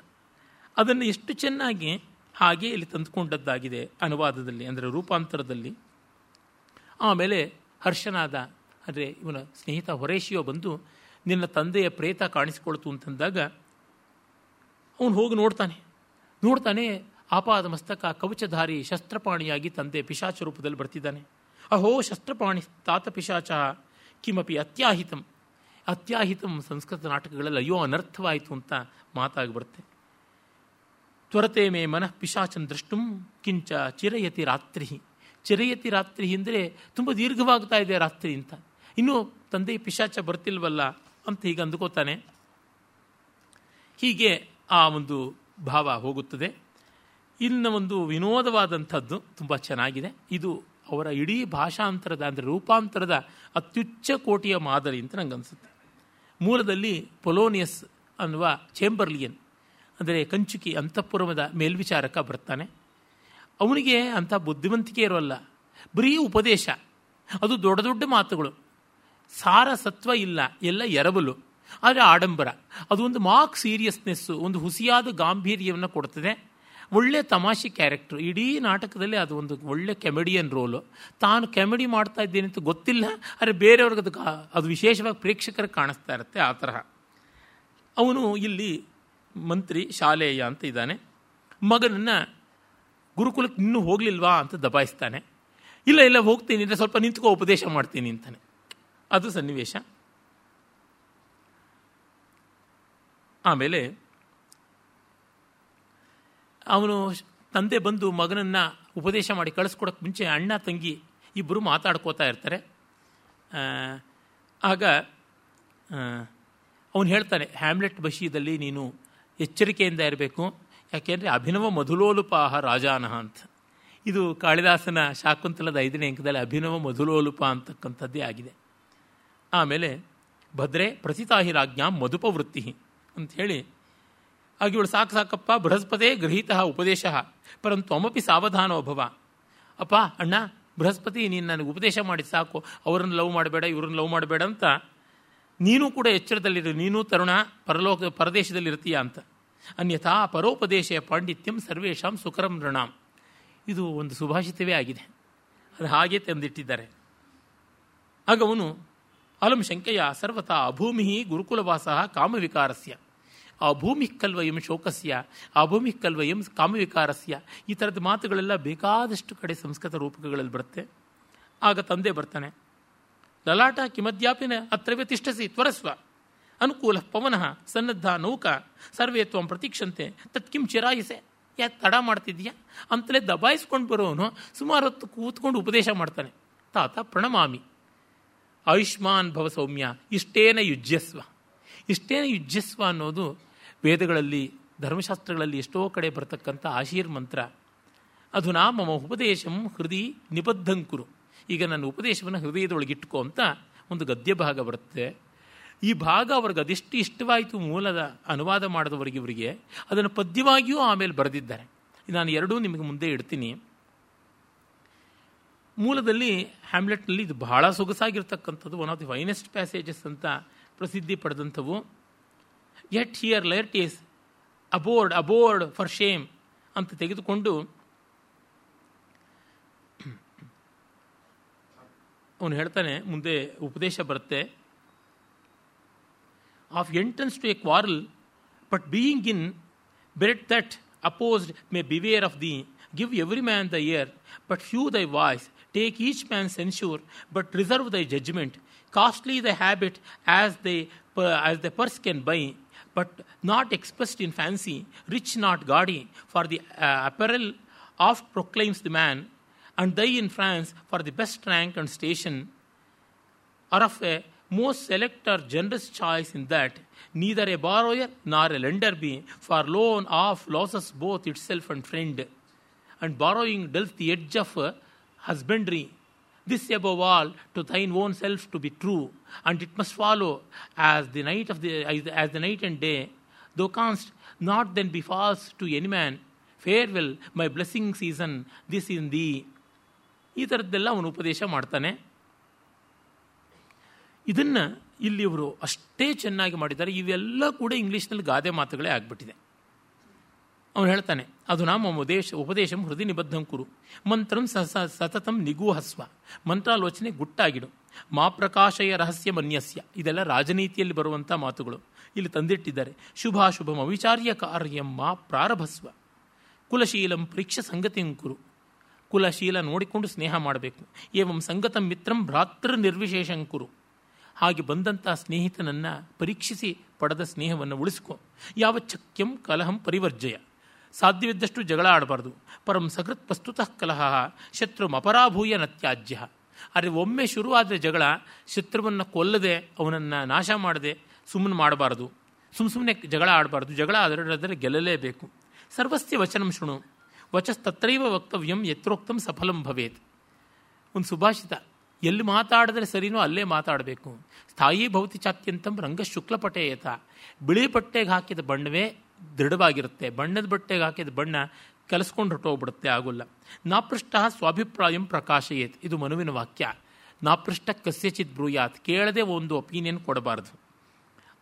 ಅದನ್ನು ಎಷ್ಟು ಚೆನ್ನಾಗಿ ಹಾಗೆ ಇಲ್ಲಿ ತಂದುಕೊಂಡದ್ದಾಗಿದೆ ಅನುವಾದದಲ್ಲಿ, ಅಂದರೆ ರೂಪಾಂತರದಲ್ಲಿ. ಆಮೇಲೆ ಹರ್ಷನಾದ, ಅಂದರೆ ಇವನ ಸ್ನೇಹಿತ ಹೊರೇಶಿಯೋ ಬಂದು ನಿನ್ನ ತಂದೆಯ ಪ್ರೇತ ಕಾಣಿಸಿಕೊಳ್ತು ಅಂತಂದಾಗ ಅವನು ಹೋಗಿ ನೋಡ್ತಾನೆ. ನೋಡ್ತಾನೆ ಆಪಾದ ಮಸ್ತಕ ಕವಚಧಾರಿ ಶಸ್ತ್ರಪಾಣಿಯಾಗಿ ತಂದೆ ಪಿಶಾಚ ರೂಪದಲ್ಲಿ ಬರ್ತಿದ್ದಾನೆ. ಅಹೋ ಶಸ್ತ್ರಪಾಣಿ ತಾತ ಪಿಶಾಚ, ಕಿಮಪಿ ಅತ್ಯಾಹಿತಂ. ಅತ್ಯಾಹಿತಂ ಸಂಸ್ಕೃತ ನಾಟಕಗಳಲ್ಲಿ ಅಯ್ಯೋ ಅನರ್ಥವಾಯಿತು ಅಂತ ಮಾತಾಗಿ ಬರುತ್ತೆ. ತ್ವರತೆ ಮೇ ಮನಃ ಪಿಶಾಚನ್ ದೃಷ್ಟು ಕಿಂಚ ಚಿರಯತಿ ರಾತ್ರಿ ಚಿರಯತಿ ರಾತ್ರಿ ಅಂದರೆ ತುಂಬ ದೀರ್ಘವಾಗ್ತಾ ಇದೆ ರಾತ್ರಿ ಅಂತ. ಇನ್ನೂ ತಂದೆ ಪಿಶಾಚ ಬರ್ತಿಲ್ವಲ್ಲ ಅಂತ ಹೀಗೆ ಅಂದುಕೋತಾನೆ. ಹೀಗೆ ಆ ಒಂದು ಭಾವ ಹೋಗುತ್ತದೆ. ಇಲ್ಲಿನ ಒಂದು ವಿನೋದವಾದಂಥದ್ದು ತುಂಬ ಚೆನ್ನಾಗಿದೆ. ಇದು ಅವರ ಇಡೀ ಭಾಷಾಂತರದ ಅಂದರೆ ರೂಪಾಂತರದ ಅತ್ಯುಚ್ಚ ಕೋಟಿಯ ಮಾದರಿ ಅಂತ ನಂಗೆ ಅನಿಸುತ್ತೆ. ಮೂಲದಲ್ಲಿ ಪೊಲೋನಿಯಸ್ ಅನ್ನುವ ಚೇಂಬರ್ಲಿಯನ್, ಅಂದರೆ ಕಂಚುಕಿ ಅಂತಃಪುರಮದ ಮೇಲ್ವಿಚಾರಕ ಬರ್ತಾನೆ. ಅವನಿಗೆ ಅಂಥ ಬುದ್ಧಿವಂತಿಕೆ ಇರೋಲ್ಲ. ಬರೀ ಉಪದೇಶ. ಅದು ದೊಡ್ಡ ದೊಡ್ಡ ಮಾತುಗಳು. ಸಾರ ಸತ್ವ ಇಲ್ಲ, ಎಲ್ಲ ಎರವಲು. ಆದರೆ ಆಡಂಬರ. ಅದು ಒಂದು ಮಾರ್ಕ್ ಸೀರಿಯಸ್ನೆಸ್ಸು, ಒಂದು ಹುಸಿಯಾದ ಗಾಂಭೀರ್ಯವನ್ನು ಕೊಡ್ತದೆ. ಒಳ್ಳೆ ತಮಾಷೆ ಕ್ಯಾರೆಕ್ಟರ್ ಇಡೀ ನಾಟಕದಲ್ಲಿ ಅದು ಒಂದು ಒಳ್ಳೆ ಕೆಮಿಡಿಯನ್ ರೋಲು ತಾನು ಕೆಮಿಡಿ ಮಾಡ್ತಾ ಇದ್ದೀನಿ ಅಂತ ಗೊತ್ತಿಲ್ಲ, ಆದರೆ ಬೇರೆಯವ್ರಿಗೆ ಅದು ಅದು ವಿಶೇಷವಾಗಿ ಪ್ರೇಕ್ಷಕರಿಗೆ ಕಾಣಿಸ್ತಾ ಇರುತ್ತೆ ಆ ತರಹ. ಅವನು ಇಲ್ಲಿ ಮಂತ್ರಿ, ಶಾಲೆಯ ಅಂತ ಇದ್ದಾನೆ. ಮಗನನ್ನು ಗುರುಕುಲಕ್ಕೆ ಇನ್ನೂ ಹೋಗಲಿಲ್ವಾ ಅಂತ ದಬಾಯಿಸ್ತಾನೆ. ಇಲ್ಲ ಇಲ್ಲ, ಹೋಗ್ತೀನಿ ಅಂದರೆ ಸ್ವಲ್ಪ ನಿಂತ್ಕೋ, ಉಪದೇಶ ಮಾಡ್ತೀನಿ ಅಂತಾನೆ. ಅದು ಸನ್ನಿವೇಶ. ಆಮೇಲೆ ಅವನು ತಂದೆ ಬಂದು ಮಗನನ್ನ ಉಪದೇಶ ಮಾಡಿ ಕಳಿಸ್ಕೊಡೋಕ್ಕೆ ಮುಂಚೆ ಅಣ್ಣ, ತಂಗಿ ಇಬ್ಬರು ಮಾತಾಡ್ಕೋತಾ ಇರ್ತಾರೆ. ಆಗ ಅವನು ಹೇಳ್ತಾನೆ, ಹ್ಯಾಮ್ಲೆಟ್ ಬಶೀದಲ್ಲಿ ನೀನು ಎಚ್ಚರಿಕೆಯಿಂದ ಇರಬೇಕು. ಯಾಕೆಂದರೆ ಅಭಿನವ ಮಧುಲೋಲುಪಾಹ ರಾಜಾನಹ ಅಂತ. ಇದು ಕಾಳಿದಾಸನ ಶಾಕುಂತಲದ ಐದನೇ ಅಂಕದಲ್ಲಿ ಅಭಿನವ ಮಧುಲೋಲುಪ ಅಂತಕ್ಕಂಥದ್ದೇ ಆಗಿದೆ. ಆಮೇಲೆ, ಭದ್ರೆ ಪ್ರತಿತಾಹಿ ರಾಜ್ಞಾ ಮಧುಪವೃತ್ತಿ ಅಂಥೇಳಿ ಆಗ ಇವಳು ಸಾಕು ಸಾಕಪ್ಪ, ಬೃಹಸ್ಪತೇ ಗೃಹೀತ ಉಪದೇಶ. ಪರಂತು ಅಮಪಿ ಸಾವಧಾನೋ ಭವ. ಅಪ್ಪ, ಅಣ್ಣ, ಬೃಹಸ್ಪತಿ, ನೀನು ನನಗೆ ಉಪದೇಶ ಮಾಡಿ ಸಾಕು. ಅವರನ್ನು ಲವ್ ಮಾಡಬೇಡ, ಇವ್ರನ್ನ ಲವ್ ಮಾಡಬೇಡ ಅಂತ. ನೀನು ಕೂಡ ಎಚ್ಚರದಲ್ಲಿರು, ನೀನು ತರುಣ, ಪರಲೋಕ ಪರದೇಶದಲ್ಲಿರ್ತೀಯ ಅಂತ. ಅನ್ಯಥಾ ಪರೋಪದೇಶ ಪಾಂಡಿತ್ಯಂ ಸರ್ವೇಶಾಂ ಸುಕರಂ ಋಣಾಂ ಇದು ಒಂದು ಸುಭಾಷಿತವೇ ಆಗಿದೆ. ಅದು ಹಾಗೆ ತಂದಿಟ್ಟಿದ್ದಾರೆ. ಆಗ ಅವನು, ಅಲಂ ಶಂಕೆಯ ಸರ್ವತಾ ಅಭೂಮಿ ಗುರುಕುಲವಾಸ ಕಾಮವಿಕಾರಸ್ಯ. ಅಭೂಮಿ ಕಲ್ವಯಂ ಶೋಕಸ್ಯ ಅಭೂಮಿ ಕಲ್ವಯಂ ಕಾಮವಿಕಾರಸ್ಯ ಈ ಥರದ ಮಾತುಗಳೆಲ್ಲ ಬೇಕಾದಷ್ಟು ಕಡೆ ಸಂಸ್ಕೃತ ರೂಪಕಗಳಲ್ಲಿ ಬರುತ್ತೆ. ಆಗ ತಂದೆ ಬರ್ತಾನೆ, ಲಲಾಟ ಕಿಮದ್ಯಾಪಿನ ಅತ್ರವೇ ತಿಷ್ಟಸಿ ತ್ವರಸ್ವ. ಅನುಕೂಲ ಪವನಃ ಸನ್ನದ್ಧ ನೌಕ. ಸರ್ವೇ ತ್ವಂ ಪ್ರತೀಕ್ಷಂತೆ. ತತ್ಕಿಂ ಚಿರಾಯಿಸೆ. ಯಾಕೆ ತಡ ಮಾಡ್ತಿದ್ಯಾ ಅಂತಲೇ ದಬಾಯಿಸ್ಕೊಂಡು ಬರೋನು ಸುಮಾರು ಹೊತ್ತು ಕೂತ್ಕೊಂಡು ಉಪದೇಶ ಮಾಡ್ತಾನೆ. ತಾತ ಪ್ರಣಮಾಮಿ. ಆಯುಷ್ಮಾನ್ ಭವ ಸೌಮ್ಯ. ಇಷ್ಟೇನ ಯುಜ್ಯಸ್ವ. ಇಷ್ಟೇನ ಯುಜ್ಯಸ್ವ ಅನ್ನೋದು ವೇದಗಳಲ್ಲಿ, ಧರ್ಮಶಾಸ್ತ್ರಗಳಲ್ಲಿ ಎಷ್ಟೋ ಕಡೆ ಬರತಕ್ಕಂಥ ಆಶೀರ್ ಮಂತ್ರ. ಅಧುನಾ ಮಮ ಉಪದೇಶಂ ಹೃದಯ ನಿಬದ್ಧಂಕುರು. ಈಗ ನನ್ನ ಉಪದೇಶವನ್ನು ಹೃದಯದೊಳಗಿಟ್ಕೋ ಅಂತ ಒಂದು ಗದ್ಯ ಭಾಗ ಬರುತ್ತೆ. ಈ ಭಾಗ ಅವ್ರಿಗೆ ಅದೆಷ್ಟು ಇಷ್ಟವಾಯಿತು ಮೂಲದ ಅನುವಾದ ಮಾಡಿದವರಿಗೆ ಇವರಿಗೆ, ಅದನ್ನು ಪದ್ಯವಾಗಿಯೂ ಆಮೇಲೆ ಬರೆದಿದ್ದಾರೆ. ನಾನು ಎರಡೂ ನಿಮಗೆ ಮುಂದೆ ಇಡ್ತೀನಿ. ಮೂಲದಲ್ಲಿ ಹ್ಯಾಮ್ಲೆಟ್ನಲ್ಲಿ ಇದು ಬಹಳ ಸೊಗಸಾಗಿರ್ತಕ್ಕಂಥದ್ದು one of the finest passages ಅಂತ ಪ್ರಸಿದ್ಧಿ ಪಡೆದಂಥವು. Yet here Laertes is aboard aboard for shame ಅಂತ ತೆಗೆದುಕೊಂಡು ಅವನು ಹೇಳ್ತಾನೆ, ಮುಂದೆ ಉಪದೇಶ ಬರುತ್ತೆ. Of entrance to a quarrel but being in bear't that opposed may beware of the give every man the ear but few thy voice take each man censure but reserve thy judgment costly the habit as they as the purse can buy but not expressed in fancy, rich not gaudy, for the uh, apparel oft proclaims the man, and they in France for the best rank and station are of a most select or generous choice in that neither a borrower nor a lender be, for loan off losses both itself and friend, and borrowing dulls the edge of uh, husbandry. This above all to thine own self to be true, and it must follow as the night of the as, the night and day. Thou canst not then be false to any man. Farewell, my blessing season, this in the ಈ ಥರದ್ದೆಲ್ಲ ಅವನು ಉಪದೇಶ ಮಾಡ್ತಾನೆ ಇದನ್ನು ಇಲ್ಲಿ ಇವರು ಅಷ್ಟೇ ಚೆನ್ನಾಗಿ ಮಾಡಿದ್ದಾರೆ ಇವೆಲ್ಲ ಕೂಡ ಇಂಗ್ಲೀಷ್ನಲ್ಲಿ ಗಾದೆ ಮಾತುಗಳೇ ಆಗ್ಬಿಟ್ಟಿದೆ ಅವನು ಹೇಳ್ತಾನೆ, ಅದು ನಾಮ ಉಪದೇಶ, ಉಪದೇಶಂ ಹೃದಯ ನಿಬದ್ಧಂ ಕುರು. ಮಂತ್ರಂ ಸಸ ಸತತಂ ನಿಗೂಹಸ್ವ. ಮಂತ್ರಾಲೋಚನೆ ಗುಟ್ಟಾಗಿಡು. ಮಾ ಪ್ರಕಾಶಯ ರಹಸ್ಯ ಮನ್ಯಸ್ಯ. ಇದೆಲ್ಲ ರಾಜನೀತಿಯಲ್ಲಿ ಬರುವಂಥ ಮಾತುಗಳು. ಇಲ್ಲಿ ತಂದಿಟ್ಟಿದ್ದಾರೆ, ಶುಭಾಶುಭಂ ಅವಿಚಾರ್ಯ ಕಾರ್ಯಂ ಮಾ ಪ್ರಾರಭಸ್ವ. ಕುಲಶೀಲಂ ಪರೀಕ್ಷ ಸಂಗತಿಂ ಕುರು. ಕುಲಶೀಲ ನೋಡಿಕೊಂಡು ಸ್ನೇಹ ಮಾಡಬೇಕು. ಏವಂ ಸಂಗತಂ ಮಿತ್ರಂ ಭ್ರಾತೃ ನಿರ್ವಿಶೇಷಂಕುರು ಹಾಗೆ ಬಂದಂಥ ಸ್ನೇಹಿತನನ್ನು ಪರೀಕ್ಷಿಸಿ ಪಡೆದ ಸ್ನೇಹವನ್ನು ಉಳಿಸ್ಕೊ. ಯಾವ ಚಕ್ಯಂ ಕಲಹಂ ಪರಿವರ್ಜಯ. ಸಾಧ್ಯವಿದ್ದಷ್ಟು ಜಗಳ ಆಡಬಾರ್ದು. ಪರಂ ಸಕೃತ್ ವಸ್ತುತಃ ಕಲಹ, ಶತ್ರು ಅಪರಾಭೂಯ ನತ್ಯಾಜ್ಯ. ಆದರೆ ಒಮ್ಮೆ ಶುರುವಾದರೆ ಜಗಳ, ಶತ್ರುವನ್ನು ಕೊಲ್ಲದೆ, ಅವನನ್ನು ನಾಶ ಮಾಡದೆ ಸುಮ್ಮನೆ ಮಾಡಬಾರ್ದು. ಸುಮ್ಮ ಸುಮ್ಮನೆ ಜಗಳ ಆಡಬಾರ್ದು. ಜಗಳ ಅದರ ಗೆಲ್ಲಲೇಬೇಕು. ಸರ್ವಸ್ಯ ವಚನಂ ಶೃಣು. ವಚಸ್ತತ್ರೈವ ವಕ್ತವ್ಯಂ ಯತ್ರೋಕ್ತಂ ಸಫಲಂ ಭವೇತ್. ಒಂದು ಸುಭಾಷಿತ. ಎಲ್ಲಿ ಮಾತಾಡಿದ್ರೆ ಸರಿನೋ ಅಲ್ಲೇ ಮಾತಾಡಬೇಕು. ಸ್ಥಾಯಿ ಭೌತಿ ಚಾತ್ಯಂತಂ ರಂಗ ಶುಕ್ಲಪಟೇಯತ ಬಿಳಿ ಪಟ್ಟೆಗೆ ಹಾಕಿದ ಬಣ್ಣವೇ ದೃಢವಾಗಿರುತ್ತೆ. ಬಣ್ಣದ ಬಟ್ಟೆಗೆ ಹಾಕಿದ ಬಣ್ಣ ಕಲಿಸ್ಕೊಂಡು ಹೊರಟೋಗ್ಬಿಡುತ್ತೆ, ಆಗೋಲ್ಲ. ನಾಪೃಷ್ಟ ಸ್ವಾಭಿಪ್ರಾಯಂ ಪ್ರಕಾಶಯೇತ್. ಇದು ಮನುವಿನ ವಾಕ್ಯ. ನಾಪೃಷ್ಟ ಕಸ್ಯಚಿತ್ ಬ್ರೂಯಾತ್. ಕೇಳದೆ ಒಂದು ಒಪಿನಿಯನ್ ಕೊಡಬಾರದು.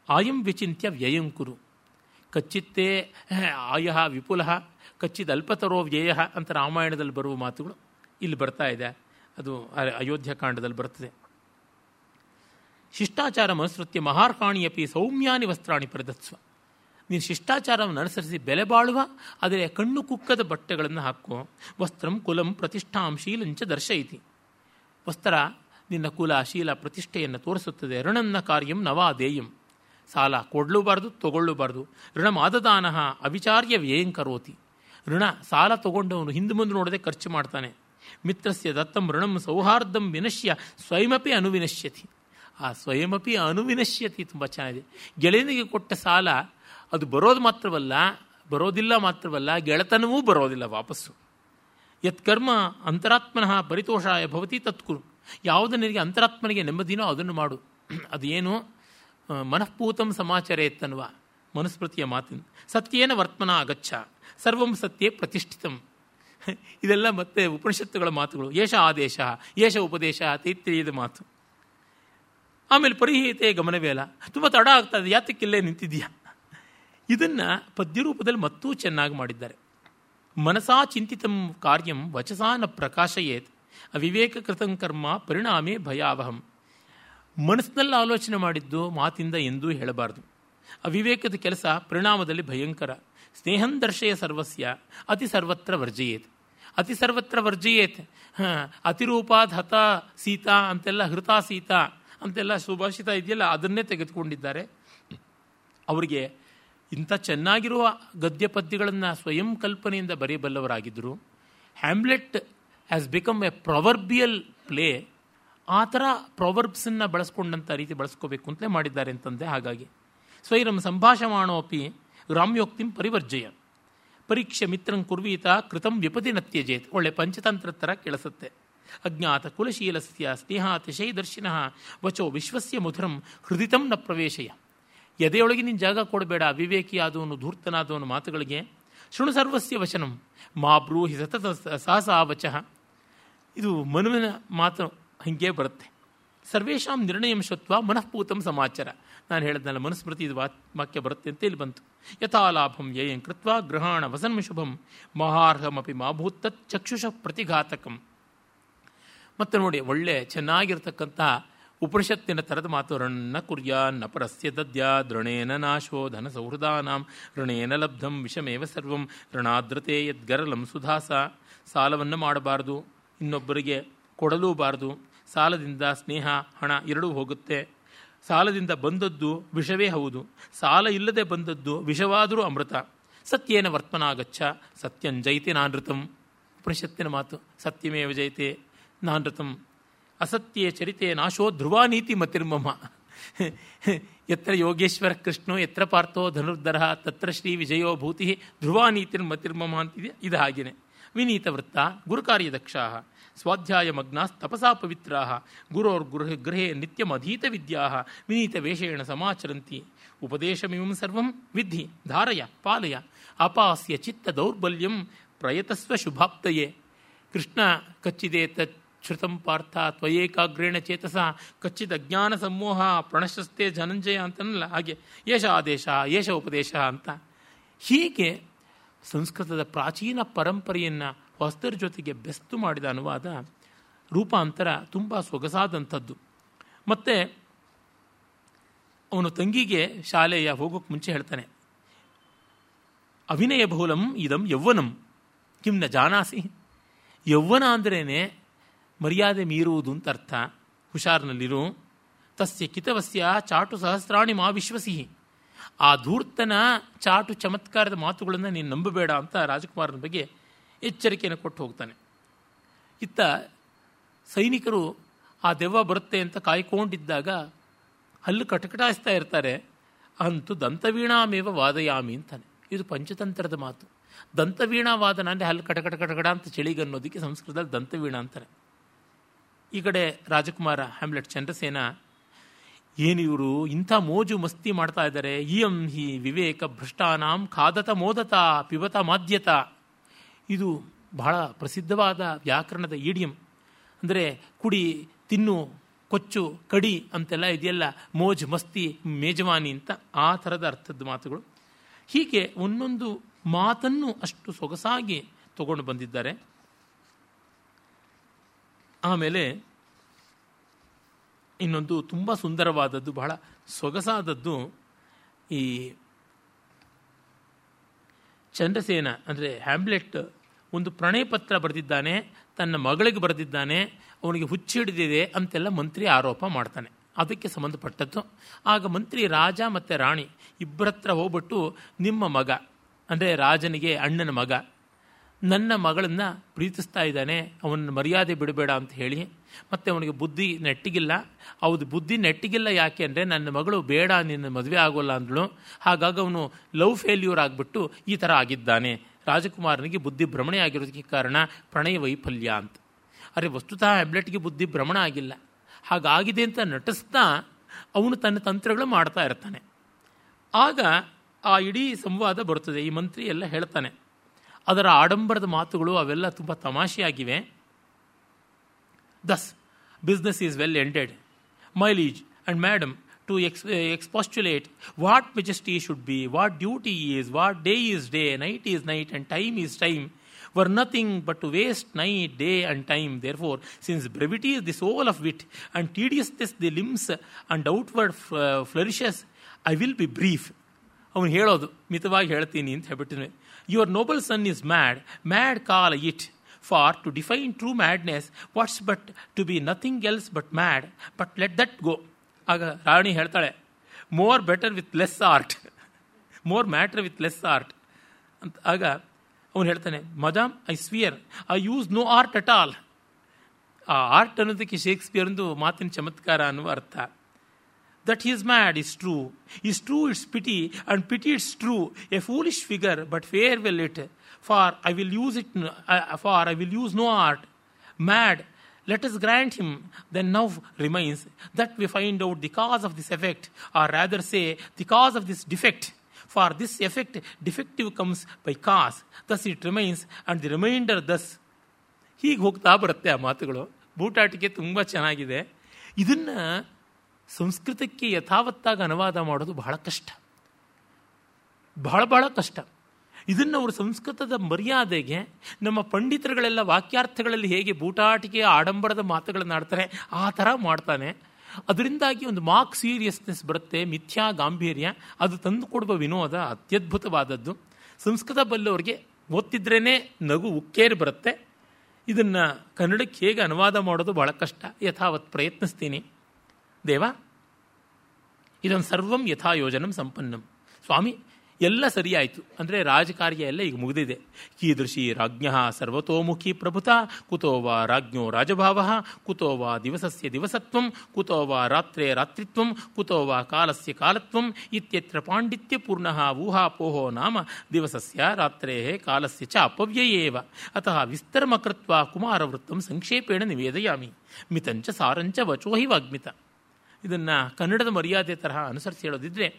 ಆಯಂ ವಿಚಿಂತ್ಯ ವ್ಯಯಂಕುರು ಕಚ್ಚಿತ್ತೇ ಆಯ ವಿಪುಲ, ಕಚ್ಚಿದ ಅಲ್ಪತರೋ ವ್ಯಯ ಅಂತ ರಾಮಾಯಣದಲ್ಲಿ ಬರುವ ಮಾತುಗಳು ಇಲ್ಲಿ ಬರ್ತಾ ಇದೆ. ಅದು ಅಯೋಧ್ಯ ಕಾಂಡದಲ್ಲಿ ಬರ್ತದೆ. ಶಿಷ್ಟಾಚಾರ ಅನುಸೃತ್ಯ ಮಹಾರ್ಕಾಣಿಯಪಿ ಸೌಮ್ಯಾನಿ ವಸ್ತ್ರಾಣಿ ಪ್ರದತ್ಸ್ವ. ನೀನು ಶಿಷ್ಟಾಚಾರವನ್ನು ಅನುಸರಿಸಿ ಬೆಲೆ ಬಾಳುವ, ಆದರೆ ಕಣ್ಣು ಕುಕ್ಕದ ಬಟ್ಟೆಗಳನ್ನು ಹಾಕೋ ವಸ್ತ್ರಂ ಕುಲಂ ಪ್ರತಿಷ್ಠಾಂ ಶೀಲಂಚ ದರ್ಶಯಿತಿ. ವಸ್ತ್ರ ನಿನ್ನ ಕುಲ ಶೀಲ ಪ್ರತಿಷ್ಠೆಯನ್ನು ತೋರಿಸುತ್ತದೆ. ಋಣನ್ನ ಕಾರ್ಯಂ ನವಾದೇಯಂ ಸಾಲ ಕೊಡಲೂಬಾರ್ದು ಋಣ ಋಣಮಾದದಾನ ಅವಿಚಾರ್ಯ ವ್ಯಯಂ ಕರೋತಿ. ಋಣ ಸಾಲ ತಗೊಂಡವನು ಹಿಂದೆ ಮುಂದೆ ನೋಡದೆ ಖರ್ಚು ಮಾಡ್ತಾನೆ. ಮಿತ್ರಸ್ಯ ದತ್ತಂ ಋಣಂ ಸೌಹಾರ್ದಂ ವಿನಶ್ಯ, ಸ್ವಯಮಪಿ ಅನುವಿನಶ್ಯತಿ. ಆ ಸ್ವಯಮಪಿ ಅನುವಿನಶ್ಯತಿ ತುಂಬ ಚೆನ್ನಾಗಿದೆ. ಗೆಳೆಯನಿಗೆ ಕೊಟ್ಟ ಸಾಲ ಅದು ಬರೋದು ಮಾತ್ರವಲ್ಲ, ಬರೋದಿಲ್ಲ ಮಾತ್ರವಲ್ಲ, ಗೆಳೆತನವೂ ಬರೋದಿಲ್ಲ ವಾಪಸ್ಸು. ಯತ್ಕರ್ಮ ಅಂತರಾತ್ಮನಃ ಪರಿತೋಷಾಯ ಭವತಿ ತತ್ಕುರು. ಯಾವುದು ನಿನಗೆ ಅಂತರಾತ್ಮನಿಗೆ ನೆಮ್ಮದಿನೋ ಅದನ್ನು ಮಾಡು. ಅದೇನು ಮನಃಪೂತಂ ಸಮಾಚಾರ ಎತ್ತನ್ವ ಮನುಸ್ಮೃತಿಯ ಮಾತಿನ. ಸತ್ಯೇನ ವರ್ತಮನ ಅಗಚ್ಚ ಸರ್ವಂ ಸತ್ಯೇ ಪ್ರತಿಷ್ಠಿತಂ. ಇದೆಲ್ಲ ಮತ್ತೆ ಉಪನಿಷತ್ತುಗಳ ಮಾತುಗಳು. ಏಷ ಆದೇಶ, ಏಷ ಉಪದೇಶ, ತೈತ್ರಿಯದ ಮಾತು. ಆಮೇಲೆ ಪರಿಹೀತೆ ಅಲ್ಲ ತುಂಬ ತಡ ಆಗ್ತದೆ ಯಾತಕ್ಕಿಲ್ಲೇ ನಿಂತಿದೆಯಾ ಇದನ್ನು ಪದ್ಯರೂಪದಲ್ಲಿ ಮತ್ತೂ ಚೆನ್ನಾಗಿ ಮಾಡಿದ್ದಾರೆ. ಮನಸಾ ಚಿಂತಿತಂ ಕಾರ್ಯಂ ವಚಸಾ ನ ಪ್ರಕಾಶಯೇತ್ ಅವಿವೇಕಕೃತಂ ಕರ್ಮ ಪರಿಣಾಮೇ ಭಯಾವಹಂ. ಮನಸ್ಸಿನಲ್ಲಿ ಆಲೋಚನೆ ಮಾಡಿದ್ದು ಮಾತಿಂದ ಎಂದೂ ಹೇಳಬಾರದು. ಅವಿವೇಕದ ಕೆಲಸ ಪರಿಣಾಮದಲ್ಲಿ ಭಯಂಕರ. ಸ್ನೇಹಂ ದರ್ಶಯ ಸರ್ವಸ್ಯ ಅತಿ ಸರ್ವತ್ರ ವರ್ಜಯೇತ್. ಅತಿ ಸರ್ವತ್ರ ವರ್ಜಯೇತ್. ಅತಿರೂಪಾದ್ ಹತ ಸೀತಾ ಅಂತೆಲ್ಲ ಹೃತಾ ಸೀತಾ ಅಂತೆಲ್ಲ ಸುಭಾಷಿತ ಇದೆಯಲ್ಲ ಅದನ್ನೇ ತೆಗೆದುಕೊಂಡಿದ್ದಾರೆ. ಅವರಿಗೆ ಇಂಥ ಚೆನ್ನಾಗಿರುವ ಗದ್ಯ ಪದ್ಯಗಳನ್ನು ಸ್ವಯಂ ಕಲ್ಪನೆಯಿಂದ ಬರೆಯಬಲ್ಲವರಾಗಿದ್ದರು Hamlet has become a proverbial play. ಆ ಥರ ಪ್ರೊವರ್ಬ್ಸನ್ನು ಬಳಸ್ಕೊಂಡಂಥ ರೀತಿ ಬಳಸ್ಕೋಬೇಕು ಅಂತಲೇ ಮಾಡಿದ್ದಾರೆ ಅಂತಂದೆ ಹಾಗಾಗಿ. ಸ್ವೈರಂ ಸಂಭಾಷಮಾಣೋಪಿ ಗ್ರಾಮ್ಯೋಕ್ತಿಂ ಪರಿವರ್ಜಯ. ಪರೀಕ್ಷೆ ಮಿತ್ರಂ ಕುರ್ವೀತ ಕೃತಂ ವಿಪತಿ ನತ್ಯಜೇತ್. ಒಳ್ಳೆ ಪಂಚತಂತ್ರ ಥರ ಕೇಳಿಸುತ್ತೆ. ಅಜ್ಞಾತ ಕುಲಶೀಲಸ್ಯ ಸ್ನೇಹಾತಿಶಯದರ್ಶಿನಃ ವಚೋ ವಿಶ್ವಸ್ಯ ಮಧುರಂ ಹೃದಿತಂ ನ ಪ್ರವೇಶಯ. ಎದೆಯೊಳಗೆ ನಿನ್ನ ಜಾಗ ಕೊಡಬೇಡ ವಿವೇಕಿಯಾದವನು ಧೂರ್ತನಾದವನು ಮಾತುಗಳಿಗೆ. ಶೃಣು ಸರ್ವಸ್ಯ ವಚನಂ. ಮಾ ಬ್ರೂಹಿ ಸತತ ಸಹಸ ಇದು ಮನುವಿನ ಮಾತು ಹೀಗೆ ಬರುತ್ತೆ. ಸರ್ವೇಶಾಂ ನಿರ್ಣಯಂ ಶತ್ವ ಮನಃಪೂತಂ ಸಮಾಚಾರ. ನಾನು ಹೇಳಿದ್ನಲ್ಲ, ಮನುಸ್ಮೃತಿ ಇದು ವಾಕ್ಯ ಬರುತ್ತೆ ಅಂತ ಇಲ್ಲಿ ಬಂತು. ಯಥಾಲಾಭಂ ಯಯಂ ಕೃತ್ವ ಗ್ರಹಣ ವಸನ್ ಶುಭಂ. ಮಹಾರ್ಹಮಪಿ ಮಾಭೂತ ಚಕ್ಷುಷ ಪ್ರತಿಘಾತಕಂ. ಮತ್ತು ನೋಡಿ, ಒಳ್ಳೆ ಚೆನ್ನಾಗಿರ್ತಕ್ಕಂಥ ಉಪನಿಷತ್ತಿನ ತರದ ಮಾತು, ರಣ್ಣ ಕುರ್ಯಾ ನ ಪರಸ್ಯ ದದ್ಯಾ, ದೃಣೇನ ನಾಶೋ ಧನ ಸೌಹೃದಾನಾಂ, ಋಣೇನ ಲಬ್ಧಂ ವಿಷಮೇವ ಸರ್ವಂ, ಋಣಾದ್ರತೆ ಯದ್ಗರಲಂ ಸುಧಾಸ. ಸಾಲವನ್ನು ಮಾಡಬಾರದು, ಇನ್ನೊಬ್ಬರಿಗೆ ಕೊಡಲೂಬಾರದು. ಸಾಲದಿಂದ ಸ್ನೇಹ, ಹಣ ಎರಡೂ ಹೋಗುತ್ತೆ. ಸಾಲದಿಂದ ಬಂದದ್ದು ವಿಷವೇ ಹೌದು. ಸಾಲ ಇಲ್ಲದೆ ಬಂದದ್ದು ವಿಷವಾದರೂ ಅಮೃತ. ಸತ್ಯೇನ ವರ್ತನಾಗಚ್ಚ ಸತ್ಯಂಜೈತೆ ನಾನೃತಂ. ಉಪನಿಷತ್ತಿನ ಮಾತು, ಸತ್ಯಮೇವ ಜಯತೆ ನಾನೃತಂ. ಅಸತ್ಯೇ ಚರಿತೆ ನಾಶೋ ಧ್ರುವ ನೀತಿ ಮತಿರ್ಮಮ. ಎತ್ರ ಯೋಗೇಶ್ವರ ಕೃಷ್ಣೋ, ಎತ್ರ ಪಾರ್ಥೋ ಧನುರ್ಧರ, ತತ್ರ ಶ್ರೀ ವಿಜಯೋ ಭೂತಿ ಧ್ರುವ ನೀತಿರ್ ಮತಿರ್ಮಮ ಅಂತಿದೆ. ಇದು ಹಾಗೇನೆ. ವಿನೀತ ವೃತ್ತ ಗುರುಕಾರ್ಯದಕ್ಷಾ ಸ್ವಾಧ್ಯಾಯ ಮಗ್ನಾಸ್ ತಪಸಾ ಪವಿತ್ರಾ ಗುರೋರ್ ಗೃಹ ಗೃಹೇ ನಿತ್ಯಮಧೀತ ವಿದ್ಯಾ ವಿನೀತ ವೇಷೇಣ ಸಮಾಚರಂತಿ, ಉಪದೇಶಮಿಮಂ ಸರ್ವಂ ವಿಧಿ ಧಾರಯ, ಪಾಲಯ, ಅಪಾಸ್ಯ ಚಿತ್ತ ದೌರ್ಬಲ್ಯಂ ಪ್ರಯತಸ್ವ ಶುಭಾಪ್ತಯೇ. ಕೃಷ್ಣ ಕಚ್ಚಿದೆ ತತ್ ಶ್ರುತಂ ಪಾರ್ಥ ತ್ವಯೇಕಾಗ್ರೇಣ ಚೇತಸ, ಕಚ್ಚಿದ ಅಜ್ಞಾನ ಸಮೂಹ, ಪ್ರಣಶಸ್ತೆ ಧನಂಜಯ ಅಂತನಲ್ಲ, ಹಾಗೆ ಯಶ ಆದೇಶ, ಯಶ ಉಪದೇಶ ಅಂತ. ಹೀಗೆ ಸಂಸ್ಕೃತದ ಪ್ರಾಚೀನ ಪರಂಪರೆಯನ್ನು ಹೊಸದರ ಜೊತೆಗೆ ಬೆಸ್ತು ಮಾಡಿದ ಅನುವಾದ ರೂಪಾಂತರ ತುಂಬ ಸೊಗಸಾದಂಥದ್ದು. ಮತ್ತು ಅವನು ತಂಗಿಗೆ ಶಾಲೆಯ ಹೋಗೋಕ್ಕೆ ಮುಂಚೆ ಹೇಳ್ತಾನೆ ಅವಿನಯ ಬಹುಲಂ ಇದಂ ಯೌವನಂ ಕಿಮ್ನ ಜಾನಾಸಿ. ಯೌವನ ಅಂದ್ರೇ ಮರ್ಯಾದೆ ಮೀರುವುದು ಅಂತ ಅರ್ಥ. ಹುಷಾರ್ನಲ್ಲಿರು. ತಸ್ಯ ಕಿತವಸ್ಯ ಚಾಟು ಸಹಸ್ರಾಣಿ ಮಾ ವಿಶ್ವಸಿಹಿ. ಆ ಧೂರ್ತನ, ಚಾಟು ಚಮತ್ಕಾರದ ಮಾತುಗಳನ್ನು ನೀನು ನಂಬಬೇಡ ಅಂತ ರಾಜಕುಮಾರನ ಬಗ್ಗೆ ಎಚ್ಚರಿಕೆಯನ್ನು ಕೊಟ್ಟು ಹೋಗ್ತಾನೆ. ಇತ್ತ ಸೈನಿಕರು ಆ ದೆವ್ವ ಬರುತ್ತೆ ಅಂತ ಕಾಯ್ಕೊಂಡಿದ್ದಾಗ ಹಲ್ಲು ಕಟಕಟಾಯಿಸ್ತಾ ಇರ್ತಾರೆ. ಅಂತೂ ದಂತವೀಣಾಮೇವ ವಾದಯಾಮಿ ಅಂತಾನೆ. ಇದು ಪಂಚತಂತ್ರದ ಮಾತು. ದಂತವೀಣಾ ವಾದನ ಅಂದರೆ ಹಲ್ಲು ಕಟಕಟ ಕಟಕಡ ಅಂತ ಚಳಿಗನ್ನೋದಕ್ಕೆ ಸಂಸ್ಕೃತದಲ್ಲಿ ದಂತವೀಣ ಅಂತಾರೆ. ಈ ಕಡೆ ರಾಜಕುಮಾರ ಹ್ಯಾಮ್ಲೆಟ್ ಚಂದ್ರಸೇನ, ಏನು ಇವರು ಇಂಥ ಮೋಜು ಮಸ್ತಿ ಮಾಡ್ತಾ ಇದ್ದಾರೆ? ಇಯಂ ಹಿ ವಿವೇಕ ಭ್ರಷ್ಟಾನಾಂ ಖಾದತ ಮೋದತ ಪಿಬತ ಮಾದ್ಯತ ಇದು ಬಹಳ ಪ್ರಸಿದ್ಧವಾದ ವ್ಯಾಕರಣದ ಈಡಿಯಂ ಅಂದರೆ ಕುಡಿ, ತಿನ್ನು, ಕೊಚ್ಚು, ಕಡಿ ಅಂತೆಲ್ಲ ಇದೆಯಲ್ಲ, ಮೋಜ್ ಮಸ್ತಿ, ಮೇಜವಾನಿ ಅಂತ ಆ ಥರದ ಅರ್ಥದ ಮಾತುಗಳು. ಹೀಗೆ ಒಂದೊಂದು ಮಾತನ್ನು ಅಷ್ಟು ಸೊಗಸಾಗಿ ತಗೊಂಡು ಬಂದಿದ್ದಾರೆ. ಆಮೇಲೆ ಇನ್ನೊಂದು ತುಂಬ ಸುಂದರವಾದದ್ದು, ಬಹಳ ಸೊಗಸಾದದ್ದು ಈ ಚಂದ್ರಸೇನ, ಅಂದರೆ ಹ್ಯಾಮ್ಲೆಟ್, ಒಂದು ಪ್ರಣಯ ಪತ್ರ ಬರೆದಿದ್ದಾನೆ, ತನ್ನ ಮಗಳಿಗೆ ಬರೆದಿದ್ದಾನೆ, ಅವನಿಗೆ ಹುಚ್ಚಿಡಿದಿದೆ ಅಂತೆಲ್ಲ ಮಂತ್ರಿ ಆರೋಪ ಮಾಡ್ತಾನೆ. ಅದಕ್ಕೆ ಸಂಬಂಧಪಟ್ಟದ್ದು. ಆಗ ಮಂತ್ರಿ ರಾಜ ಮತ್ತು ರಾಣಿ ಇಬ್ಬರತ್ರ ಹೋಗ್ಬಿಟ್ಟು ನಿಮ್ಮ ಮಗ, ಅಂದರೆ ರಾಜನಿಗೆ ಅಣ್ಣನ ಮಗ ನನ್ನ ಮಗಳನ್ನು ಪ್ರೀತಿಸ್ತಾ ಇದ್ದಾನೆ ಅವನ ಮರ್ಯಾದೆ ಬಿಡಬೇಡ ಅಂತ ಹೇಳಿ, ಮತ್ತು ಅವನಿಗೆ ಬುದ್ಧಿ ನೆಟ್ಟಿಗಿಲ್ಲ. ಅವ್ದು ಬುದ್ಧಿ ನೆಟ್ಟಿಗಿಲ್ಲ ಯಾಕೆ ಅಂದರೆ ನನ್ನ ಮಗಳು ಬೇಡ, ನಿನ್ನ ಮದುವೆ ಆಗೋಲ್ಲ ಅಂದಳು. ಹಾಗಾಗಿ ಅವನು ಲವ್ ಫೇಲ್ಯೂರ್ ಆಗಿಬಿಟ್ಟು ಈ ಥರ ಆಗಿದ್ದಾನೆ. ರಾಜಕುಮಾರನಿಗೆ ಬುದ್ಧಿ ಭ್ರಮಣೆ ಆಗಿರೋದಕ್ಕೆ ಕಾರಣ ಪ್ರಣಯ ವೈಫಲ್ಯ ಅಂತ. ಅರೆ, ವಸ್ತುತಃ ಹ್ಯಾಬ್ಲೆಟ್ಗೆ ಬುದ್ಧಿ ಭ್ರಮಣ ಆಗಿಲ್ಲ. ಹಾಗಾಗಿದೆ ಅಂತ ನಟಿಸ್ತಾ ಅವನು ತನ್ನ ತಂತ್ರಗಳು ಮಾಡ್ತಾ ಇರ್ತಾನೆ. ಆಗ ಆ ಇಡೀ ಸಂವಾದ ಬರುತ್ತದೆ. ಈ ಮಂತ್ರಿ ಎಲ್ಲ ಹೇಳ್ತಾನೆ ಅದರ ಆಡಂಬರದ ಮಾತುಗಳು ಅವೆಲ್ಲ ತುಂಬ ತಮಾಷೆಯಾಗಿವೆ. Thus business is well ended my liege and madam to ex expostulate what majesty should be what duty is what day is day night is night and time is time were nothing but to waste night day and time therefore since brevity is the soul of wit and tediousness the limbs and outward flourishes I will be brief ಅವನು ಹೇಳೋದು ಮಿತವಾಗಿ ಹೇಳ್ತೀನಿ ಅಂತ ಹೇಳ್ಬಿಟ್ಟಿನಿ your noble son is mad mad call it for to define true madness what's but to be nothing else but mad but let that go ಆಗ ರಾಣಿ ಹೇಳ್ತಾಳೆ more better with less art more matter with less art ಅಂತ ಆಗ ಅವನು ಹೇಳ್ತಾನೆ madam I swear I use no art at all ಆ art ಅನ್ನೋದಕ್ಕೆ ಶೇಕ್ಸ್ಪಿಯರ್ದು ಮಾತಿನ ಚಮತ್ಕಾರ ಅನ್ನುವ ಅರ್ಥ. That is mad is true. Is true its pity, and pity its true. A foolish figure, but farewell it. For I will use it. Uh, for I will use no art. Mad. let us grant him, then now remains that we find out the cause of this effect, or rather say, the cause of this defect. For this effect, defective comes by cause. Thus it remains, and the remainder thus. ಹೀಗೆ ಹೋಗ್ತಾ ಬರುತ್ತೆ ಆ ಮಾತುಗಳು ಬೂಟಾಟಿಕೆ ತುಂಬ ಚೆನ್ನಾಗಿದೆ ಇದನ್ನು ಸಂಸ್ಕೃತಕ್ಕೆ ಯಥಾವತ್ತಾಗಿ ಅನುವಾದ ಮಾಡೋದು ಬಹಳ ಕಷ್ಟ. ಬಹಳ ಬಹಳ ಕಷ್ಟ. ಇದನ್ನು ಅವರು ಸಂಸ್ಕೃತದ ಮರ್ಯಾದೆಗೆ ನಮ್ಮ ಪಂಡಿತರುಗಳೆಲ್ಲ ವಾಕ್ಯಾರ್ಥಗಳಲ್ಲಿ ಹೇಗೆ ಬೂಟಾಟಿಕೆಯ ಆಡಂಬರದ ಮಾತುಗಳನ್ನು ಆಡ್ತಾರೆ, ಆ ಥರ ಮಾಡ್ತಾನೆ. ಅದರಿಂದಾಗಿ ಒಂದು ಮಾರ್ಕ್ ಸೀರಿಯಸ್ನೆಸ್ ಬರುತ್ತೆ, ಮಿಥ್ಯಾ ಗಾಂಭೀರ್ಯ, ಅದು ತಂದು ಕೊಡುವ ವಿನೋದ ಅತ್ಯದ್ಭುತವಾದದ್ದು. ಸಂಸ್ಕೃತ ಬಲ್ಲವರಿಗೆ ಓದ್ತಿದ್ರೇ ನಗು ಉಕ್ಕೇರಿ ಬರುತ್ತೆ. ಇದನ್ನು ಕನ್ನಡಕ್ಕೆ ಹೇಗೆ ಅನುವಾದ ಮಾಡೋದು ಬಹಳ ಕಷ್ಟ. ಯಥಾವತ್ ಪ್ರಯತ್ನಿಸ್ತೀನಿ. ದೇವ, ಇದೊಂದು ಸರ್ವಂ यथा ಯೋಜನಂ ಸಂಪನ್ನಂ. ಸ್ವಾಮಿ, ಎಲ್ಲ ಸರಿಯಾಯಿತು. ಅಂದರೆ ರಾಜಕಾರ್ಯ ಎಲ್ಲ ಈಗ ಮುಗಿದಿದೆ. ಕೀದೃಶಿ ರಾಜ್ಞ ಸರ್ವತೋಮುಖಿ ಪ್ರಭುತ, ಕುತೋ ವಾ ರಾಜ್ಞೋ ರಾಜಭಾವ, ಕುತೋ ವಾ ದಿವಸಸ್ಯ ದಿವಸತ್ವಂ, ಕುತೋ ವಾ ರಾತ್ರೇ ರಾತ್ರಿತ್ವಂ, ಕುತೋ ವಾ ಕಾಲಸ್ಯ ಕಾಲತ್ವಂ, ಇತ್ಯತ್ರ ಪಾಂಡಿತ್ಯ ಪೂರ್ಣಃ ಊಹಾಪೋಹೋ ನಾಮ, ದಿವಸಸ್ಯ ರಾತ್ರೇ ಕಾಲಸ್ಯ ಚ ಅಪವ್ಯಯೇವ. ಅತಃ ವಿಸ್ತರಮ ಕೃತ್ವ ಕುಮಾರವೃತ್ತಂ ಸಂಕ್ಷೇಪೇಣ ನಿವೇದಯಾಮಿ. ಮಿತಂಚ ಸಾರಂಚ ವಚೋ ಹಿ ವಾಗ್ಮಿತ. ಇದನ್ನು ಕನ್ನಡದ ಮರ್ಯಾದೆ ತರಹ ಅನುಸರಿಸಿ ಹೇಳೋದಿದ್ರೆ,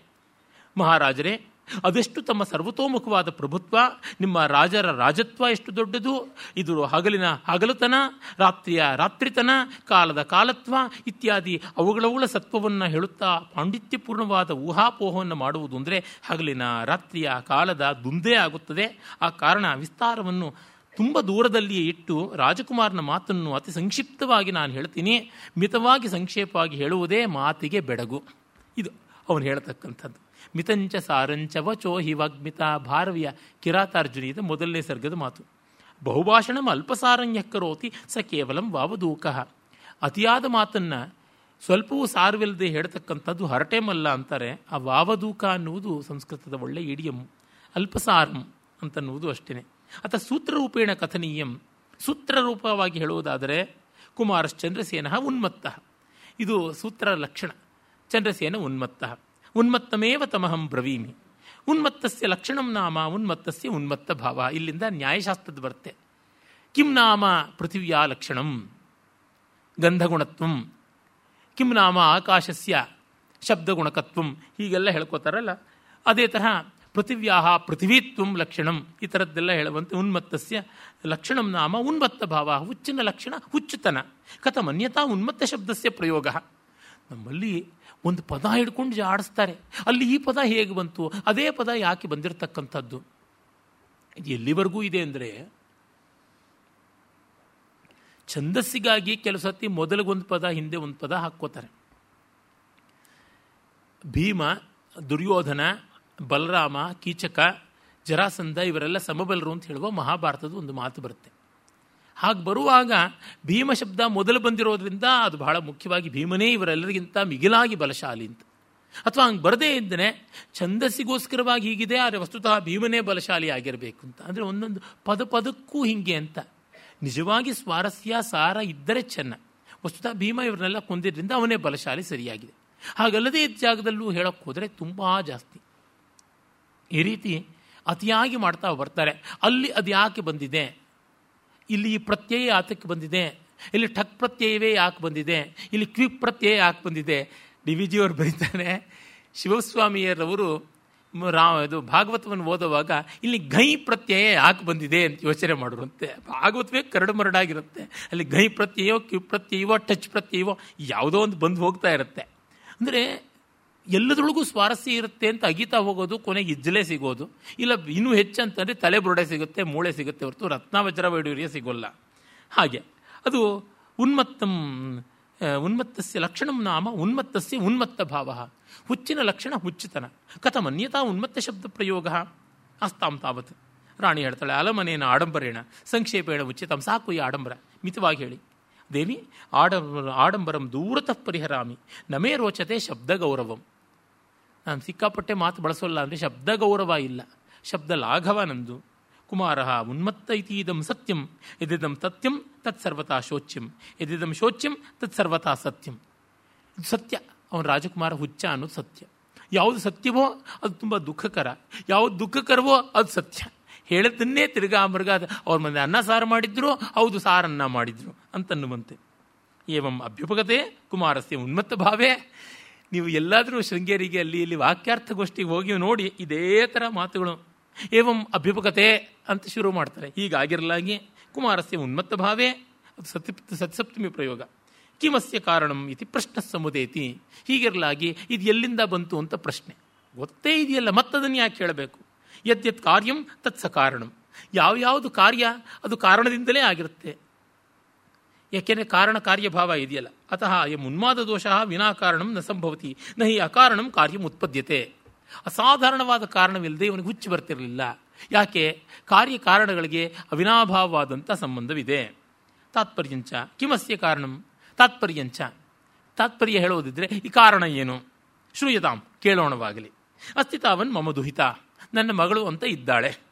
ಮಹಾರಾಜರೇ, ಅದೆಷ್ಟು ತಮ್ಮ ಸರ್ವತೋಮುಖವಾದ ಪ್ರಭುತ್ವ, ನಿಮ್ಮ ರಾಜರ ರಾಜತ್ವ ಎಷ್ಟು ದೊಡ್ಡದು, ಇದು ಹಗಲಿನ ಹಗಲುತನ, ರಾತ್ರಿಯ ರಾತ್ರಿತನ, ಕಾಲದ ಕಾಲತ್ವ ಇತ್ಯಾದಿ ಅವುಗಳವುಗಳ ಸತ್ವವನ್ನು ಹೇಳುತ್ತಾ ಪಾಂಡಿತ್ಯಪೂರ್ಣವಾದ ಊಹಾಪೋಹವನ್ನು ಮಾಡುವುದು ಅಂದರೆ ಹಗಲಿನ ರಾತ್ರಿಯ ಕಾಲದ ದುಂದೇ ಆಗುತ್ತದೆ. ಆ ಕಾರಣ ವಿಸ್ತಾರವನ್ನು ತುಂಬ ದೂರದಲ್ಲಿಯೇ ಇಟ್ಟು ರಾಜಕುಮಾರನ ಮಾತನ್ನು ಅತಿ ಸಂಕ್ಷಿಪ್ತವಾಗಿ ನಾನು ಹೇಳ್ತೀನಿ. ಮಿತವಾಗಿ ಸಂಕ್ಷೇಪವಾಗಿ ಹೇಳುವುದೇ ಮಾತಿಗೆ ಬೆಡಗು. ಇದು ಅವನು ಹೇಳತಕ್ಕಂಥದ್ದು. ಮಿತಂಚ ಸಾರಂಚ ವಚೋ ಹಿ ವಾಗ್ಮಿತ ಭಾರವಿಯ ಇದು ಮೊದಲನೇ ಸರ್ಗದ ಮಾತು. ಬಹುಭಾಷಣಂ ಅಲ್ಪಸಾರಣ್ಯ ಕರೋತಿ ಸ ಕೇವಲಂ ವಾವದೂಕ ಅತಿಯಾದ ಮಾತನ್ನು ಸ್ವಲ್ಪವೂ ಸಾರವಿಲ್ಲದೆ ಹೇಳ್ತಕ್ಕಂಥದ್ದು ಹರಟೆಮಲ್ಲ ಅಂತಾರೆ. ಆ ವಾವದೂಕ ಅನ್ನುವುದು ಸಂಸ್ಕೃತದ ಒಳ್ಳೆಯ ಇಡಿಯಂ. ಅಲ್ಪಸಾರಂ ಅಂತನ್ನುವುದು ಅಷ್ಟೇ ಅಥ ಸೂತ್ರರೂಪೇಣ ಕಥನೀಯಂ. ಸೂತ್ರರೂಪವಾಗಿ ಹೇಳುವುದಾದರೆ ಕುಮಾರಶ್ಚಂದ್ರಸೇನ ಉನ್ಮತ್ತ. ಇದು ಸೂತ್ರ ಲಕ್ಷಣ. ಚಂದ್ರಸೇನ ಉನ್ಮತ್ತ. ಉನ್ಮತ್ತಮೇವ ತಮಹಂ ಬ್ರವೀಮಿ. ಉನ್ಮತ್ತಸ್ಯ ಲಕ್ಷಣಂ ನಾಮ, ಉನ್ಮತ್ತಸ್ಯ ಉನ್ಮತ್ತ ಭಾವ. ಇಲ್ಲಿಂದ ನ್ಯಾಯಶಾಸ್ತ್ರದ ಬರ್ತೆ ಕಿಂ ನಾಮ ಪೃಥಿವಿಯ ಲಕ್ಷಣಂ. ಗಂಧಗುಣತ್ವಂ. ಕಿಂ ನಾಮ ಆಕಾಶಸ್ಯ ಶಬ್ದಗುಣಕತ್ವಂ. ಹೀಗೆಲ್ಲ ಹೇಳ್ಕೋತಾರಲ್ಲ. ಅದೇ ತರಹ ಪೃಥಿವ್ಯಾ ಪೃಥಿವೀತ್ವಂ ಲಕ್ಷಣಂ. ಈ ಥರದ್ದೆಲ್ಲ ಹೇಳುವಂತೆ ಉನ್ಮತ್ತಸ್ಯ ಲಕ್ಷಣಂ ನಾಮ ಉನ್ಮತ್ತ ಭಾವ. ಹುಚ್ಚಿನ ಲಕ್ಷಣ ಹುಚ್ಚುತನ. ಕಥಮನ್ಯತಾ ಉನ್ಮತ್ತ ಶಬ್ದಸ್ಯ ಪ್ರಯೋಗ. ನಮ್ಮಲ್ಲಿ ಒಂದು ಪದ ಹಿಡ್ಕೊಂಡು ಜಾಡಿಸ್ತಾರೆ ಅಲ್ಲಿ ಈ ಪದ ಹೇಗೆ ಬಂತು? ಅದೇ ಪದ ಯಾಕೆ ಬಂದಿರತಕ್ಕಂಥದ್ದು? ಇದು ಎಲ್ಲಿವರೆಗೂ ಇದೆ ಅಂದರೆ ಛಂದಸ್ಸಿಗಾಗಿ ಕೆಲವು ಸತಿ ಮೊದಲಿಗೊಂದು ಪದ, ಹಿಂದೆ ಒಂದು ಪದ ಹಾಕ್ಕೋತಾರೆ. ಭೀಮ, ದುರ್ಯೋಧನ ಬಲರಾಮ, ಕೀಚಕ, ಜರಾಸಂಧ ಇವರೆಲ್ಲ ಸಮಬಲರು ಅಂತ ಹೇಳುವ ಮಹಾಭಾರತದ ಒಂದು ಮಾತು ಬರುತ್ತೆ. ಹಾಗೆ ಬರುವಾಗ ಭೀಮ ಶಬ್ದ ಮೊದಲು ಬಂದಿರೋದ್ರಿಂದ ಅದು ಬಹಳ ಮುಖ್ಯವಾಗಿ ಭೀಮನೇ ಇವರೆಲ್ಲರಿಗಿಂತ ಮಿಗಿಲಾಗಿ ಬಲಶಾಲಿ ಅಂತ. ಅಥವಾ ಹಂಗೆ ಬರದೇ ಇದ್ದರೆ ಛಂದಸ್ಸಿಗೋಸ್ಕರವಾಗಿ ಹೀಗಿದೆ, ಆದರೆ ವಸ್ತುತಃ ಭೀಮನೇ ಬಲಶಾಲಿ ಆಗಿರಬೇಕು ಅಂತ. ಅಂದರೆ ಒಂದೊಂದು ಪದ ಪದಕ್ಕೂ ಹಿಂಗೆ ಅಂತ. ನಿಜವಾಗಿ ಸ್ವಾರಸ್ಯ, ಸಾರ ಇದ್ದರೆ ಚೆನ್ನ ವಸ್ತುತಃ ಭೀಮ ಇವರನ್ನೆಲ್ಲ ಕೊಂದಿದ್ರಿಂದ ಅವನೇ ಬಲಶಾಲಿ ಸರಿಯಾಗಿದೆ. ಹಾಗಲ್ಲದೇ ಇದ್ದ ಜಾಗದಲ್ಲೂ ಹೇಳೋಕ್ಕೆ ಹೋದರೆ ತುಂಬ ಜಾಸ್ತಿ. ಈ ರೀತಿ ಅತಿಯಾಗಿ ಮಾಡ್ತಾ ಬರ್ತಾರೆ. ಅಲ್ಲಿ ಅದು ಯಾಕೆ ಬಂದಿದೆ? ಇಲ್ಲಿ ಈ ಪ್ರತ್ಯಯ ಆತಕ್ಕೆ ಬಂದಿದೆ? ಇಲ್ಲಿ ಠಕ್ ಪ್ರತ್ಯಯವೇ ಯಾಕೆ ಬಂದಿದೆ? ಇಲ್ಲಿ ಕ್ವಿಕ್ ಪ್ರತ್ಯಯ ಯಾಕೆ ಬಂದಿದೆ? ಡಿ ವಿ ಜಿಯವರು ಬರೀತಾರೆ ಶಿವಸ್ವಾಮಿಯರವರು ರಾಮ ಇದು ಭಾಗವತವನ್ನು ಓದುವಾಗ ಇಲ್ಲಿ ಗೈ ಪ್ರತ್ಯಯ ಯಾಕೆ ಬಂದಿದೆ ಅಂತ ಯೋಚನೆ ಮಾಡುವಂತೆ. ಭಾಗವತವೇ ಕರಡು ಮರಡಾಗಿರುತ್ತೆ. ಅಲ್ಲಿ ಗೈ ಪ್ರತ್ಯಯವೋ ಕ್ಯೂ ಪ್ರತ್ಯಯವೋ ಟಚ್ ಪ್ರತ್ಯಯವೋ ಯಾವುದೋ ಒಂದು ಬಂದು ಹೋಗ್ತಾ ಇರುತ್ತೆ. ಅಂದರೆ ಎಲ್ಲದರೊಳಗೂ ಸ್ವಾರಸ್ಯ ಇರುತ್ತೆ ಅಂತ ಅಗಿತಾ ಹೋಗೋದು ಕೊನೆಗೆ ಇಜ್ಜಲೇ ಸಿಗೋದು. ಇಲ್ಲ, ಇನ್ನೂ ಹೆಚ್ಚಂತಂದರೆ ತಲೆ ಬುರುಡೆ ಸಿಗುತ್ತೆ, ಮೂಳೆ ಸಿಗುತ್ತೆ ಹೊರತು ರತ್ನಾವಜ್ರ ವೈಡೂರ್ಯ ಸಿಗೋಲ್ಲ. ಹಾಗೆ. ಅದು ಉನ್ಮತ್ತಂ ಉನ್ಮತ್ತಸ್ಯ ಲಕ್ಷಣಂ ನಾಮ ಉನ್ಮತ್ತಸ್ಯ ಉನ್ಮತ್ತ ಭಾವ. ಹುಚ್ಚಿನ ಲಕ್ಷಣ ಹುಚ್ಚುತನ. ಕಥಮನ್ಯತಾ ಉನ್ಮತ್ತ ಶಬ್ದ ಪ್ರಯೋಗ. ಅಸ್ತಾಂ ತಾವತ್. ರಾಣಿ ಹೇಳ್ತಾಳೆ, ಅಲಮನೇನ ಆಡಂಬರೇಣ. ಸಂಕ್ಷೇಪೇಣ ಉಚಿತಂ ಸಾಕು ಈ ಆಡಂಬರ. ಮಿತವಾಗಿ ಹೇಳಿ. ದೇವಿ ಆಡಂಬರ ಆಡಂಬರಂ ದೂರತಃ ಪರಿಹರಾಮಿ. ನಮೇ ರೋಚತೆ ಶಬ್ದ ಗೌರವಂ. ನಾನು ಸಿಕ್ಕಾಪಟ್ಟೆ ಮಾತು ಬಳಸೋಲ್ಲ ಅಂದರೆ ಶಬ್ದ ಗೌರವ ಇಲ್ಲ. ಶಬ್ದ ಲಾಘವ ನಂದು. ಕುಮಾರ ಉನ್ಮತ್ತ ಇತೀದಂ ಸತ್ಯಂ. ಎದಿದಂ ತತ್ ಸರ್ವತಾ ಶೋಚ್ಯಂ. ಎದಿದಂ ಶೋಚ್ಯಂ ತತ್ ಸರ್ವತಾ ಸತ್ಯಂ. ಇದು ಸತ್ಯ. ಅವನು ರಾಜಕುಮಾರ ಹುಚ್ಚ ಅನ್ನೋದು ಸತ್ಯ. ಯಾವುದು ಸತ್ಯವೋ ಅದು ತುಂಬ ದುಃಖಕರ. ಯಾವುದು ದುಃಖಕರವೋ ಅದು ಸತ್ಯ. ಹೇಳಿದ್ದನ್ನೇ ತಿರುಗಾ ಮೃಗ ಅವ್ರ ಮನೆ ಅನ್ನ ಸಾರು ಮಾಡಿದ್ರು, ಹೌದು ಸಾರನ್ನ ಮಾಡಿದ್ರು ಅಂತನ್ನುವಂತೆ. ಏವಂ ಅಭ್ಯುಪಗತೆ ಕುಮಾರಸ್ಯ ಉನ್ಮತ್ತ ಭಾವೇ. ನೀವು ಎಲ್ಲಾದರೂ ಶೃಂಗೇರಿಗೆ ಅಲ್ಲಿ ಇಲ್ಲಿ ವಾಕ್ಯಾರ್ಥಗೋಷ್ಠಿಗೆ ಹೋಗಿ ನೋಡಿ ಇದೇ ಥರ ಮಾತುಗಳು. ಏವಂ ಅಭ್ಯುಪಕತೆ ಅಂತ ಶುರು ಮಾಡ್ತಾರೆ. ಹೀಗಾಗಿರಲಾಗಿ ಕುಮಾರಸ್ಯ ಉನ್ಮತ್ತ ಭಾವೇ. ಅದು ಸತ್ಯಪ್ತ ಸತ್ಸಪ್ತಮಿ ಪ್ರಯೋಗ. ಕಿಮಸ್ಯ ಕಾರಣಂ ಇತಿ ಪ್ರಶ್ನ ಸಮುದೇತಿ ಹೀಗಿರಲಾಗಿ ಇದು ಎಲ್ಲಿಂದ ಬಂತು ಅಂತ ಪ್ರಶ್ನೆ. ಗೊತ್ತೇ ಇದೆಯಲ್ಲ, ಮತ್ತದನ್ನು ಯಾಕೆ ಕೇಳಬೇಕು? ಯದ್ಯತ್ ಕಾರ್ಯಂ ತತ್ಸ ಕಾರಣಂ. ಯಾವ್ಯಾವುದು ಕಾರ್ಯ ಅದು ಕಾರಣದಿಂದಲೇ ಆಗಿರುತ್ತೆ. ಯಾಕೆಂದರೆ ಕಾರಣ ಕಾರ್ಯಭಾವ ಇದೆಯಲ್ಲ. ಅತಃ ಮುನ್ಮಾದ ದೋಷ ವಿನಾಕಾರಣಂ ನ ಸಂಭವತಿ. ನ ಹಿ ಅಕಾರಣಂ ಕಾರ್ಯಂ ಉತ್ಪದ್ಯತೆ. ಅಸಾಧಾರಣವಾದ ಕಾರಣವಿಲ್ಲದೆ ಇವನಿಗೆ ಹುಚ್ಚು ಬರ್ತಿರಲಿಲ್ಲ. ಯಾಕೆ? ಕಾರ್ಯ ಕಾರಣಗಳಿಗೆ ಅವಿನಾಭಾವವಾದಂಥ ಸಂಬಂಧವಿದೆ. ತಾತ್ಪರ್ಯಂಚ. ಕಿಮಸ್ಯ ಕಾರಣಂ? ತಾತ್ಪರ್ಯಂಚ. ತಾತ್ಪರ್ಯ ಹೇಳೋದಿದ್ರೆ ಈ ಕಾರಣ ಏನು? ಶ್ರೂಯತಾಂ. ಕೇಳೋಣವಾಗಲಿ. ಅಸ್ತಿತಾವನ್ ಮಮ ದುಹಿತ. ನನ್ನ ಮಗಳು ಅಂತ ಇದ್ದಾಳೆ.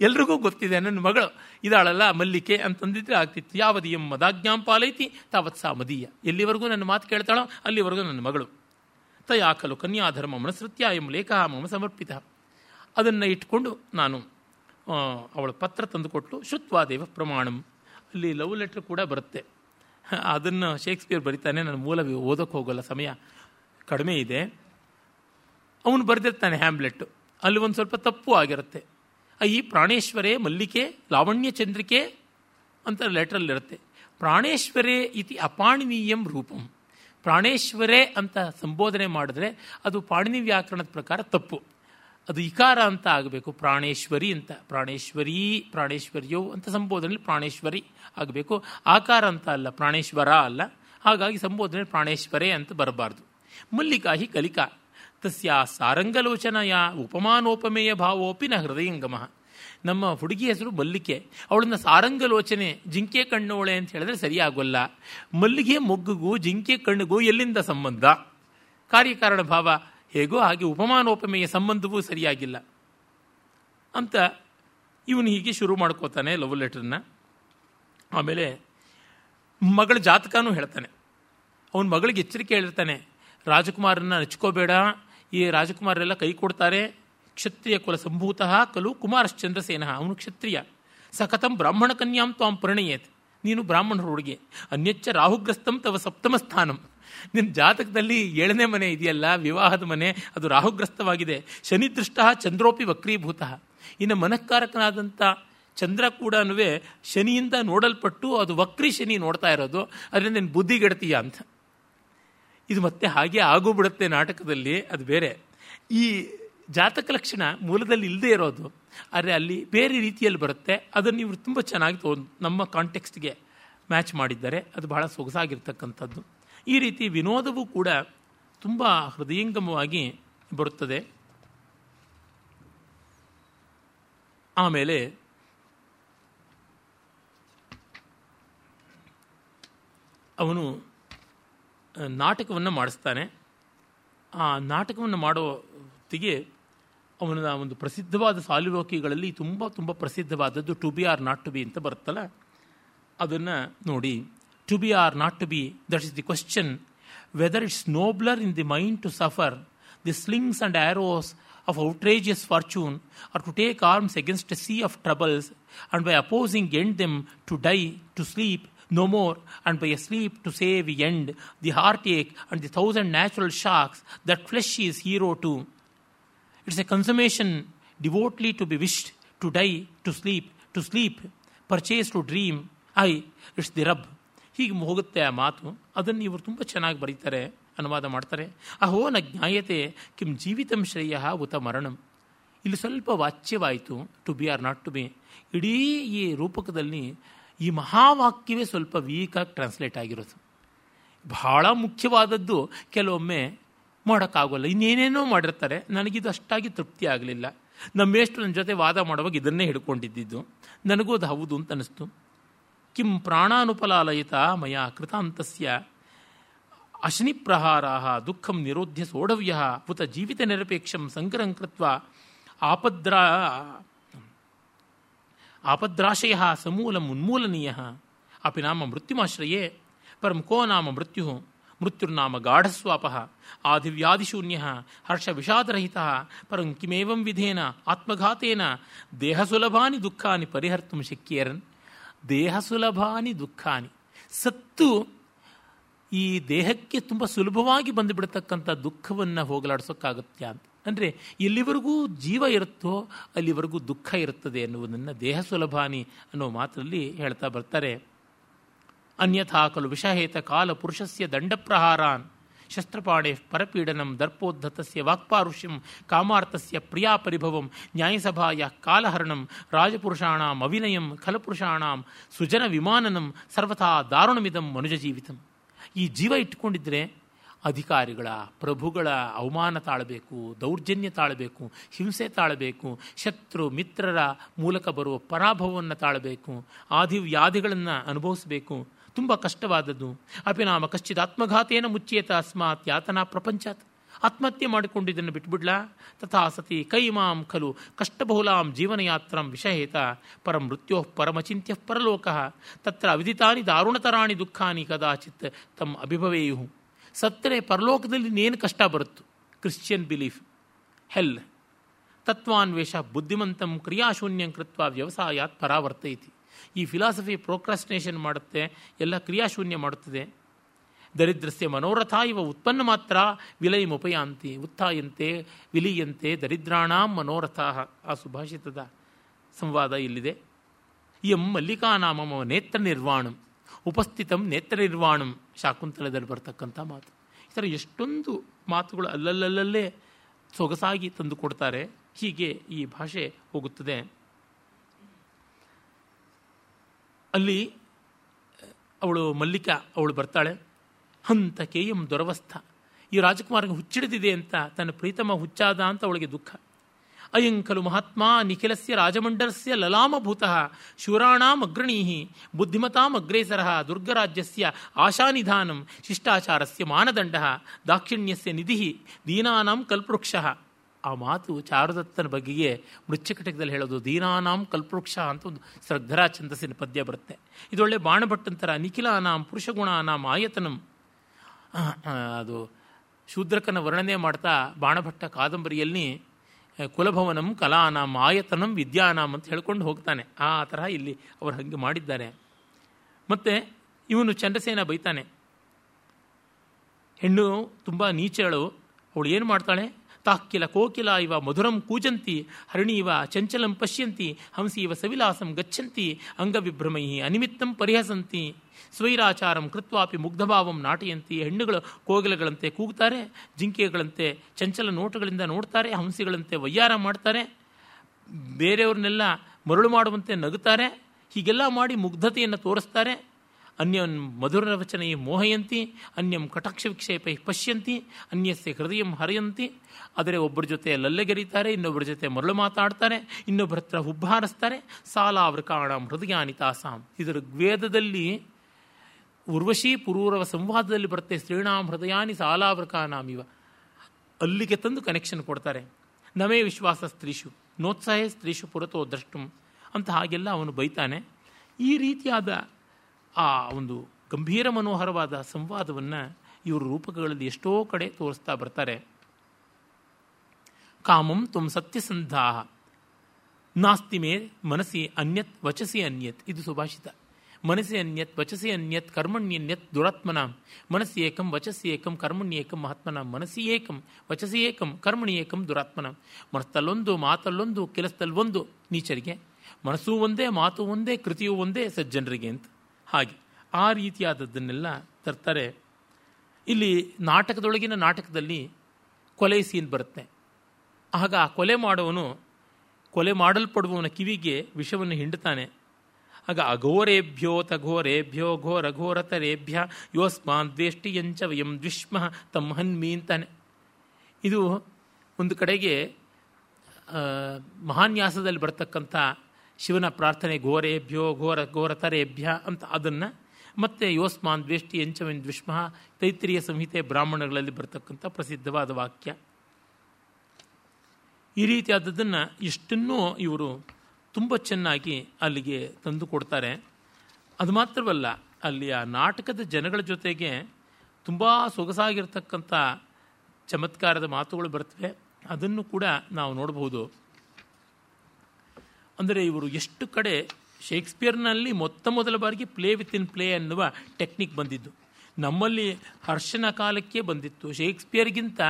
ಎಲ್ರಿಗೂ ಗೊತ್ತಿದೆ ನನ್ನ ಮಗಳು. ಇದಾಳಲ್ಲ, ಮಲ್ಲಿಕೆ ಅಂತಂದಿದ್ರೆ ಆಗ್ತಿತ್ತು. ಯಾವದಿ ಎಂ ಮದಾಜ್ಞಾಂ ಪಾಲೈತಿ, ತಾವತ್ ಸಾ ಮದೀಯ ಎಲ್ಲಿವರೆಗೂ ನನ್ನ ಮಾತು ಕೇಳ್ತಾಳೋ, ಅಲ್ಲಿವರೆಗೂ ನನ್ನ ಮಗಳು. ತಯಾಕಲು ಕನ್ಯಾಧರ್ಮ ಮನಸೃತ್ಯ ಎಂ ಲೇಖ ಮಮ ಸಮರ್ಪಿತ. ಅದನ್ನು ಇಟ್ಕೊಂಡು ನಾನು ಅವಳ ಪತ್ರ ತಂದುಕೊಟ್ಟು ಶುತ್ವಾ ದೇವ ಪ್ರಮಾಣಂ. ಅಲ್ಲಿ ಲವ್ ಲೆಟ್ರ್ ಕೂಡ ಬರುತ್ತೆ. ಅದನ್ನು ಶೇಕ್ಸ್ಪಿಯರ್ ಬರೀತಾನೆ, ನಾನು ಮೂಲ ಓದೋಕ್ಕೆ ಹೋಗೋಲ್ಲ, ಸಮಯ ಕಡಿಮೆ ಇದೆ. ಅವನು ಬರೆದಿರ್ತಾನೆ ಹ್ಯಾಮ್ಲೆಟ್ಟು. ಅಲ್ಲಿ ಒಂದು ಸ್ವಲ್ಪ ತಪ್ಪು ಆಗಿರುತ್ತೆ. ಈ ಪ್ರಾಣೇಶ್ವರೇ ಮಲ್ಲಿಕೆ, ಲಾವಣ್ಯ ಚಂದ್ರಿಕೆ ಅಂತ ಲೆಟ್ರಲ್ಲಿರುತ್ತೆ ಪ್ರಾಣೇಶ್ವರೇ ಇತಿ ಅಪಾಣಿನೀಯಂ ರೂಪಂ. ಪ್ರಾಣೇಶ್ವರೇ ಅಂತ ಸಂಬೋಧನೆ ಮಾಡಿದ್ರೆ ಅದು ಪಾಣಿನಿ ವ್ಯಾಕರಣದ ಪ್ರಕಾರ ತಪ್ಪು. ಅದು ಇಕಾರ ಅಂತ ಆಗಬೇಕು. ಪ್ರಾಣೇಶ್ವರಿ ಅಂತ. ಪ್ರಾಣೇಶ್ವರಿ, ಪ್ರಾಣೇಶ್ವರ್ಯೋ ಅಂತ ಸಂಬೋಧನೆಯಲ್ಲಿ ಪ್ರಾಣೇಶ್ವರಿ ಆಗಬೇಕು. ಆಕಾರ ಅಂತ ಅಲ್ಲ, ಪ್ರಾಣೇಶ್ವರ ಅಲ್ಲ. ಹಾಗಾಗಿ ಸಂಬೋಧನೆ ಪ್ರಾಣೇಶ್ವರೇ ಅಂತ ಬರಬಾರ್ದು. ಮಲ್ಲಿಕಾ ಹಿ ಕಲಿಕಾ. ತಸ್ಯ ಸಾರಂಗಲೋಚನೆಯ ಉಪಮಾನೋಪಮೇಯ ಭಾವೋಪಿ ನ ಹೃದಯಂಗಮ. ನಮ್ಮ ಹುಡುಗಿ ಹೆಸರು ಮಲ್ಲಿಕೆ. ಅವಳನ್ನು ಸಾರಂಗಲೋಚನೆ, ಜಿಂಕೆ ಕಣ್ಣೋಳೆ ಅಂತ ಹೇಳಿದ್ರೆ ಸರಿಯಾಗೋಲ್ಲ. ಮಲ್ಲಿಗೆ ಮೊಗ್ಗುಗೂ ಜಿಂಕೆ ಕಣ್ಣಿಗೂ ಎಲ್ಲಿಂದ ಸಂಬಂಧ? ಕಾರ್ಯಕಾರಣ ಭಾವ ಹೇಗೋ ಹಾಗೆ ಉಪಮಾನೋಪಮೇಯ ಸಂಬಂಧವೂ ಸರಿಯಾಗಿಲ್ಲ. ಅಂತ ಇವನು ಹೀಗೆ ಶುರು ಮಾಡ್ಕೋತಾನೆ ಲವ್ ಲೆಟರ್ನ. ಆಮೇಲೆ ಮಗಳ ಜಾತಕನೂ ಹೇಳ್ತಾನೆ. ಅವನ ಮಗಳಿಗೆ ಎಚ್ಚರಿಕೆ ಹೇಳಿರ್ತಾನೆ, ರಾಜಕುಮಾರನ್ನ ನಚ್ಕೋಬೇಡ ಈ ರಾಜಕುಮಾರರೆಲ್ಲ ಕೈ ಕೊಡ್ತಾರೆ. ಕ್ಷತ್ರಿಯ ಕುಲ ಸಂಭೂತಃ ಕಲು ಕುಮಾರಶ್ಚಂದ್ರಸೇನ. ಅವನು ಕ್ಷತ್ರಿಯ. ಸಖತಂ ಬ್ರಾಹ್ಮಣ ಕನ್ಯಾಂ ತ್ವಾಂ ಪರಿಣಯೇತ್. ನೀನು ಬ್ರಾಹ್ಮಣರ ಹುಡುಗಿ. ಅನ್ಯಚ್ಚ ರಾಹುಗ್ರಸ್ತಂ ತವ ಸಪ್ತಮ ಸ್ಥಾನಂ. ನಿನ್ನ ಜಾತಕದಲ್ಲಿ ಏಳನೇ ಮನೆ ಇದೆಯಲ್ಲ, ವಿವಾಹದ ಮನೆ, ಅದು ರಾಹುಗ್ರಸ್ತವಾಗಿದೆ. ಶನಿದೃಷ್ಟ ಚಂದ್ರೋಪಿ ವಕ್ರೀಭೂತ. ಇನ್ನು ಮನಃಕಾರಕನಾದಂಥ ಚಂದ್ರ ಕೂಡ ಶನಿಯಿಂದ ನೋಡಲ್ಪಟ್ಟು ಅದು ವಕ್ರಿ ಶನಿ ನೋಡ್ತಾ ಇರೋದು. ಅದರಿಂದ ನಿನ್ನ ಬುದ್ಧಿಗೆಡ್ತೀಯ ಅಂತ. ಇದು ಮತ್ತೆ ಹಾಗೆ ಆಗೋಗ್ಬಿಡುತ್ತೆ ಬಿಡುತ್ತೆ ನಾಟಕದಲ್ಲಿ, ಅದು ಬೇರೆ. ಈ ಜಾತಕ ಲಕ್ಷಣ ಮೂಲದಲ್ಲಿ ಇಲ್ಲದೆ ಇರೋದು, ಆದರೆ ಅಲ್ಲಿ ಬೇರೆ ರೀತಿಯಲ್ಲಿ ಬರುತ್ತೆ. ಅದನ್ನು ಇವರು ತುಂಬ ಚೆನ್ನಾಗಿ ತೋ ನಮ್ಮ ಕಾಂಟೆಕ್ಸ್ಟ್ಗೆ ಮ್ಯಾಚ್ ಮಾಡಿದ್ದಾರೆ. ಅದು ಬಹಳ ಸೊಗಸಾಗಿರ್ತಕ್ಕಂಥದ್ದು. ಈ ರೀತಿ ವಿನೋದವೂ ಕೂಡ ತುಂಬ ಹೃದಯಂಗಮವಾಗಿ ಬರುತ್ತದೆ. ಆಮೇಲೆ ಅವನು ನಾಟಕವನ್ನು ಮಾಡಿಸ್ತಾನೆ. ಆ ನಾಟಕವನ್ನು ಮಾಡೋ ಹೊತ್ತಿಗೆ ಅವನ ಒಂದು ಪ್ರಸಿದ್ಧವಾದ ಸಾಲುಲೋಕಿಗಳಲ್ಲಿ ತುಂಬ ತುಂಬ ಪ್ರಸಿದ್ಧವಾದದ್ದು to be or not to be ಅಂತ ಬರುತ್ತಲ್ಲ? ಅದನ್ನು ನೋಡಿ. To be or not to be, that is the question whether it's nobler in the mind to suffer the slings and arrows of outrageous fortune or to take arms against a of troubles troubles by opposing end them to die to sleep no more, and by a sleep to say we end the heartache and the thousand natural shocks that flesh is hero to. It's a consummation devotedly to be wished, to die, to sleep, to sleep, purchase to dream. I, it's the rub. ಹೀಗೆ ಹೋಗುತ್ತೆ ಆ ಮಾತು ಅದನ್ನು ಇವರು ತುಂಬ ಚೆನ್ನಾಗಿ ಬರೀತಾರೆ ಅನುವಾದ ಮಾಡ್ತಾರೆ ಅಹೋ ನ ಜ್ಞಾಯತೆ ಕಿಂ ಜೀವಿತಂ ಶ್ರೇಯ ಉತ ಮರಣಂ ಇಲ್ಲಿ ಸ್ವಲ್ಪ ವಾಚ್ಯವಾಯಿತು to be or not to be ಇಡೀ ಈ ರೂಪಕದಲ್ಲಿ ಈ ಮಹಾವಾಕ್ಯವೇ ಸ್ವಲ್ಪ ವೀಕಾಗಿ ಟ್ರಾನ್ಸ್ಲೇಟ್ ಆಗಿರೋದು. ಬಹಳ ಮುಖ್ಯವಾದದ್ದು ಕೆಲವೊಮ್ಮೆ ಮಾಡೋಕ್ಕಾಗೋಲ್ಲ. ಇನ್ನೇನೇನೋ ಮಾಡಿರ್ತಾರೆ. ನನಗಿದು ಅಷ್ಟಾಗಿ ತೃಪ್ತಿ ಆಗಲಿಲ್ಲ. ನಮ್ಮೇಷ್ಟು ನನ್ನ ಜೊತೆ ವಾದ ಮಾಡುವಾಗ ಇದನ್ನೇ ಹಿಡ್ಕೊಂಡಿದ್ದಿದ್ದು. ನನಗೂ ಅದು ಹೌದು ಅಂತ ಅನ್ನಿಸ್ತು ಕಿಂ ಪ್ರಾಣಾನುಪಲಾಲಯಿತ ಮಯ ಕೃತಾಂತಸ್ಯ. ಅಶನಿಪ್ರಹಾರಾ ದುಃಖಂ ನಿರೋಧ್ಯ ಸೋಢವ್ಯ ಉತ ಜೀವಿತ ನಿರಪೇಕ್ಷಂ ಸಂಗ್ರಹಂ ಕೃತ್ವ. ಆಪದ್ರಾ ಆಪದ್ರಾಶಯ ಸಮೂಲಂ ಉನ್ಮೂಲನೀಯ ಅಪಿ ನಾಮ ಮೃತ್ಯುಮಾಶ್ರಯೇ ಪರಂ ಕೋ ನಾಮ ಮೃತ್ಯು ಮೃತ್ಯುರ್ನಾಮ ಗಾಢಸ್ವಾಪ ಆಧಿವ್ಯಾಧಿಶೂನ್ಯ ಹರ್ಷ ವಿಷಾದರಹಿತ ಪರಂ ಕಿಮೇವಂ ವಿಧೇನ ಆತ್ಮಘಾತೇನ ದೇಹಸುಲಭಾನಿ ದುಃಖಾನಿ ಪರಿಹರ್ತು ಶಕ್ಯೇರನ್ ದೇಹಸುಲಭಾನಿ ದುಃಖಾನಿ ಸತ್ತು ಈ ದೇಹಕ್ಕೆ ತುಂಬ ಸುಲಭವಾಗಿ ಬಂದುಬಿಡತಕ್ಕಂಥ ದುಃಖವನ್ನು ಹೋಗಲಾಡಿಸೋಕ್ಕಾಗತ್ಯ ಅಂತ. ಅಂದರೆ ಎಲ್ಲಿವರೆಗೂ ಜೀವ ಇರುತ್ತೋ ಅಲ್ಲಿವರೆಗೂ ದುಃಖ ಇರುತ್ತದೆ ಎನ್ನುವುದನ್ನು ದೇಹ ಸುಲಭಾನಿ ಅನ್ನೋ ಮಾತಲ್ಲಿ ಹೇಳ್ತಾ ಬರ್ತಾರೆ. ಅನ್ಯಥಾ ಕಲು ವಿಷಹೇತ ಕಾಲ ಪುರುಷಸ್ಯ ದಂಡಪ್ರಹಾರಾನ್ ಶಸ್ತ್ರಪಾಣೆ ಪರಪೀಡನಂ ದರ್ಪೋದ್ಧತಸ್ಯ ವಾಕ್ಪಾರುಷ್ಯಂ ಕಾಮಾರ್ಥಸ್ಯ ಪ್ರಿಯಾ ಪರಿಭವಂ ನ್ಯಾಯಸಭಾಯ ಕಾಲಹರಣಂ ರಾಜಪುರುಷಾಣಾಂ ಅವಿನಯಂ ಖಲಪುರುಷಾಣಾಂ ಸುಜನ ವಿಮಾನನಂ ಸರ್ವಥಾ ದಾರುಣಮಿದಂ ಮನುಜ ಜೀವಿತಂ. ಈ ಜೀವ ಇಟ್ಕೊಂಡಿದ್ರೆ ಅಧಿಕಾರಿಗಳ, ಪ್ರಭುಗಳ ಅವಮಾನ ತಾಳಬೇಕು, ದೌರ್ಜನ್ಯ ತಾಳಬೇಕು, ಹಿಂಸೆ ತಾಳಬೇಕು, ಶತ್ರು ಮಿತ್ರರ ಮೂಲಕ ಬರುವ ಪರಾಭವವನ್ನು ತಾಳಬೇಕು, ಆದಿವ್ಯಾಧಿಗಳನ್ನು ಅನುಭವಿಸಬೇಕು. ತುಂಬ ಕಷ್ಟವಾದದ್ದು. ಅಪಿನಾಮ ಕಶ್ಚಿತ್ ಆತ್ಮಘಾತೇನ ಮುಚ್ಚೇತ ಅಸ್ಮಾತ್ ಯಾತನಾ ಪ್ರಪಂಚಾತ್. ಆತ್ಮಹತ್ಯೆ ಮಾಡಿಕೊಂಡಿದ್ದನ್ನು ಬಿಟ್ಬಿಡ್ಲಾ? ತಥಾ ಸತಿ ಕೈಮಾಂ ಖಲು ಕಷ್ಟಬಹುಲಾಂ ಜೀವನಯಾತ್ರಂ ವಿಷಹೇತ ಪರಂ ಮೃತ್ಯೋ ಪರಮಚಿಂತ್ಯ ಪರಲೋಕ. ತತ್ರ ಅವಿದಿತಾನಿ ದಾರುಣತರಾಣಿ ದುಃಖಾನಿ ಕದಾಚಿತ್ ತಮ್ಮ ಅಭಿಭವೇಯು ಸತ್ತರೆ ಪರಲೋಕದಲ್ಲಿ ಇನ್ನೇನು ಕಷ್ಟ ಬರುತ್ತು? ಕ್ರಿಶ್ಚಿಯನ್ ಬಿಲೀಫ್ ಹೆಲ್ ತತ್ವಾನ್ವೇಷ, ಬುದ್ಧಿಮಂತಂ ಕ್ರಿಯಾಶೂನ್ಯಂ ಕೃತ್ವ ವ್ಯವಸಾಯಾತ್ ಪರಾವರ್ತೈತಿ. ಈ ಫಿಲಾಸಫಿ ಪ್ರೋಕ್ರಾಸ್ಟಿನೇಷನ್ ಮಾಡುತ್ತೆ, ಎಲ್ಲ ಕ್ರಿಯಾಶೂನ್ಯ ಮಾಡುತ್ತದೆ. ದರಿದ್ರಸ್ಯ ಮನೋರಥ ಇವ ಉತ್ಪನ್ನ ಮಾತ್ರ ವಿಲಯಮುಪಯಾಂತಿ ಉತ್ಥಾಯಂತೆ, ವಿಲೀಯಂತೆ, ದರಿದ್ರಾಣಾಂ ಮನೋರಥ. ಆ ಸುಭಾಷಿತದ ಸಂವಾದ ಇಲ್ಲಿದೆ. ಎಂ ಮಲ್ಲಿಕಾನಾಮ ನೇತ್ರ ನಿರ್ವಾಣಂ. ಉಪಸ್ಥಿತಂ ನೇತ್ರ ನಿರ್ವಾಣಂ ಶಾಕುಂತಲದಲ್ಲಿ ಬರ್ತಕ್ಕಂಥ ಮಾತು. ಈ ಥರ ಎಷ್ಟೊಂದು ಮಾತುಗಳು ಅಲ್ಲಲ್ಲಲ್ಲೇ ಸೊಗಸಾಗಿ ತಂದು ಕೊಡ್ತಾರೆ. ಹೀಗೆ ಈ ಭಾಷೆ ಹೋಗುತ್ತದೆ. ಅಲ್ಲಿ, ಅವಳು ಮಲ್ಲಿಕ, ಅವಳು ಬರ್ತಾಳೆ. ಹಂತ ಎಂ ದುರವಸ್ಥ. ಈ ರಾಜಕುಮಾರನಿಗೆ ಹುಚ್ಚಿಡಿದಿದೆ ಅಂತ, ತನ್ನ ಪ್ರೀತಮ ಹುಚ್ಚಾದ ಅಂತ ಅವಳಿಗೆ ದುಃಖ. ಅಯಂ ಖಲು ಮಹಾತ್ಮ ನಿಖಿಲಸ್ಯ ರಾಜಮಂಡಲಸ್ಯ ಲಲಾಮಭೂತಃ ಶೂರಾಣಾಂ ಅಗ್ರಣೀ ಬುದ್ಧಿಮತಾಂ ಅಗ್ರೇಸರ ದುರ್ಗರಾಜ್ಯಸ್ಯ ಆಶಾನಿಧಾನಂ ಶಿಷ್ಟಾಚಾರಸ್ಯ ಮಾನದಂಡ ದಾಕ್ಷಿಣ್ಯಸ್ಯ ನಿಧಿ ದೀನಾನಾಂ ಕಲ್ಪವೃಕ್ಷ ಆ ಮಾತು ಚಾರುದತ್ತನ ಬಗೆಗೆ ಮೃಚ್ಛಕಟಕದಲ್ಲಿ ಹೇಳೋದು ದೀನಾನಾಂ ಕಲ್ಪವೃಕ್ಷ ಅಂತ ಒಂದು ಶ್ರದ್ಧರಾ ಛಂದಸ್ಸಿನ ಪದ್ಯ ಬರುತ್ತೆ. ಇದೊಳ್ಳೆ ಬಾಣಭಟ್ಟಂತರ ನಿಖಿಲಾನಾಂ ಪುರುಷಗುಣಾನಾಂ ಆಯತನಂ ಅದು ಶೂದ್ರಕನ ವರ್ಣನೆ ಮಾಡ್ತಾ ಬಾಣಭಟ್ಟ ಕಾದಂಬರಿಯಲ್ಲಿ ಕುಲಭವನಂ ಕಲಾನಾಂ, ಆಯತನಂ ವಿದ್ಯಾನಾಂ ಅಂತ ಹೇಳ್ಕೊಂಡು ಹೋಗ್ತಾನೆ. ಆ ತರಹ ಇಲ್ಲಿ ಅವರು ಹಾಗೆ ಮಾಡಿದ್ದಾರೆ. ಮತ್ತು ಇವನು ಚಂದ್ರಸೇನ ಬೈತಾನೆ. ಹೆಣ್ಣು ತುಂಬ ನೀಚಳು, ಅವಳು ಏನು ಮಾಡ್ತಾಳೆ? ತಾಕ್ಕಿಲ ಕೋಕಿಲ ಇವ ಮಧುರಂ ಕೂಜಂತಿ, ಹರಣಿ ಇವ ಚಂಚಲಂ ಪಶ್ಯಂತಿ, ಹಂಸಿ ಇವ ಸವಿಲಾಸಂ ಗಚ್ಚಂತಿ ಅಂಗವಿಭ್ರಮೈ ಅನಿಮಿತ್ತಂ ಪರಿಹಸಂತಿ. ಸ್ವೈರಾಚಾರಂ ಕೃತ್ವಾಪಿ ಮುಗ್ಧಭಾವಂ ನಾಟಯಂತಿ, ಹೆಣ್ಣುಗಳು ಕೋಗಿಲೆಗಳಂತೆ ಕೂಗ್ತಾರೆ, ಜಿಂಕೆಗಳಂತೆ ಚಂಚಲ ನೋಟಗಳಿಂದ ನೋಡ್ತಾರೆ, ಹಂಸಿಗಳಂತೆ ವಯ್ಯಾರ ಮಾಡ್ತಾರೆ, ಬೇರೆಯವ್ರನ್ನೆಲ್ಲ ಮರಳು ಮಾಡುವಂತೆ ನಗುತ್ತಾರೆ, ಹೀಗೆಲ್ಲ ಮಾಡಿ ಮುಗ್ಧತೆಯನ್ನು ತೋರಿಸ್ತಾರೆ. ಅನ್ಯನ್ ಮಧುರ ವಚನೆ ಮೋಹಯಂತಿ, ಅನ್ಯಂ ಕಟಾಕ್ಷ ವಿಕ್ಷೇಪೈ ಪಶ್ಯಂತಿ, ಅನ್ಯಸ್ಯ ಹೃದಯಂ ಹರಿಯಂತಿ. ಆದರೆ ಒಬ್ಬರ ಜೊತೆ ಲಲ್ಲೆಗೆರೀತಾರೆ, ಇನ್ನೊಬ್ಬರ ಜೊತೆ ಮರಳು ಮಾತಾಡ್ತಾರೆ, ಇನ್ನೊಬ್ಬರ ಹತ್ರ ಹುಬ್ಬಾರಿಸ್ತಾರೆ. ಸಾಲಾವೃಕಾಣಂ ಹೃದಯಾನಿ ತಾಸಾಂ ಇದು ಋಗ್ವೇದದಲ್ಲಿ ಉರ್ವಶಿ ಪುರೂರವ ಸಂವಾದದಲ್ಲಿ ಬರುತ್ತೆ ಶ್ರೀಣಾಂ ಹೃದಯಾನಿ ಸಾಲಾವೃಕ ನಾಮಿವ. ಅಲ್ಲಿಗೆ ತಂದು ಕನೆಕ್ಷನ್ ಕೊಡ್ತಾರೆ. ನಮೇ ವಿಶ್ವಾಸ ಸ್ತ್ರೀಷು, ನೋತ್ಸಾಹೇ ಸ್ತ್ರೀಷು ಪುರತೋ ದ್ರಷ್ಟುಂ ಅಂತ ಹಾಗೆಲ್ಲ ಅವನು ಬೈತಾನೆ. ಈ ರೀತಿಯಾದ ಆ ಒಂದು ಗಂಭೀರ ಮನೋಹರವಾದ ಸಂವಾದವನ್ನು ಇವರು ರೂಪಕಗಳಲ್ಲಿ ಎಷ್ಟೋ ಕಡೆ ತೋರಿಸ್ತಾ ಬರ್ತಾರೆ. ಕಾಮಂ ತುಂ ಸತ್ಯಸಂಧಾಹ ನಾಸ್ತಿ ಮೇ ಮನಸ್ಸಿ ಅನ್ಯತ್ ವಚಸಿ ಅನ್ಯತ್. ಇದು ಸುಭಾಷಿತ. ಮನಸ್ಸಿ ಅನ್ಯತ್ ವಚಸಿ ಅನ್ಯತ್ ಕರ್ಮಣ್ಯನ್ಯತ್, ದುರಾತ್ಮನ. ಮನಸ್ಸಿ ಏಕಂ ವಚಸ್ಸಿ ಏಕಂ ಕರ್ಮಣ್ಯೇಕಂ, ಮಹಾತ್ಮನ. ಮನಸ್ಸಿ ಏಕಂ ವಚಸಿ ಏಕಂ ಕರ್ಮಣಿ ಏಕಂ ದುರಾತ್ಮನ. ಮನಸ್ಸಲ್ಲೊಂದು, ಮಾತಲ್ಲೊಂದು, ಕೆಲಸದಲ್ಲೊಂದು ನೀಚರಿಗೆ, ಮನಸ್ಸೂ ಒಂದೇ, ಮಾತು ಒಂದೇ, ಕೃತಿಯೂ ಒಂದೇ ಸಜ್ಜನರಿಗೆ ಅಂತ. ಹಾಗೆ ಆ ರೀತಿಯಾದದ್ದನ್ನೆಲ್ಲ ತರ್ತಾರೆ. ಇಲ್ಲಿ ನಾಟಕದೊಳಗಿನ ನಾಟಕದಲ್ಲಿ ಕೊಲೆ ಸೀನ್ ಬರುತ್ತೆ. ಆಗ ಆ ಕೊಲೆ ಮಾಡುವವನು, ಕೊಲೆ ಮಾಡಲ್ಪಡುವವನ ಕಿವಿಗೆ ವಿಷವನ್ನು ಹಿಂಡುತ್ತಾನೆ. ಆಗ ಅಘೋರೇಭ್ಯೋ ತಘೋರೇಭ್ಯೋ ಘೋರ ಘೋರತರೇಭ್ಯ ಯೋಸ್ಮಾನ್ ದ್ವೇಷ್ಟಿಯಂಚ ವಯಂ ದ್ವಿಷ್ಮ ತಮ್ಮ ಹನ್ಮಿ ಅಂತಾನೆ ಇದು ಒಂದು ಕಡೆಗೆ ಮಹಾನ್ಯಾಸದಲ್ಲಿ ಬರ್ತಕ್ಕಂಥ ಶಿವನ ಪ್ರಾರ್ಥನೆ ಘೋರೇಭ್ಯೋ ಘೋರ ಘೋರತರೇಭ್ಯ ಅಂತ ಅದನ್ನು ಮತ್ತು ಯೋಸ್ಮಾನ್ ದ್ವೇಷ್ಟಿ ವಯಂ ದ್ವಿಷ್ಮ ತೈತ್ರಿಯ ಸಂಹಿತೆ ಬ್ರಾಹ್ಮಣಗಳಲ್ಲಿ ಬರ್ತಕ್ಕಂಥ ಪ್ರಸಿದ್ಧವಾದ ವಾಕ್ಯ. ಈ ರೀತಿಯಾದದ್ದನ್ನು ಇಷ್ಟನ್ನೂ ಇವರು ತುಂಬ ಚೆನ್ನಾಗಿ ಅಲ್ಲಿಗೆ ತಂದು ಕೊಡ್ತಾರೆ. ಅದು ಮಾತ್ರವಲ್ಲ ಅಲ್ಲಿ ಆ ನಾಟಕದ ಜನಗಳ ಜೊತೆಗೆ ತುಂಬ ಸೊಗಸಾಗಿರ್ತಕ್ಕಂಥ ಚಮತ್ಕಾರದ ಮಾತುಗಳು ಬರ್ತವೆ ಅದನ್ನು ಕೂಡ ನಾವು ನೋಡಬಹುದು. ಅಂದರೆ ಇವರು ಎಷ್ಟು ಕಡೆ ಶೇಕ್ಸ್ಪಿಯರ್ನಲ್ಲಿ ಮೊತ್ತ ಮೊದಲ ಬಾರಿಗೆ ಪ್ಲೇ ವಿತ್ ಇನ್ ಪ್ಲೇ ಅನ್ನುವ ಟೆಕ್ನಿಕ್ ಬಂದಿದ್ದು. ನಮ್ಮಲ್ಲಿ ಹರ್ಷನ ಕಾಲಕ್ಕೆ ಬಂದಿತ್ತು. ಶೇಕ್ಸ್ಪಿಯರ್ಗಿಂತ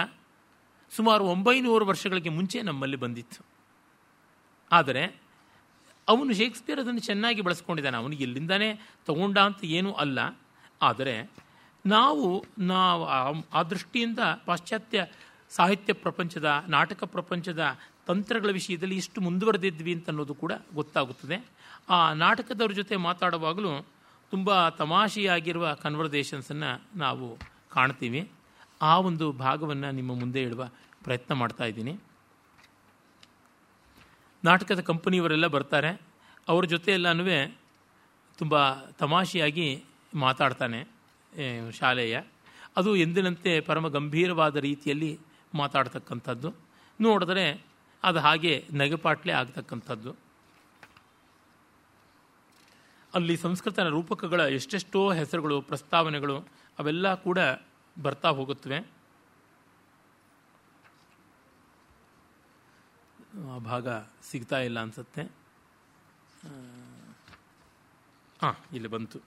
ಸುಮಾರು ಒಂಬೈನೂರು ವರ್ಷಗಳಿಗೆ ಮುಂಚೆ ನಮ್ಮಲ್ಲಿ ಬಂದಿತ್ತು. ಆದರೆ ಅವನು ಶೇಕ್ಸ್ಪಿಯರ್ ಅದನ್ನು ಚೆನ್ನಾಗಿ ಬಳಸ್ಕೊಂಡಿದ್ದಾನೆ. ಅವನು ಎಲ್ಲಿಂದಾನೇ ತಗೊಂಡ ಅಂತ ಏನೂ ಅಲ್ಲ. ಆದರೆ ನಾವು ನಾವು ಆ ದೃಷ್ಟಿಯಿಂದ ಪಾಶ್ಚಾತ್ಯ ಸಾಹಿತ್ಯ ಪ್ರಪಂಚದ, ನಾಟಕ ಪ್ರಪಂಚದ ತಂತ್ರಗಳ ವಿಷಯದಲ್ಲಿ ಇಷ್ಟು ಮುಂದುವರೆದಿದ್ವಿ ಅಂತ ಅನ್ನೋದು ಕೂಡ ಗೊತ್ತಾಗುತ್ತದೆ. ಆ ನಾಟಕದವ್ರ ಜೊತೆ ಮಾತಾಡುವಾಗಲೂ ತುಂಬ ತಮಾಷೆಯಾಗಿರುವ ಕನ್ವರ್ಸೇಷನ್ಸನ್ನು ನಾವು ಕಾಣ್ತೀವಿ. ಆ ಒಂದು ಭಾಗವನ್ನು ನಿಮ್ಮ ಮುಂದೆ ಇಡುವ ಪ್ರಯತ್ನ ಮಾಡ್ತಾ ಇದ್ದೀನಿ. ನಾಟಕದ ಕಂಪನಿಯವರೆಲ್ಲ ಬರ್ತಾರೆ. ಅವ್ರ ಜೊತೆ ಎಲ್ಲನೂ ತುಂಬ ತಮಾಷೆಯಾಗಿ ಮಾತಾಡ್ತಾನೆ ಶಾಲೆಯ. ಅದು ಎಂದಿನಂತೆ ಪರಮ ಗಂಭೀರವಾದ ರೀತಿಯಲ್ಲಿ ಮಾತಾಡ್ತಕ್ಕಂಥದ್ದು. ನೋಡಿದ್ರೆ ಅದು ಹಾಗೆ ನಗೆಪಾಟ್ಲೆ ಆಗ್ತಕ್ಕಂಥದ್ದು. ಅಲ್ಲಿ ಸಂಸ್ಕೃತ ರೂಪಕಗಳ ಎಷ್ಟೆಷ್ಟೋ ಹೆಸರುಗಳು, ಪ್ರಸ್ತಾವನೆಗಳು, ಅವೆಲ್ಲ ಕೂಡ ಬರ್ತಾ ಹೋಗುತ್ತವೆ. ಆ ಭಾಗ ಸಿಗ್ತಾ ಇಲ್ಲ ಅನ್ಸುತ್ತೆ. ಹಾಂ ಇಲ್ಲಿ ಬಂತು.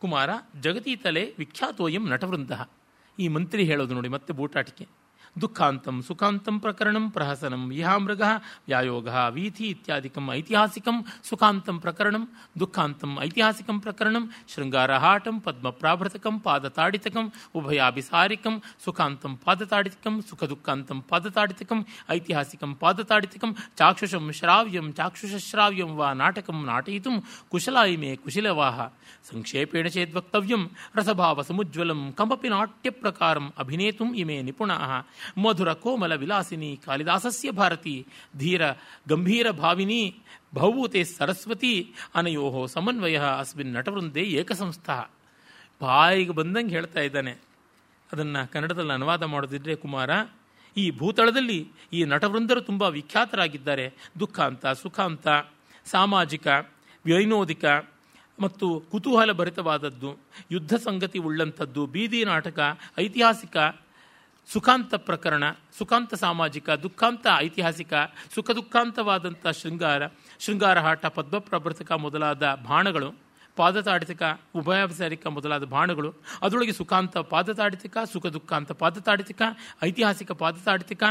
ಕುಮಾರ ಜಗತಿ ತಲೆ ವಿಖ್ಯಾತೋಯಂ ನಟವೃಂದ. ಈ ಮಂತ್ರಿ ಹೇಳೋದು ನೋಡಿ ಮತ್ತೆ ಬೂಟಾಟಿಕೆ. ದುಃಖಾಂತಂ ಸುಖಾಂತಂ ಪ್ರಕರಣಂ ಪ್ರಹಸನಂ ವಿಹಾಮೃಗ ವ್ಯಾಯೋಗ ವೀಥಿ ಇತ್ಯಾದಿಕಂ ಐತಿಹಾಸಿಕಂ ಸುಖಾಂತಂ ಪ್ರಕರಣಂ ದುಃಖಾಂತಂ ಐತಿಹಾಸಿಕಂ ಪ್ರಕರಣಂ ಶೃಂಗಾರಹಾಟಂ ಪದ್ಮಪ್ರಾಭೃತಕಂ ಪಾದತಾಡಿತಕಂ ಉಭಯಾಭಿಸಾರಿಕಂ ಸುಖಾಂತಂ ಪಾದತಾಡಿತಕಂ ಸುಖ ದುಃಖಾಂತಂ ಪಾದತಾಡಿತಕಂ ಐತಿಹಾಸಿಕಂ ಪಾದತಾಡಿತಕಂ ಚಾಕ್ಷುಷಂ ಶ್ರಾವ್ಯಂ ಚಾಕ್ಷುಷಶ್ರಾವ್ಯಂ ವಾ ನಾಟಕಂ ನಾಟಯಿತುಂ ಕುಶಲ ಇಮೆ ಕುಶಲವಾಹ ಸಂಕ್ಷೇಪೇಣ ಚೇದ್ವಕ್ತವ್ಯಂ ರಸಭಾವ ಸಮುಜ್ವಲಂ ಕಮಪಿ ನಾಟ್ಯ ಪ್ರಕಾರಂ ಅಭಿನೇತುಂ ಇಮೆ ನಿಪುಣಃ ಮಧುರ ಕೋಮಲ ವಿಲಾಸಿನಿ ಕಾಳಿದಾಸಸ್ಯ ಭಾರತಿ, ಧೀರ ಗಂಭೀರ ಭಾವಿನಿ ಭೌಭೂತೆ ಸರಸ್ವತಿ ಅನಯೋ ಸಮನ್ವಯ, ಅಸ್ಮಿನ್ ನಟವೃಂದೇ ಏಕಸಂಸ್ಥಾ. ಬಾಯಿಗೆ ಬಂದಂಗೆ ಹೇಳ್ತಾ ಇದ್ದಾನೆ. ಅದನ್ನು ಕನ್ನಡದಲ್ಲಿ ಅನುವಾದ ಮಾಡೋದಿದ್ರೆ ಕುಮಾರ, ಈ ಭೂತಳದಲ್ಲಿ ಈ ನಟವೃಂದರು ತುಂಬ ವಿಖ್ಯಾತರಾಗಿದ್ದಾರೆ. ದುಃಖಾಂತ ಸುಖಾಂತ ಸಾಮಾಜಿಕ, ವೈನೋದಿಕ ಮತ್ತು ಕುತೂಹಲ ಭರಿತವಾದದ್ದು ಯುದ್ಧ ಸಂಗತಿ ಉಳ್ಳಂಥದ್ದು, ಬೀದಿ ನಾಟಕ, ಐತಿಹಾಸಿಕ ಸುಖಾಂತ ಪ್ರಕರಣ, ಸುಖಾಂತ ಸಾಮಾಜಿಕ, ದುಃಖಾಂತ ಐತಿಹಾಸಿಕ, ಸುಖ ದುಃಖಾಂತವಾದಂಥ ಶೃಂಗಾರ ಶೃಂಗಾರಹಾಟ ಪದ್ಮಪ್ರಭೃತಕ ಮೊದಲಾದ ಬಾಣಗಳು, ಪಾದತಾಡಿತಕ, ಉಭಯಾಭಿಸಾರಿಕ ಮೊದಲಾದ ಬಾಣಗಳು, ಅದರೊಳಗೆ ಸುಖಾಂತ ಪಾದತಾಡಿತಕ, ಸುಖ ದುಃಖಾಂತ ಪಾದತಾಡಿತಕ, ಐತಿಹಾಸಿಕ ಪಾದತಾಡಿತಕ,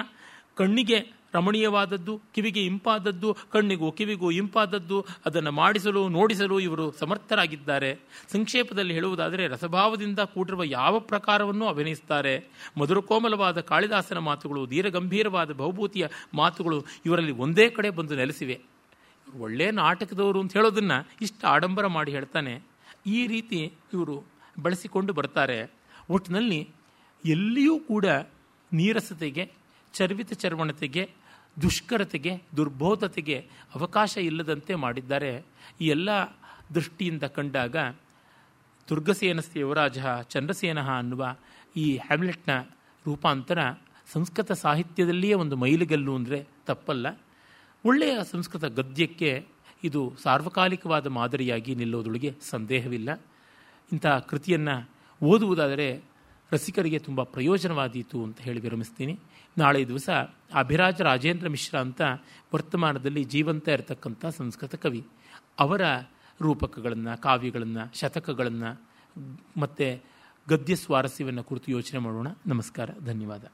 ಕಣ್ಣಿಗೆ ರಮಣೀಯವಾದದ್ದು, ಕಿವಿಗೆ ಇಂಪಾದದ್ದು, ಕಣ್ಣಿಗೂ ಕಿವಿಗೂ ಇಂಪಾದದ್ದು, ಅದನ್ನು ಮಾಡಿಸಲು, ನೋಡಿಸಲು ಇವರು ಸಮರ್ಥರಾಗಿದ್ದಾರೆ. ಸಂಕ್ಷೇಪದಲ್ಲಿ ಹೇಳುವುದಾದರೆ, ರಸಭಾವದಿಂದ ಕೂಡಿರುವ ಯಾವ ಪ್ರಕಾರವನ್ನು ಅಭಿನಯಿಸ್ತಾರೆ ಮಧುರಕೋಮಲವಾದ ಕಾಳಿದಾಸನ ಮಾತುಗಳು, ಧೀರಗಂಭೀರವಾದ ಬಹುಭೂತಿಯ ಮಾತುಗಳು ಇವರಲ್ಲಿ ಒಂದೇ ಕಡೆ ಬಂದು ನೆಲೆಸಿವೆ. ಒಳ್ಳೆಯ ನಾಟಕದವರು ಅಂತ ಹೇಳೋದನ್ನು ಇಷ್ಟು ಆಡಂಬರ ಮಾಡಿ ಹೇಳ್ತಾನೆ. ಈ ರೀತಿ ಇವರು ಬಳಸಿಕೊಂಡು ಬರ್ತಾರೆ. ಒಟ್ಟಿನಲ್ಲಿ ಎಲ್ಲಿಯೂ ಕೂಡ ನೀರಸತೆಗೆ, ಚರ್ವಿತ ಚರ್ವಣತೆಗೆ ದುಷ್ಕರತೆಗೆ, ದುರ್ಬೋಧತೆಗೆ ಅವಕಾಶ ಇಲ್ಲದಂತೆ ಮಾಡಿದ್ದಾರೆ. ಈ ಎಲ್ಲ ದೃಷ್ಟಿಯಿಂದ ಕಂಡಾಗ ದುರ್ಗಸೇನಸ್ಯ ಯುವರಾಜ ಚಂದ್ರಸೇನಃ ಅನ್ನುವ ಈ ಹ್ಯಾಮ್ಲೆಟ್ನ ರೂಪಾಂತರ ಸಂಸ್ಕೃತ ಸಾಹಿತ್ಯದಲ್ಲಿಯೇ ಒಂದು ಮೈಲಿಗಲ್ಲು ಅಂದರೆ ತಪ್ಪಲ್ಲ. ಒಳ್ಳೆಯ ಸಂಸ್ಕೃತ ಗದ್ಯಕ್ಕೆ ಇದು ಸಾರ್ವಕಾಲಿಕವಾದ ಮಾದರಿಯಾಗಿ ನಿಲ್ಲೋದೊಳಗೆ ಸಂದೇಹವಿಲ್ಲ. ಇಂಥ ಕೃತಿಯನ್ನು ಓದುವುದಾದರೆ ರಸಿಕರಿಗೆ ತುಂಬ ಪ್ರಯೋಜನವಾದೀತು ಅಂತ ಹೇಳಿ ವಿರಮಿಸ್ತೀನಿ. ನಾಳೆ ದಿವಸ ಅಭಿರಾಜ ರಾಜೇಂದ್ರ ಮಿಶ್ರ ಅಂತ ವರ್ತಮಾನದಲ್ಲಿ ಜೀವಂತ ಇರತಕ್ಕಂಥ ಸಂಸ್ಕೃತ ಕವಿ. ಅವರ ರೂಪಕಗಳನ್ನು, ಕಾವ್ಯಗಳನ್ನು, ಶತಕಗಳನ್ನು ಮತ್ತು ಗದ್ಯ ಸ್ವಾರಸ್ಯವನ್ನು ಕುರಿತು ಯೋಚನೆ ಮಾಡೋಣ. ನಮಸ್ಕಾರ, ಧನ್ಯವಾದ.